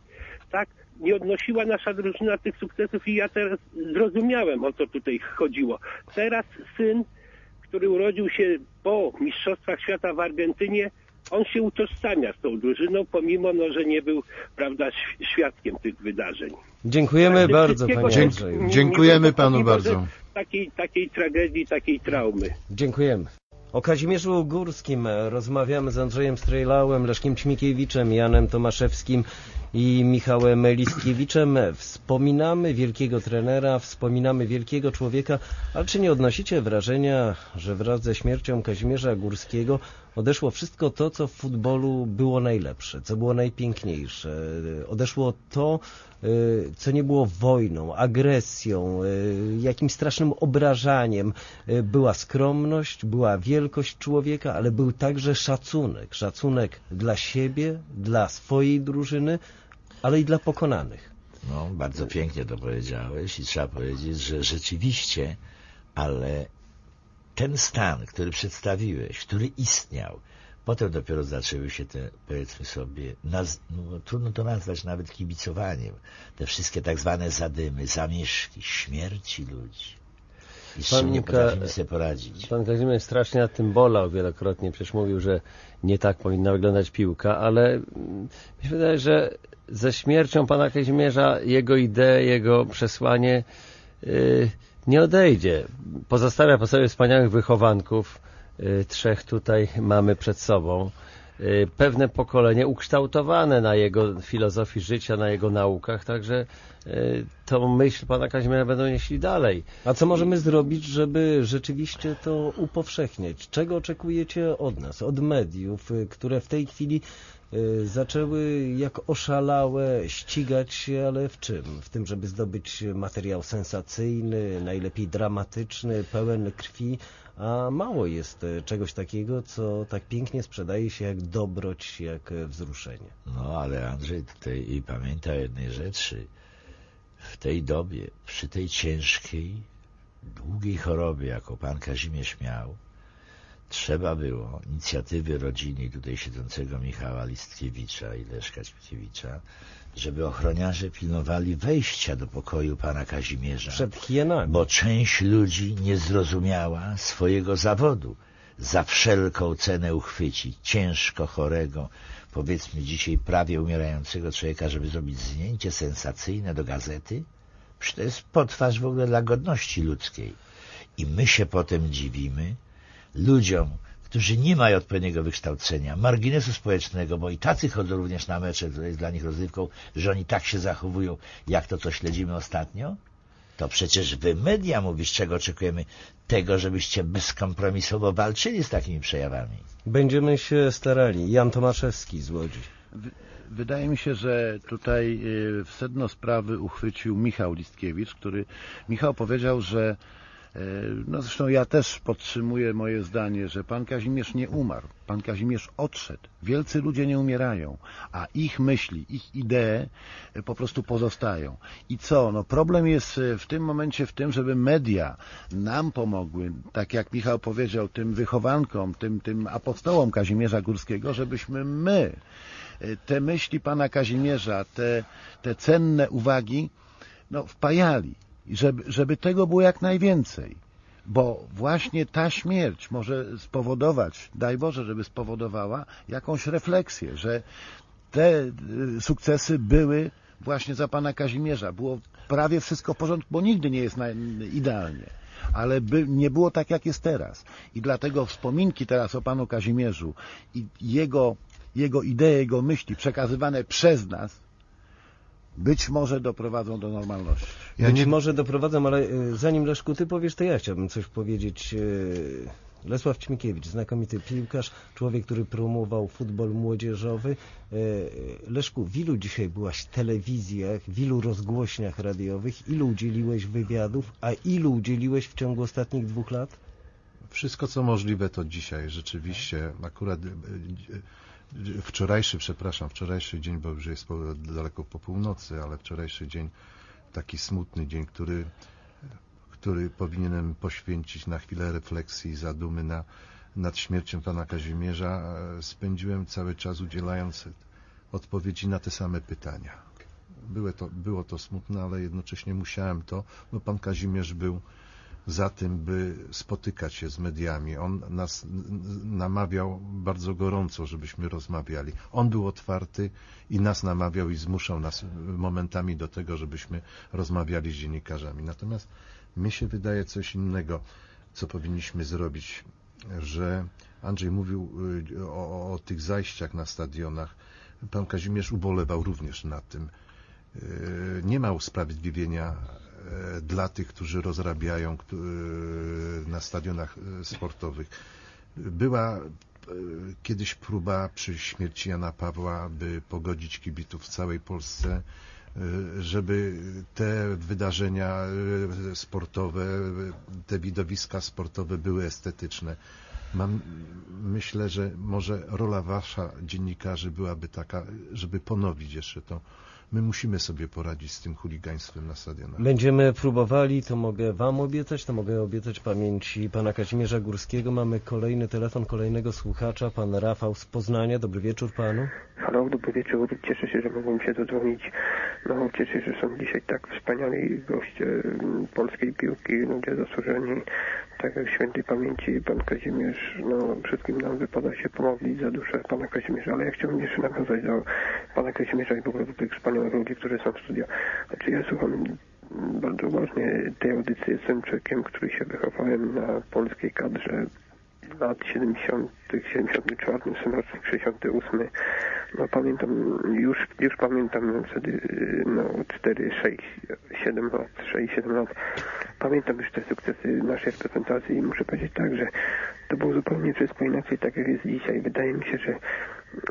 tak, nie odnosiła nasza drużyna tych sukcesów i ja teraz zrozumiałem, o co tutaj chodziło. Teraz syn który urodził się po Mistrzostwach Świata w Argentynie, on się utożsamia z tą drużyną, pomimo, no, że nie był, prawda, świadkiem tych wydarzeń. Dziękujemy bardzo, panie Dziękujemy panu bardzo. Takiej, takiej tragedii, takiej traumy. Dziękujemy. O Kazimierzu Górskim e, rozmawiamy z Andrzejem Strejlałem, Leszkiem Ćmikiewiczem, Janem Tomaszewskim i Michałem Listkiewiczem. Wspominamy wielkiego trenera, wspominamy wielkiego człowieka, ale czy nie odnosicie wrażenia, że wraz ze śmiercią Kazimierza Górskiego odeszło wszystko to, co w futbolu było najlepsze, co było najpiękniejsze. Odeszło to, y, co nie było wojną, agresją, y, jakimś strasznym obrażaniem. Była skromność, była wielkość człowieka, ale był także szacunek. Szacunek dla siebie, dla swojej drużyny, ale i dla pokonanych. No, bardzo pięknie to powiedziałeś i trzeba powiedzieć, że rzeczywiście, ale ten stan, który przedstawiłeś, który istniał Potem dopiero zaczęły się te, powiedzmy sobie, naz, no, trudno to nazwać nawet kibicowaniem, te wszystkie tak zwane zadymy, zamieszki, śmierci ludzi. I z czym nie potrafimy sobie poradzić. Pan Kazimierz strasznie nad tym bolał wielokrotnie, przecież mówił, że nie tak powinna wyglądać piłka, ale mm, mi się wydaje, że ze śmiercią pana Kazimierza jego idee, jego przesłanie yy, nie odejdzie. Pozostawia po sobie wspaniałych wychowanków, yy, trzech tutaj mamy przed sobą. Yy, pewne pokolenie ukształtowane na jego filozofii życia, na jego naukach, także yy, tą myśl pana Kazimierza będą nieśli dalej. A co możemy zrobić, żeby rzeczywiście to upowszechniać? Czego oczekujecie od nas, od mediów, y, które w tej chwili y, zaczęły jak oszalałe ścigać się, ale w czym? W tym, żeby zdobyć materiał sensacyjny, najlepiej dramatyczny, pełen krwi, a mało jest y, czegoś takiego, co tak pięknie sprzedaje się jak dobroć, jak wzruszenie. No ale Andrzej tutaj i pamięta jednej rzeczy. W tej dobie, przy tej ciężkiej, długiej chorobie, jaką pan Kazimierz miał, trzeba było inicjatywy rodziny tutaj siedzącego Michała Listkiewicza i Leszka Ćpikiewicza, żeby ochroniarze pilnowali wejścia do pokoju pana Kazimierza. Przed hienami. Bo część ludzi nie zrozumiała swojego zawodu. Za wszelką cenę uchwycić ciężko chorego, powiedzmy dzisiaj prawie umierającego człowieka, żeby zrobić zdjęcie sensacyjne do gazety? Przecież to jest potwarz w ogóle dla godności ludzkiej. I my się potem dziwimy ludziom, którzy nie mają odpowiedniego wykształcenia, marginesu społecznego, bo i tacy chodzą również na mecze, to jest dla nich rozrywką, że oni tak się zachowują, jak to, co śledzimy ostatnio? To przecież wy media mówisz, czego oczekujemy? Tego, żebyście bezkompromisowo walczyli z takimi przejawami. Będziemy się starali. Jan Tomaszewski z Łodzi. Wydaje mi się, że tutaj y, w sedno sprawy uchwycił Michał Listkiewicz, który Michał powiedział, że no zresztą ja też podtrzymuję moje zdanie, że pan Kazimierz nie umarł, pan Kazimierz odszedł. Wielcy ludzie nie umierają, a ich myśli, ich idee e, po prostu pozostają. I co? No problem jest e, w tym momencie w tym, żeby media nam pomogły, tak jak Michał powiedział, tym wychowankom, tym, tym apostołom Kazimierza Górskiego, żebyśmy my te myśli pana Kazimierza, te, te cenne uwagi no, wpajali, żeby, żeby tego było jak najwięcej. Bo właśnie ta śmierć może spowodować, daj Boże, żeby spowodowała jakąś refleksję, że te y, sukcesy były właśnie za pana Kazimierza. Było prawie wszystko w porządku, bo nigdy nie jest idealnie. Ale by, nie było tak, jak jest teraz. I dlatego wspominki teraz o panu Kazimierzu i jego jego idee, jego myśli przekazywane przez nas być może doprowadzą do normalności. Ja być nie... może doprowadzą, ale e, zanim Leszku ty powiesz, to ja chciałbym coś powiedzieć. E, Lesław Ćmikiewicz, znakomity piłkarz, człowiek, który promował futbol młodzieżowy. E, Leszku, w ilu dzisiaj byłaś telewizjach, w ilu rozgłośniach radiowych, ilu udzieliłeś wywiadów, a ilu udzieliłeś w ciągu ostatnich dwóch lat? Wszystko, co możliwe, to dzisiaj rzeczywiście. Akurat wczorajszy, przepraszam, wczorajszy dzień, bo już jest po, daleko po północy, ale wczorajszy dzień, taki smutny dzień, który, który powinienem poświęcić na chwilę refleksji, zadumy na, nad śmiercią pana Kazimierza, e, spędziłem cały czas udzielając odpowiedzi na te same pytania. To, było to smutne, ale jednocześnie musiałem to, bo pan Kazimierz był za tym, by spotykać się z mediami. On nas namawiał bardzo gorąco, żebyśmy rozmawiali. On był otwarty i nas namawiał i zmuszał nas momentami do tego, żebyśmy rozmawiali z dziennikarzami. Natomiast mi się wydaje coś innego, co powinniśmy zrobić, że Andrzej mówił y, o, o tych zajściach na stadionach. Pan Kazimierz ubolewał również na tym. Y, nie ma usprawiedliwienia dla tych, którzy rozrabiają e, na stadionach e, sportowych. Była kiedyś próba przy śmierci Jana Pawła, by pogodzić kibitów w całej Polsce, żeby te wydarzenia sportowe, te widowiska sportowe były estetyczne. Mam, myślę, że może rola wasza, dziennikarzy, byłaby taka, żeby ponowić jeszcze to. My musimy sobie poradzić z tym chuligaństwem na stadionach. Będziemy próbowali, to mogę Wam obiecać, to mogę obiecać pamięci pana Kazimierza Górskiego. Mamy kolejny telefon kolejnego słuchacza, pan Rafał z Poznania. Dobry wieczór panu. Halo, dobry wieczór. Cieszę się, że mogłem się zadzwonić. No, cieszę się, że są dzisiaj tak wspaniali goście mm, polskiej piłki, ludzie zasłużeni. Tak jak świętej pamięci pan Kazimierz, no wszystkim nam wypada się pomodlić za duszę pana Kazimierza, ale ja chciałbym jeszcze nawiązać do pana Kazimierza i w ogóle do tych wspaniałych ludzi, którzy są w studio. Znaczy ja słucham bardzo uważnie tej audycji, jestem człowiekiem, który się wychowałem na polskiej kadrze lat 70., 74, ten rocznik 68. No pamiętam, już, już pamiętam no, wtedy no 4, 6, 7 lat, 6, 7 lat. Pamiętam już te sukcesy naszej reprezentacji i muszę powiedzieć tak, że to było zupełnie wszystko inaczej, tak jak jest dzisiaj. Wydaje mi się, że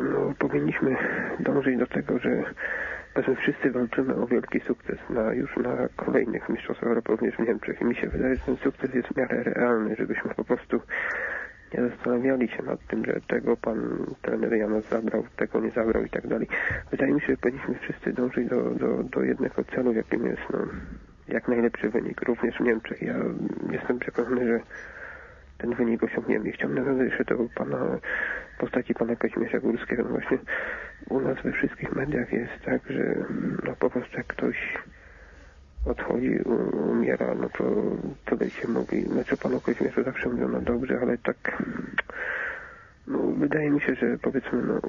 no, powinniśmy dążyć do tego, że Powiedzmy, wszyscy walczymy o wielki sukces na, już na kolejnych Mistrzostwach Europy, również w Niemczech. I mi się wydaje, że ten sukces jest w miarę realny, żebyśmy po prostu nie zastanawiali się nad tym, że tego pan trener Janos zabrał, tego nie zabrał i tak dalej. Wydaje mi się, że powinniśmy wszyscy dążyć do, do, do jednego celu, jakim jest no, jak najlepszy wynik, również w Niemczech. Ja jestem przekonany, że ten wynik osiągniemy. Chciałbym nawiązać jeszcze do pana, postaci pana Kazimierza Górskiego. No właśnie u nas we wszystkich mediach jest tak, że no po prostu jak ktoś odchodzi, umiera, no to tyle się mówi. Znaczy panu Kazimierzu zawsze mówiono dobrze, ale tak no, wydaje mi się, że powiedzmy no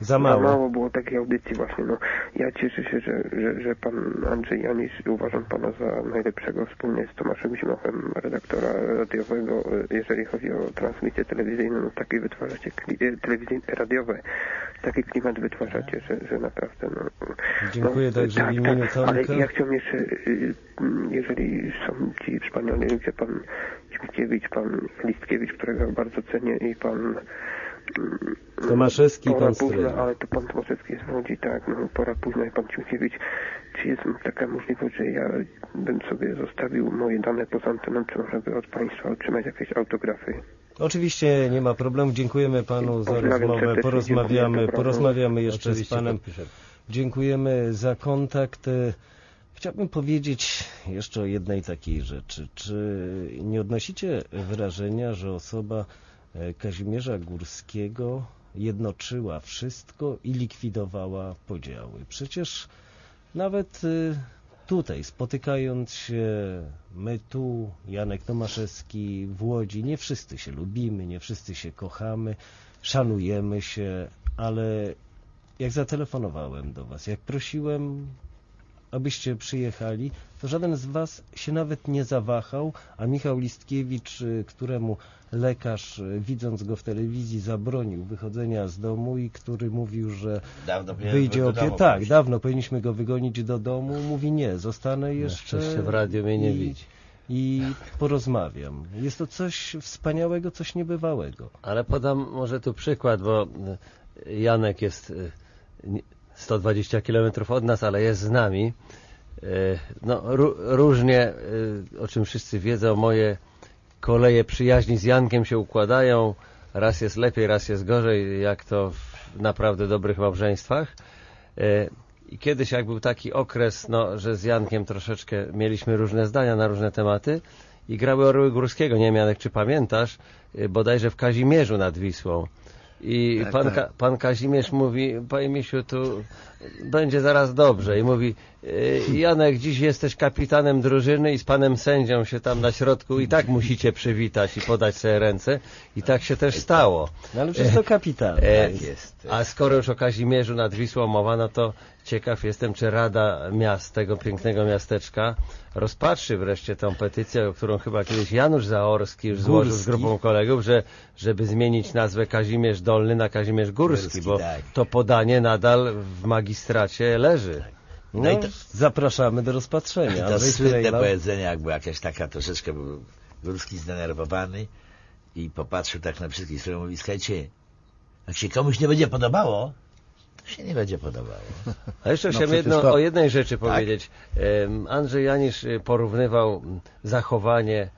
Za mało. za mało było takiej audycji właśnie. No, ja cieszę się, że, że, że pan Andrzej Janisz uważam pana za najlepszego wspólnie z Tomaszem Zimochem, redaktora radiowego, jeżeli chodzi o transmisję telewizyjną, no takie wytwarzacie e, telewizji radiowe, taki klimat wytwarzacie, że, że naprawdę no, Dziękuję no, także w tak, imieniu tak, ale ja chciałem jeszcze, y, jeżeli są ci wspaniali ludzie, pan Śmieciewicz, pan Listkiewicz, którego bardzo cenię i pan Tomaszewski i pora pan późna, ale to pan Tomaszewski jest w Łodzi, tak, no pora późna i pan Śmieciewicz. Czy jest taka możliwość, że ja bym sobie zostawił moje dane poza anteną, czy żeby od państwa otrzymać jakieś autografy? Oczywiście nie ma problemu. Dziękujemy panu za rozmowę. Porozmawiamy, porozmawiamy jeszcze z panem. Dziękujemy za kontakt. Chciałbym powiedzieć jeszcze o jednej takiej rzeczy. Czy nie odnosicie wrażenia, że osoba Kazimierza Górskiego jednoczyła wszystko i likwidowała podziały? Przecież nawet e, tutaj, spotykając się my tu, Janek Tomaszewski w Łodzi, nie wszyscy się lubimy, nie wszyscy się kochamy, szanujemy się, ale jak zatelefonowałem do Was, jak prosiłem, abyście przyjechali, to żaden z Was się nawet nie zawahał, a Michał Listkiewicz, y, któremu lekarz, y, widząc go w telewizji, zabronił wychodzenia z domu i który mówił, że Dawno wyjdzie do opie... domu Tak, pójść. dawno powinniśmy go wygonić do domu. Mówi nie, zostanę jeszcze szczęście w radiu mnie nie i, widzi. i porozmawiam. Jest to coś wspaniałego, coś niebywałego. Ale podam może tu przykład, bo Janek jest y, 120 km od nas, ale jest z nami. Y, No, ró- różnie, y, o czym wszyscy wiedzą, moje koleje przyjaźni z Jankiem się układają. Raz jest lepiej, raz jest gorzej, jak to w naprawdę dobrych małżeństwach. Y, I kiedyś jak był taki okres, no, że z Jankiem troszeczkę mieliśmy różne zdania na różne tematy i grały Orły Górskiego, nie wiem Janek, czy pamiętasz, bodajże w Kazimierzu nad Wisłą. I Tak, pan, tak. Ka- pan Kazimierz mówi, panie Misiu, tu będzie zaraz dobrze. I mówi, y, Janek, dziś jesteś kapitanem drużyny i z panem sędzią się tam na środku i tak musicie przywitać i podać sobie ręce. I tak się też stało. No ale przecież to kapitan. E, Tak jest. A skoro już o Kazimierzu nad Wisłą mowa, no to ciekaw jestem, czy Rada Miast tego pięknego miasteczka rozpatrzy wreszcie tę petycję, którą chyba kiedyś Janusz Zaorski już złożył z Górski. grupą kolegów, że żeby zmienić nazwę Kazimierz Dolny na Kazimierz Górski, Górski, bo tak. to podanie nadal w magistracie leży. No, No i to- zapraszamy do rozpatrzenia. To słynne Frejla? powiedzenie, jak była jakaś taka troszeczkę był Górski zdenerwowany i popatrzył tak na wszystkich stron i mówi, słuchajcie, jak się komuś nie będzie podobało, to się nie będzie podobało. A jeszcze *laughs* No chciałem jedno, to- o jednej rzeczy powiedzieć. Em, Andrzej Janisz y, porównywał zachowanie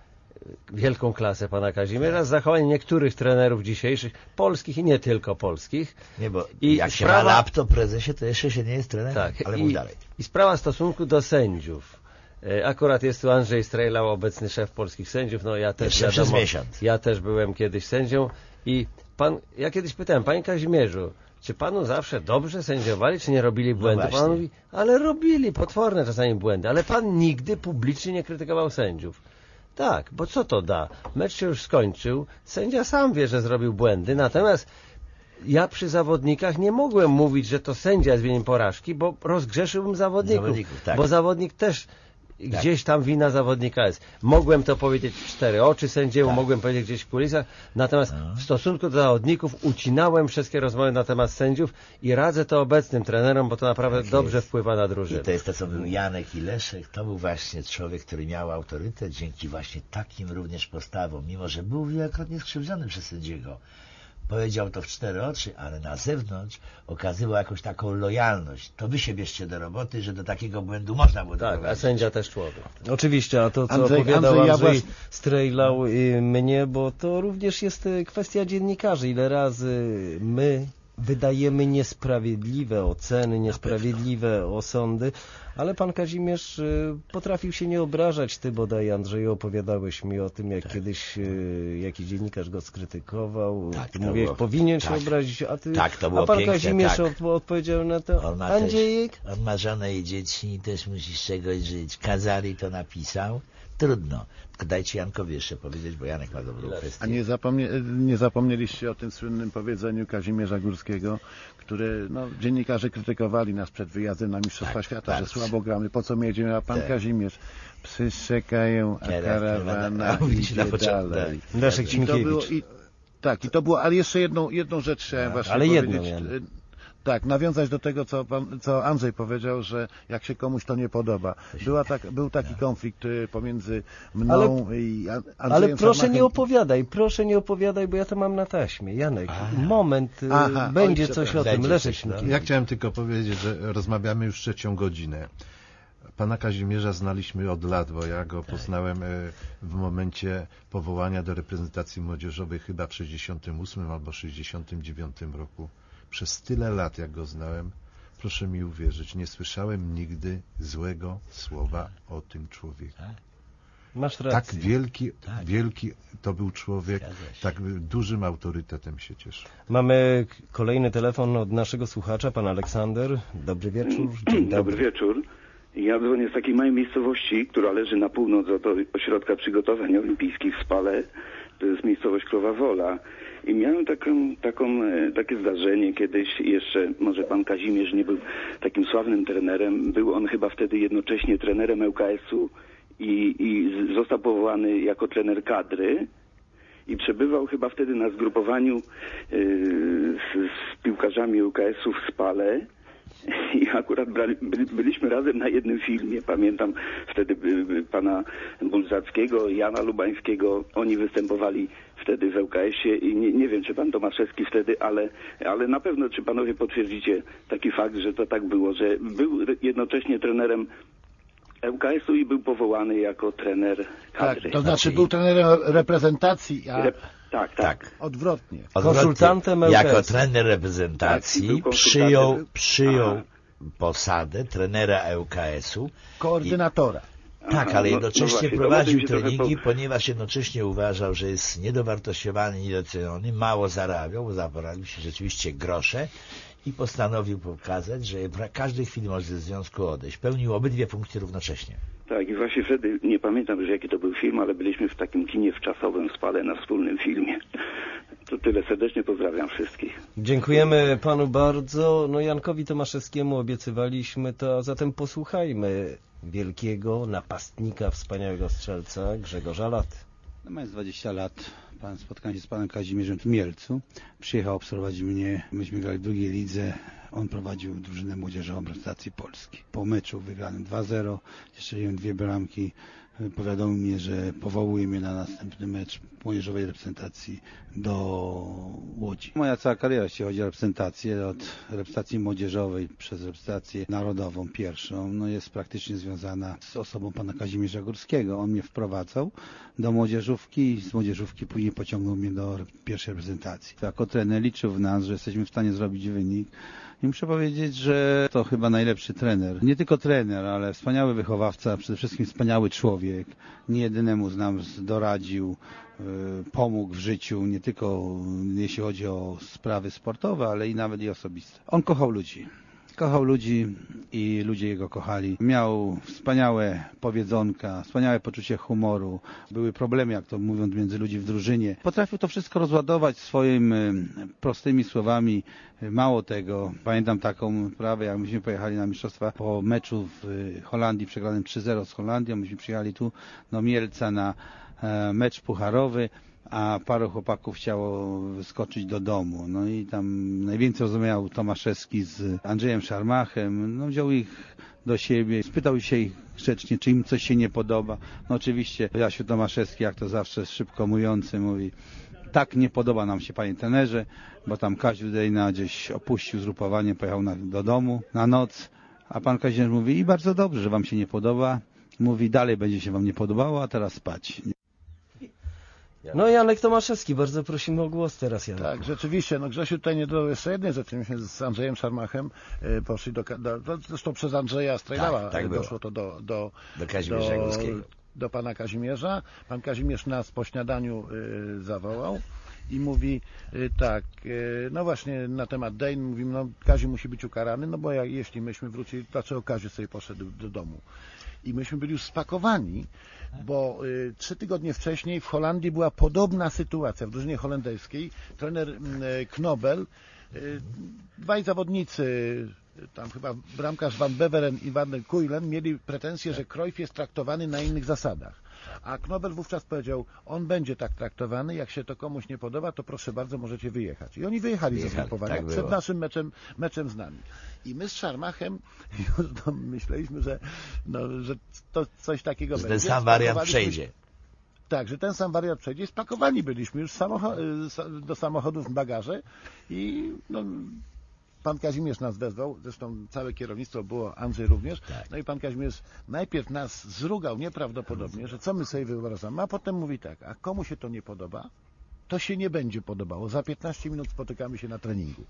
wielką klasę pana Kazimierza, z zachowań niektórych trenerów dzisiejszych, polskich i nie tylko polskich. Nie, bo I jak się sprawa- ma laptop prezesie, to jeszcze się nie jest trenerem. Tak, ale i, mów dalej. i sprawa stosunku do sędziów. E, Akurat jest tu Andrzej Strejlał, obecny szef polskich sędziów. No ja też wiadomo, miesiąc. Ja też byłem kiedyś sędzią i pan, ja kiedyś pytałem, panie Kazimierzu, czy panu zawsze dobrze sędziowali, czy nie robili błędów? pan właśnie. mówi, ale robili potworne czasami błędy, ale pan nigdy publicznie nie krytykował sędziów. Tak, bo co to da? Mecz się już skończył, sędzia sam wie, że zrobił błędy, natomiast ja przy zawodnikach nie mogłem mówić, że to sędzia jest winien porażki, bo rozgrzeszyłbym zawodników. Zawodników, tak. Bo zawodnik też gdzieś tam wina zawodnika jest. Mogłem to powiedzieć w cztery oczy sędziemu, Tak. mogłem powiedzieć gdzieś w kulisach, natomiast w stosunku do zawodników ucinałem wszystkie rozmowy na temat sędziów i radzę to obecnym trenerom, bo to naprawdę Tak dobrze jest. wpływa na I drużynę. to jest to, co był Janek i Leszek. To był właśnie człowiek, który miał autorytet dzięki właśnie takim również postawom, mimo że był wielokrotnie skrzywdzony przez sędziego. Powiedział to w cztery oczy, ale na zewnątrz okazywał jakąś taką lojalność. To wy się bierzcie do roboty, że do takiego błędu można było Tak, a doprowadzić. sędzia też człowiek. Oczywiście, a to co Andrzej- opowiadał Andrzej, Andrzej, ja was- strejlał y, mnie, bo to również jest y, kwestia dziennikarzy. Ile razy my wydajemy niesprawiedliwe oceny, niesprawiedliwe osądy, ale pan Kazimierz y, potrafił się nie obrażać. Ty bodaj, Andrzeju, opowiadałeś mi o tym, jak Tak. kiedyś y, jakiś dziennikarz go skrytykował. Tak, ty mówiłeś, było- powinien się tak. obrazić, a ty, Tak, to było a pan piękne, Kazimierz tak. od, odpowiedział na to, On ma, też, Andrzejek, on ma żonę i dzieci i też musi z czegoś żyć. Kazali to napisał. Trudno. Tylko dajcie Jankowi jeszcze powiedzieć, bo Janek ma dobrą kwestię. A nie, zapomnie, nie zapomnieliście o tym słynnym powiedzeniu Kazimierza Górskiego, które no, dziennikarze krytykowali nas przed wyjazdem na Mistrzostwa Tak, Świata, bardzo. że słabo gramy, po co my jedziemy, a pan Tak. Kazimierz, psy szczekają, a karawana A *laughs* mówić na idzie początku, dalej. tak. Leszek I to było, Cinkiewicz. i, tak, i to było, ale jeszcze jedną, jedną rzecz chciałem właśnie ale powiedzieć. Y, Tak, nawiązać do tego, co, pan, co Andrzej powiedział, że jak się komuś to nie podoba. Była tak, był taki konflikt y, pomiędzy mną i An- Andrzejem Ale proszę Sarmachem. nie opowiadaj, proszę nie opowiadaj, bo ja to mam na taśmie. Janek, moment, y, Aha, będzie oj, coś o tym. Będzie no. Śmikiewicz. Ja chciałem tylko powiedzieć, że rozmawiamy już trzecią godzinę. Pana Kazimierza znaliśmy od lat, bo ja go poznałem e, w momencie powołania do reprezentacji młodzieżowej chyba w 68 albo 69 roku. Przez tyle lat, jak go znałem, proszę mi uwierzyć, nie słyszałem nigdy złego słowa o tym człowieku. Masz Tak rację. wielki, Tak. wielki to był człowiek, tak dużym autorytetem się cieszył. Mamy kolejny telefon od naszego słuchacza, pan Aleksander. Dobry wieczór. Dzień Dobry dobry. wieczór. Ja dzwonię z takiej małej miejscowości, która leży na północ od ośrodka przygotowań olimpijskich w Spale. To jest miejscowość Krowa Wola. I miałem taką, taką, e, takie zdarzenie kiedyś, jeszcze może pan Kazimierz nie był takim sławnym trenerem. Był on chyba wtedy jednocześnie trenerem ŁKS-u i, i został powołany jako trener kadry i przebywał chyba wtedy na zgrupowaniu yy, z, z piłkarzami UKS-u w Spale. I akurat byliśmy razem na jednym filmie. Pamiętam wtedy pana Bulzackiego, Jana Lubańskiego. Oni występowali wtedy w ŁKS-ie i nie, nie wiem, czy pan Tomaszewski wtedy, ale, ale na pewno, czy panowie potwierdzicie taki fakt, że to tak było, że był jednocześnie trenerem ŁKS-u i był powołany jako trener Tak, kadry. to znaczy był trenerem reprezentacji, a Rep- tak, tak. Tak. odwrotnie. Odwrotnie. Konsultantem Jako trener Tak, i reprezentacji konsultantem. przyjął, przyjął Aha. posadę trenera ŁKS-u. Koordynatora. Tak, Aha, ale no- jednocześnie no właśnie, to prowadził treningi, po- ponieważ jednocześnie uważał, że jest niedowartościowany, niedoceniony, mało zarabiał, bo zaparabił się rzeczywiście grosze i postanowił pokazać, że w każdej chwili może ze związku odejść. Pełnił obydwie funkcje równocześnie. Tak, i właśnie wtedy, nie pamiętam już jaki to był film, ale byliśmy w takim kinie w Spale na wspólnym filmie. To tyle, serdecznie pozdrawiam wszystkich. Dziękujemy panu bardzo. No Jankowi Tomaszewskiemu obiecywaliśmy to, a zatem posłuchajmy wielkiego napastnika, wspaniałego strzelca Grzegorza Lat. No, mając 20 lat, pan spotkałem się z panem Kazimierzem w Mielcu. Przyjechał obserwować mnie. Myśmy grali w drugiej lidze. On prowadził drużynę młodzieżową reprezentacji Polski. Po meczu wygranym 2-0, strzeliłem dwie bramki. Powiadomił mnie, że powołuje mnie na następny mecz młodzieżowej reprezentacji do Łodzi. Moja cała kariera, jeśli chodzi o reprezentację, od reprezentacji młodzieżowej przez reprezentację narodową pierwszą, no jest praktycznie związana z osobą pana Kazimierza Górskiego. On mnie wprowadzał do młodzieżówki i z młodzieżówki później pociągnął mnie do pierwszej reprezentacji. Jako trener liczył w nas, że jesteśmy w stanie zrobić wynik. I muszę powiedzieć, że to chyba najlepszy trener. Nie tylko trener, ale wspaniały wychowawca, przede wszystkim wspaniały człowiek. Nie jedynemu z nas doradził, pomógł w życiu, nie tylko jeśli chodzi o sprawy sportowe, ale i nawet i osobiste. On kochał ludzi. Kochał ludzi i ludzie jego kochali. Miał wspaniałe powiedzonka, wspaniałe poczucie humoru. Były problemy, jak to mówiąc, między ludzi w drużynie. Potrafił to wszystko rozładować swoimi prostymi słowami. Mało tego, pamiętam taką prawę, jak myśmy pojechali na mistrzostwa po meczu w Holandii, przegranym 3-0 z Holandią. Myśmy przyjechali tu do Mielca na mecz pucharowy a paru chłopaków chciało wyskoczyć do domu. No i tam najwięcej rozumiał Tomaszewski z Andrzejem Szarmachem. No wziął ich do siebie, spytał się ich grzecznie, czy im coś się nie podoba. No oczywiście Jasiu Tomaszewski, jak to zawsze szybko mówiący, mówi tak nie podoba nam się panie trenerze, bo tam Kaziu Dejna gdzieś opuścił zgrupowanie, pojechał na, do domu na noc, a pan Kazimierz mówi i bardzo dobrze, że wam się nie podoba. Mówi dalej będzie się wam nie podobało, a teraz spać. No Janek Tomaszewski, bardzo prosimy o głos teraz Janek. Tak, rzeczywiście, no Grzesiu tutaj nie dodał jeszcze jednej rzeczy, myśmy z Andrzejem Szarmachem y, poszli do, do, do zresztą przez Andrzeja Strajlała Tak, tak doszło to do, do, Do Kazimierza Górskiego. do pana Kazimierza. Pan Kazimierz nas po śniadaniu y, zawołał i mówi y, tak, y, no właśnie na temat Dejn mówimy, no Kazi musi być ukarany, no bo jak, jeśli myśmy wrócili, dlaczego Kaziu sobie poszedł do domu? I myśmy byli już spakowani, bo y, trzy tygodnie wcześniej w Holandii była podobna sytuacja w drużynie holenderskiej. Trener y, Knobel, y, dwaj zawodnicy, tam chyba bramkarz Van Beveren i Van der Kuylen mieli pretensje, że Cruyff jest traktowany na innych zasadach. A Knobel wówczas powiedział, on będzie tak traktowany, jak się to komuś nie podoba, to proszę bardzo, możecie wyjechać. I oni wyjechali ze Wyjechali, zgrupowania tak przed było. naszym meczem, meczem z nami. I my z Szarmachem *laughs* już no, myśleliśmy, że, no, że to coś takiego Że ten będzie. sam wariant przejdzie. tak, że ten sam wariant przejdzie. Spakowani byliśmy już samocho- y, do samochodów bagaże i no, pan Kazimierz nas wezwał, zresztą całe kierownictwo było, Andrzej również. No i pan Kazimierz najpierw nas zrugał nieprawdopodobnie, że co my sobie wyobrażamy, a potem mówi tak, a komu się to nie podoba, to się nie będzie podobało. Za 15 minut spotykamy się na treningu.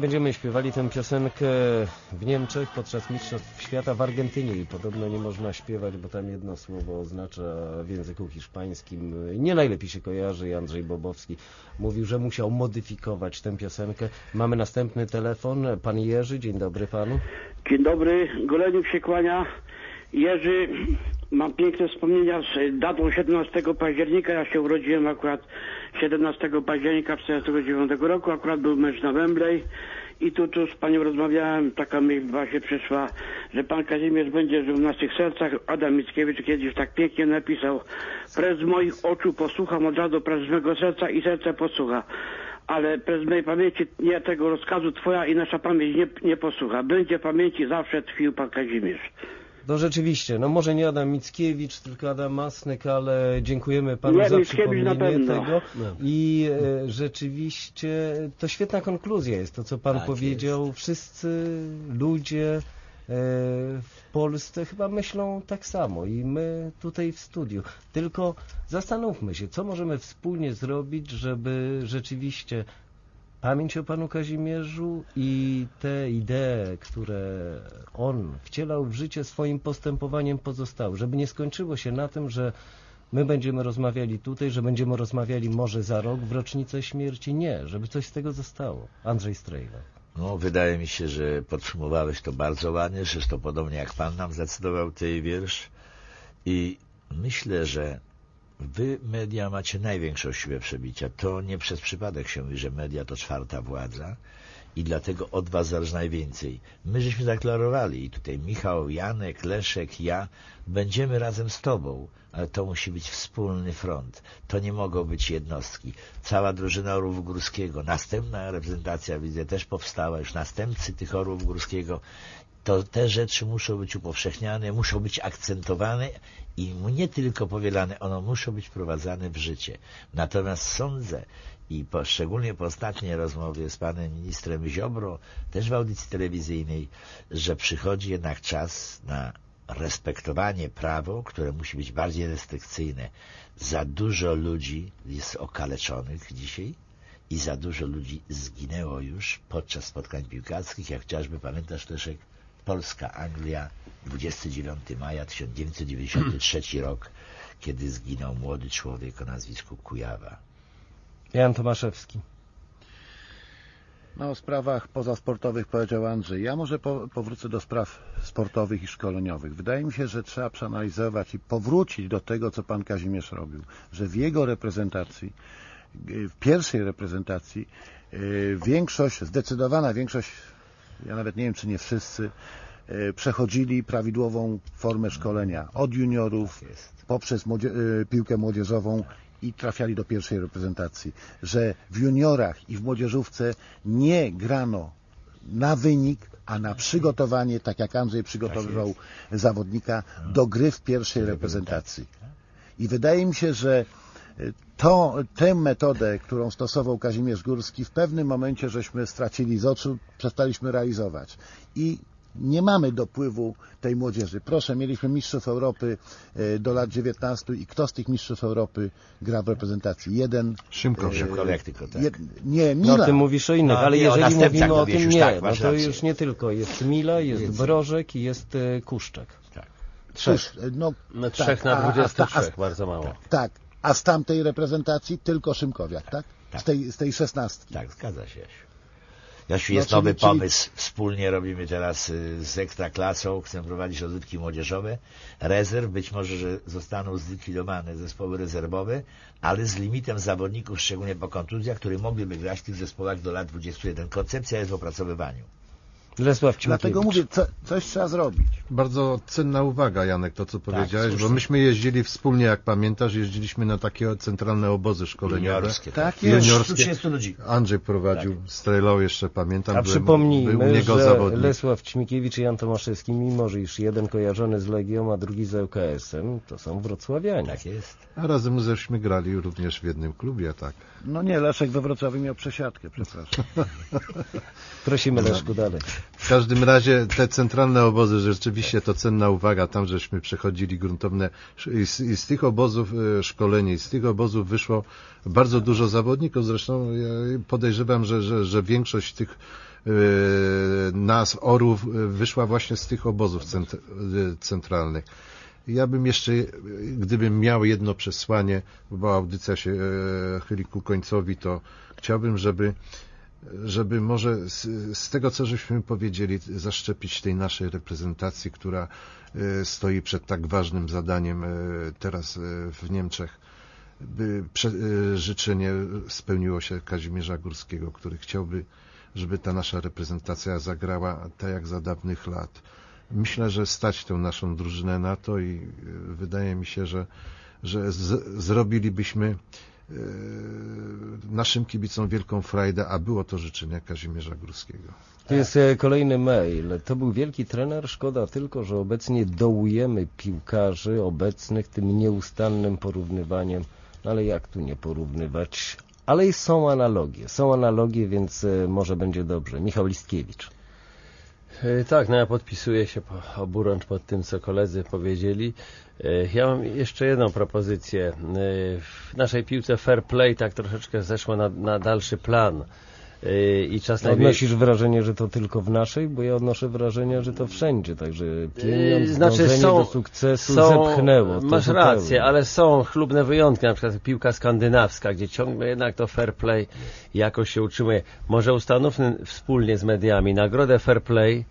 Będziemy śpiewali tę piosenkę w Niemczech podczas Mistrzostw Świata w Argentynie i podobno nie można śpiewać, bo tam jedno słowo oznacza w języku hiszpańskim. Nie najlepiej się kojarzy Andrzej Bobowski mówił, że musiał modyfikować tę piosenkę. Mamy następny telefon. Pan Jerzy, dzień dobry panu. Dzień dobry, Goleniuk się kłania. Jerzy, mam piękne wspomnienia z datą 17 października. Ja się urodziłem akurat 17 października 1949 roku. Akurat był mecz na Wembley. I tu, tu z panią rozmawiałem, taka myśl właśnie przyszła, że pan Kazimierz będzie żył w naszych sercach. Adam Mickiewicz kiedyś tak pięknie napisał Prez moich oczu posłucham od razu, prez mego serca i serce posłucha. Ale prez mojej pamięci nie tego rozkazu twoja i nasza pamięć nie, nie posłucha. Będzie pamięci zawsze tkwił pan Kazimierz. No rzeczywiście, no może nie Adam Mickiewicz, tylko Adam Masnyk, ale dziękujemy panu Nie, za przypomnienie tego. I e, rzeczywiście to świetna konkluzja jest to, co pan Tak powiedział. Wszyscy ludzie e, w Polsce chyba myślą tak samo i my tutaj w studiu. Tylko zastanówmy się, co możemy wspólnie zrobić, żeby rzeczywiście pamięć o panu Kazimierzu i te idee, które on wcielał w życie swoim postępowaniem pozostały, żeby nie skończyło się na tym, że my będziemy rozmawiali tutaj, że będziemy rozmawiali może za rok w rocznicę śmierci. Nie, żeby coś z tego zostało. Andrzej Strejla. No, wydaje mi się, że podsumowałeś to bardzo ładnie, zresztą podobnie jak Pan nam zacytował tej wiersz i myślę, że Wy, media, macie największą siłę przebicia. To nie przez przypadek się mówi, że media to czwarta władza i dlatego od Was zależy najwięcej. My żeśmy deklarowali i tutaj Michał, Janek, Leszek, ja będziemy razem z Tobą, ale to musi być wspólny front. To nie mogą być jednostki. Cała drużyna Orłów Górskiego, następna reprezentacja, widzę, też powstała, już następcy tych Orłów Górskiego to te rzeczy muszą być upowszechniane, muszą być akcentowane i nie tylko powielane, one muszą być wprowadzane w życie. Natomiast sądzę, i po, szczególnie po ostatniej rozmowie z panem ministrem Ziobro, też w audycji telewizyjnej, że przychodzi jednak czas na respektowanie prawo, które musi być bardziej restrykcyjne. Za dużo ludzi jest okaleczonych dzisiaj i za dużo ludzi zginęło już podczas spotkań piłkarskich, jak chociażby pamiętasz Leszek, Polska, Anglia, 29 maja 1993 rok, kiedy zginął młody człowiek o nazwisku Kujawa. Jan Tomaszewski. No o sprawach pozasportowych powiedział Andrzej. Ja może po, powrócę do spraw sportowych i szkoleniowych. Wydaje mi się, że trzeba przeanalizować i powrócić do tego, co pan Kazimierz robił. Że w jego reprezentacji, w pierwszej reprezentacji większość, zdecydowana większość, ja nawet nie wiem, czy nie wszyscy, przechodzili prawidłową formę szkolenia od juniorów poprzez młodzie piłkę młodzieżową i trafiali do pierwszej reprezentacji, że w juniorach i w młodzieżówce nie grano na wynik, a na przygotowanie, tak jak Andrzej przygotowywał zawodnika do gry w pierwszej reprezentacji. I wydaje mi się, że to, tę metodę, którą stosował Kazimierz Górski, w pewnym momencie żeśmy stracili z oczu, przestaliśmy realizować. I nie mamy dopływu tej młodzieży. Proszę, mieliśmy mistrzów Europy do lat 19 i kto z tych mistrzów Europy gra w reprezentacji? Jeden... Szymkow. Jak tylko, tak. Jed, nie, Mila. No ty mówisz o innych, No, ale o jeżeli mówimy o mówisz tym, już, nie, tak, no to rację. już nie tylko. Jest Mila, jest Więcej. Brożek i jest e, Kuszczak. Cóż, no, No tak, trzech na a- a- 23, a- bardzo mało. Tak, a z tamtej reprezentacji tylko Szymkowiak, tak? Z tej, z tej szesnastki. Tak, zgadza się. Jasiu. Jasiu, No, jest czyli- nowy czyli- pomysł. Wspólnie robimy teraz y, z Ekstraklasą. Chcę prowadzić rozrywki młodzieżowe. Rezerw, być może, że zostaną zlikwidowane zespoły rezerwowe, ale z limitem zawodników, szczególnie po kontuzjach, które mogliby grać w tych zespołach do lat 21. Koncepcja jest w opracowywaniu. Lesław Dlatego mówię, co, coś trzeba zrobić. Bardzo cenna uwaga, Janek, to co powiedziałeś, bo słusznie. myśmy jeździli wspólnie, jak pamiętasz, jeździliśmy na takie centralne obozy szkoleniowe. Juniorskie, Tak jest. Juniorskie. 130 ludzi. Andrzej prowadził, strelał jeszcze, pamiętam, A byłem, był u przypomnijmy, niego że zawodnik. Lesław Ćmikiewicz i Jan Tomaszewski, mimo że już jeden kojarzony z Legią, a drugi z ŁKS-em, to są wrocławianie. Tak jest. A razem żeśmy grali również w jednym klubie, tak. No nie, Leszek we Wrocławiu miał przesiadkę, przepraszam. Prosimy Leszku dalej. W każdym razie te centralne obozy, rzeczywiście to cenna uwaga, tam żeśmy przechodzili gruntowne. I z, i z tych obozów e, szkolenie, i z tych obozów wyszło bardzo dużo zawodników, zresztą ja podejrzewam, że, że, że większość tych e, nas, orów, e, wyszła właśnie z tych obozów cent, centralnych. Ja bym jeszcze, gdybym miał jedno przesłanie, bo audycja się chyli ku końcowi, to chciałbym, żeby żeby może z, z tego, co żeśmy powiedzieli, zaszczepić tej naszej reprezentacji, która e, stoi przed tak ważnym zadaniem e, teraz e, w Niemczech, by życzenie spełniło się Kazimierza Górskiego, który chciałby, żeby ta nasza reprezentacja zagrała tak jak za dawnych lat. Myślę, że stać tę naszą drużynę na to i wydaje mi się, że, że z, zrobilibyśmy naszym kibicom wielką frajdę, a było to życzenie Kazimierza Górskiego. Tu jest e, kolejny mail. To był wielki trener, szkoda tylko, że obecnie dołujemy piłkarzy obecnych tym nieustannym porównywaniem. No ale jak tu nie porównywać? Ale są analogie. Są analogie, więc e, może będzie dobrze. Michał Listkiewicz. E, Tak, no ja podpisuję się oburącz pod tym, co koledzy powiedzieli. E, Ja mam jeszcze jedną propozycję. E, W naszej piłce fair play tak troszeczkę zeszło na, na dalszy plan. Yy, I czas najwie- Odnosisz wrażenie, że to tylko w naszej? Bo ja odnoszę wrażenie, że to wszędzie, także pieniądz, Yy, znaczy są, do sukcesu są, zepchnęło. Masz zupełnie. rację, ale są chlubne wyjątki, na przykład piłka skandynawska, gdzie ciągle jednak to fair play jakoś się utrzymuje. Może ustanówmy wspólnie z mediami nagrodę fair play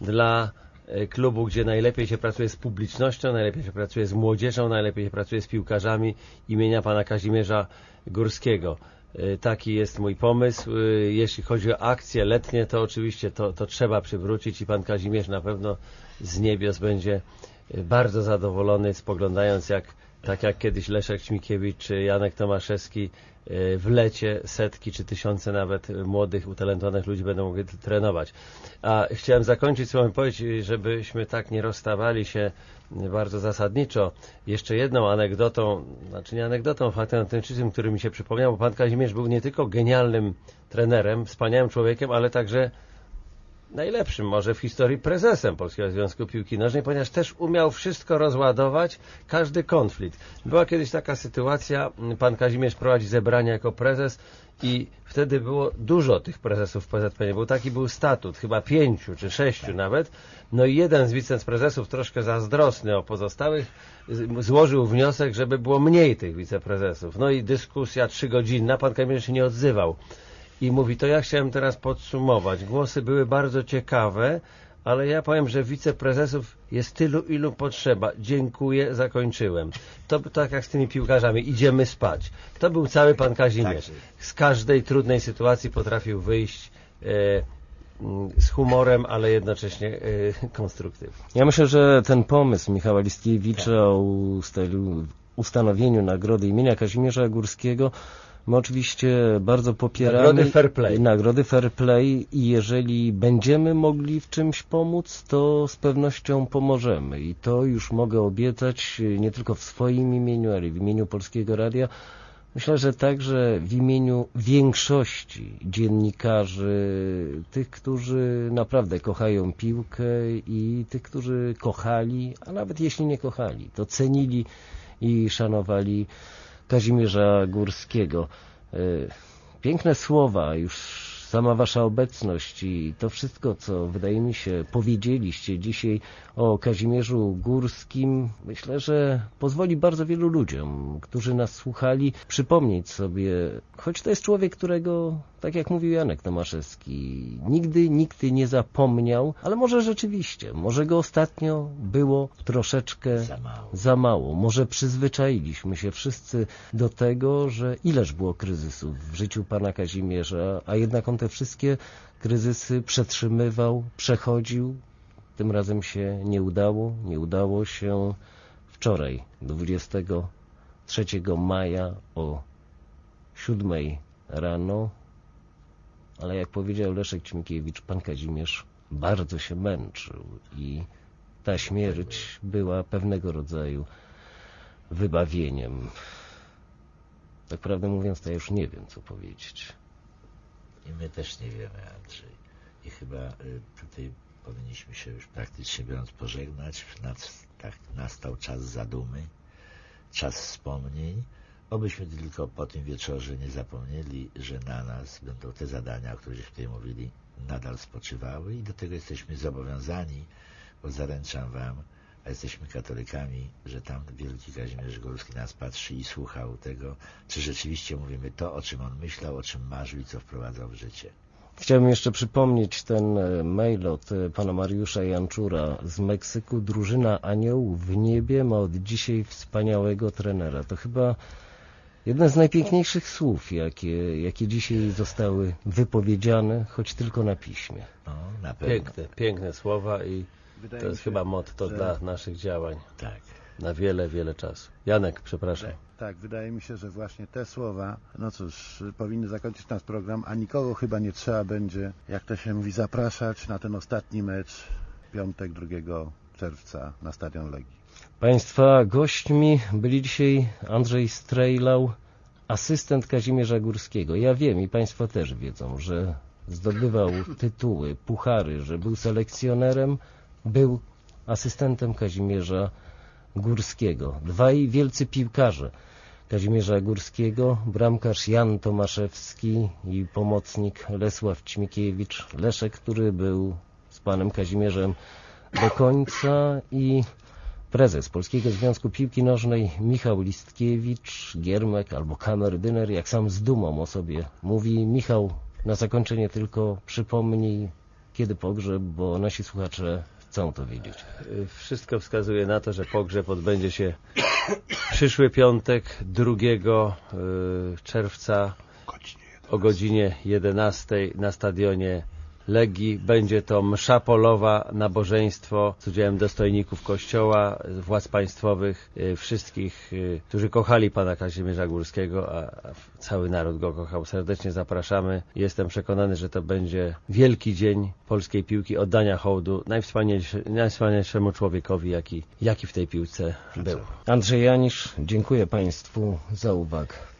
dla e, klubu, gdzie najlepiej się pracuje z publicznością, najlepiej się pracuje z młodzieżą, najlepiej się pracuje z piłkarzami imienia pana Kazimierza Górskiego. E, Taki jest mój pomysł. E, Jeśli chodzi o akcje letnie, to oczywiście to, to trzeba przywrócić i pan Kazimierz na pewno z niebios będzie e, bardzo zadowolony spoglądając jak tak jak kiedyś Leszek Ćmikiewicz czy Janek Tomaszewski w lecie setki czy tysiące nawet młodych, utalentowanych ludzi będą mogli trenować. A chciałem zakończyć swoją wypowiedź, żebyśmy tak nie rozstawali się bardzo zasadniczo. Jeszcze jedną anegdotą, znaczy nie anegdotą, faktem autentycznym, który mi się przypomniał, bo pan Kazimierz był nie tylko genialnym trenerem, wspaniałym człowiekiem, ale także najlepszym może w historii prezesem Polskiego Związku Piłki Nożnej, ponieważ też umiał wszystko rozładować, każdy konflikt. Była kiedyś taka sytuacja, pan Kazimierz prowadzi zebrania jako prezes i wtedy było dużo tych prezesów w PZPN. Był taki był statut, chyba pięciu czy sześciu nawet. No i jeden z wiceprezesów, troszkę zazdrosny o pozostałych, złożył wniosek, żeby było mniej tych wiceprezesów. No i dyskusja trzygodzinna, pan Kazimierz się nie odzywał i mówi, to ja chciałem teraz podsumować. Głosy były bardzo ciekawe, ale ja powiem, że wiceprezesów jest tylu, ilu potrzeba. Dziękuję, zakończyłem. To tak jak z tymi piłkarzami, idziemy spać. To był cały pan Kazimierz. Z każdej trudnej sytuacji potrafił wyjść e, mm, z humorem, ale jednocześnie e, *laughs* konstruktywnie. Ja myślę, że ten pomysł Michała Listkiewicza o ustanowieniu nagrody imienia Kazimierza Górskiego my oczywiście bardzo popieramy. Nagrody fair play. Nagrody fair play i jeżeli będziemy mogli w czymś pomóc, to z pewnością pomożemy. I to już mogę obiecać y, nie tylko w swoim imieniu, ale w imieniu Polskiego Radia. Myślę, że także w imieniu większości dziennikarzy, tych, którzy naprawdę kochają piłkę i tych, którzy kochali, a nawet jeśli nie kochali, to cenili i szanowali Kazimierza Górskiego. E, Piękne słowa, już sama wasza obecność i to wszystko, co wydaje mi się powiedzieliście dzisiaj o Kazimierzu Górskim, myślę, że pozwoli bardzo wielu ludziom, którzy nas słuchali, przypomnieć sobie, choć to jest człowiek, którego, tak jak mówił Janek Tomaszewski, nigdy nikt nie zapomniał, ale może rzeczywiście, może go ostatnio było troszeczkę Za mało. za mało. Może przyzwyczailiśmy się wszyscy do tego, że ileż było kryzysów w życiu pana Kazimierza, a jednak on te wszystkie kryzysy przetrzymywał, przechodził. Tym razem się nie udało. Nie udało się wczoraj, 23 maja o 7 rano. Ale jak powiedział Leszek Ćmikiewicz, pan Kazimierz bardzo się męczył i ta śmierć była pewnego rodzaju wybawieniem. Tak prawdę mówiąc, to ja już nie wiem, co powiedzieć. I my też nie wiemy, Andrzej. I chyba y, tutaj powinniśmy się już praktycznie biorąc pożegnać. Nad, tak nastał czas zadumy, czas wspomnień. Obyśmy tylko po tym wieczorze nie zapomnieli, że na nas będą te zadania, o których tutaj mówili, nadal spoczywały i do tego jesteśmy zobowiązani, bo zaręczam Wam, a jesteśmy katolikami, że tam wielki Kazimierz Górski nas patrzy i słuchał tego, czy rzeczywiście mówimy to, o czym on myślał, o czym marzył i co wprowadzał w życie. Chciałbym jeszcze przypomnieć ten e, mail od e, pana Mariusza Janczura z Meksyku. Drużyna Aniołów w niebie ma od dzisiaj wspaniałego trenera. To chyba jedne z najpiękniejszych słów, jakie, jakie dzisiaj zostały wypowiedziane, choć tylko na piśmie. No, na pewno. Piękne, piękne słowa i Wydaje to jest się, chyba motto że- dla naszych działań. Tak. Na wiele, wiele czasu. Janek, przepraszam. Tak, wydaje mi się, że właśnie te słowa, no cóż, powinny zakończyć nasz program, a nikogo chyba nie trzeba będzie, jak to się mówi, zapraszać na ten ostatni mecz piątek 2 czerwca na Stadion Legii. Państwa gośćmi byli dzisiaj Andrzej Strejlał, asystent Kazimierza Górskiego. Ja wiem i Państwo też wiedzą, że zdobywał tytuły, puchary, że był selekcjonerem, był asystentem Kazimierza Górskiego. Dwaj wielcy piłkarze. Kazimierza Górskiego, bramkarz Jan Tomaszewski i pomocnik Lesław Ćmikiewicz, Leszek, który był z panem Kazimierzem do końca i prezes Polskiego Związku Piłki Nożnej Michał Listkiewicz, Giermek albo kamerdyner, jak sam z dumą o sobie mówi. Michał, na zakończenie tylko przypomnij, kiedy pogrzeb, bo nasi słuchacze chcą to wiedzieć. Wszystko wskazuje na to, że pogrzeb odbędzie się przyszły piątek 2 czerwca o godzinie 11 na stadionie Legii. Będzie to msza polowa, nabożeństwo z udziałem dostojników kościoła, władz państwowych, wszystkich, którzy kochali pana Kazimierza Górskiego, a cały naród go kochał. Serdecznie zapraszamy. Jestem przekonany, że to będzie wielki dzień polskiej piłki, oddania hołdu najwspanialszemu człowiekowi, jaki, jaki w tej piłce był. Andrzej Janisz, dziękuję Państwu za uwagę.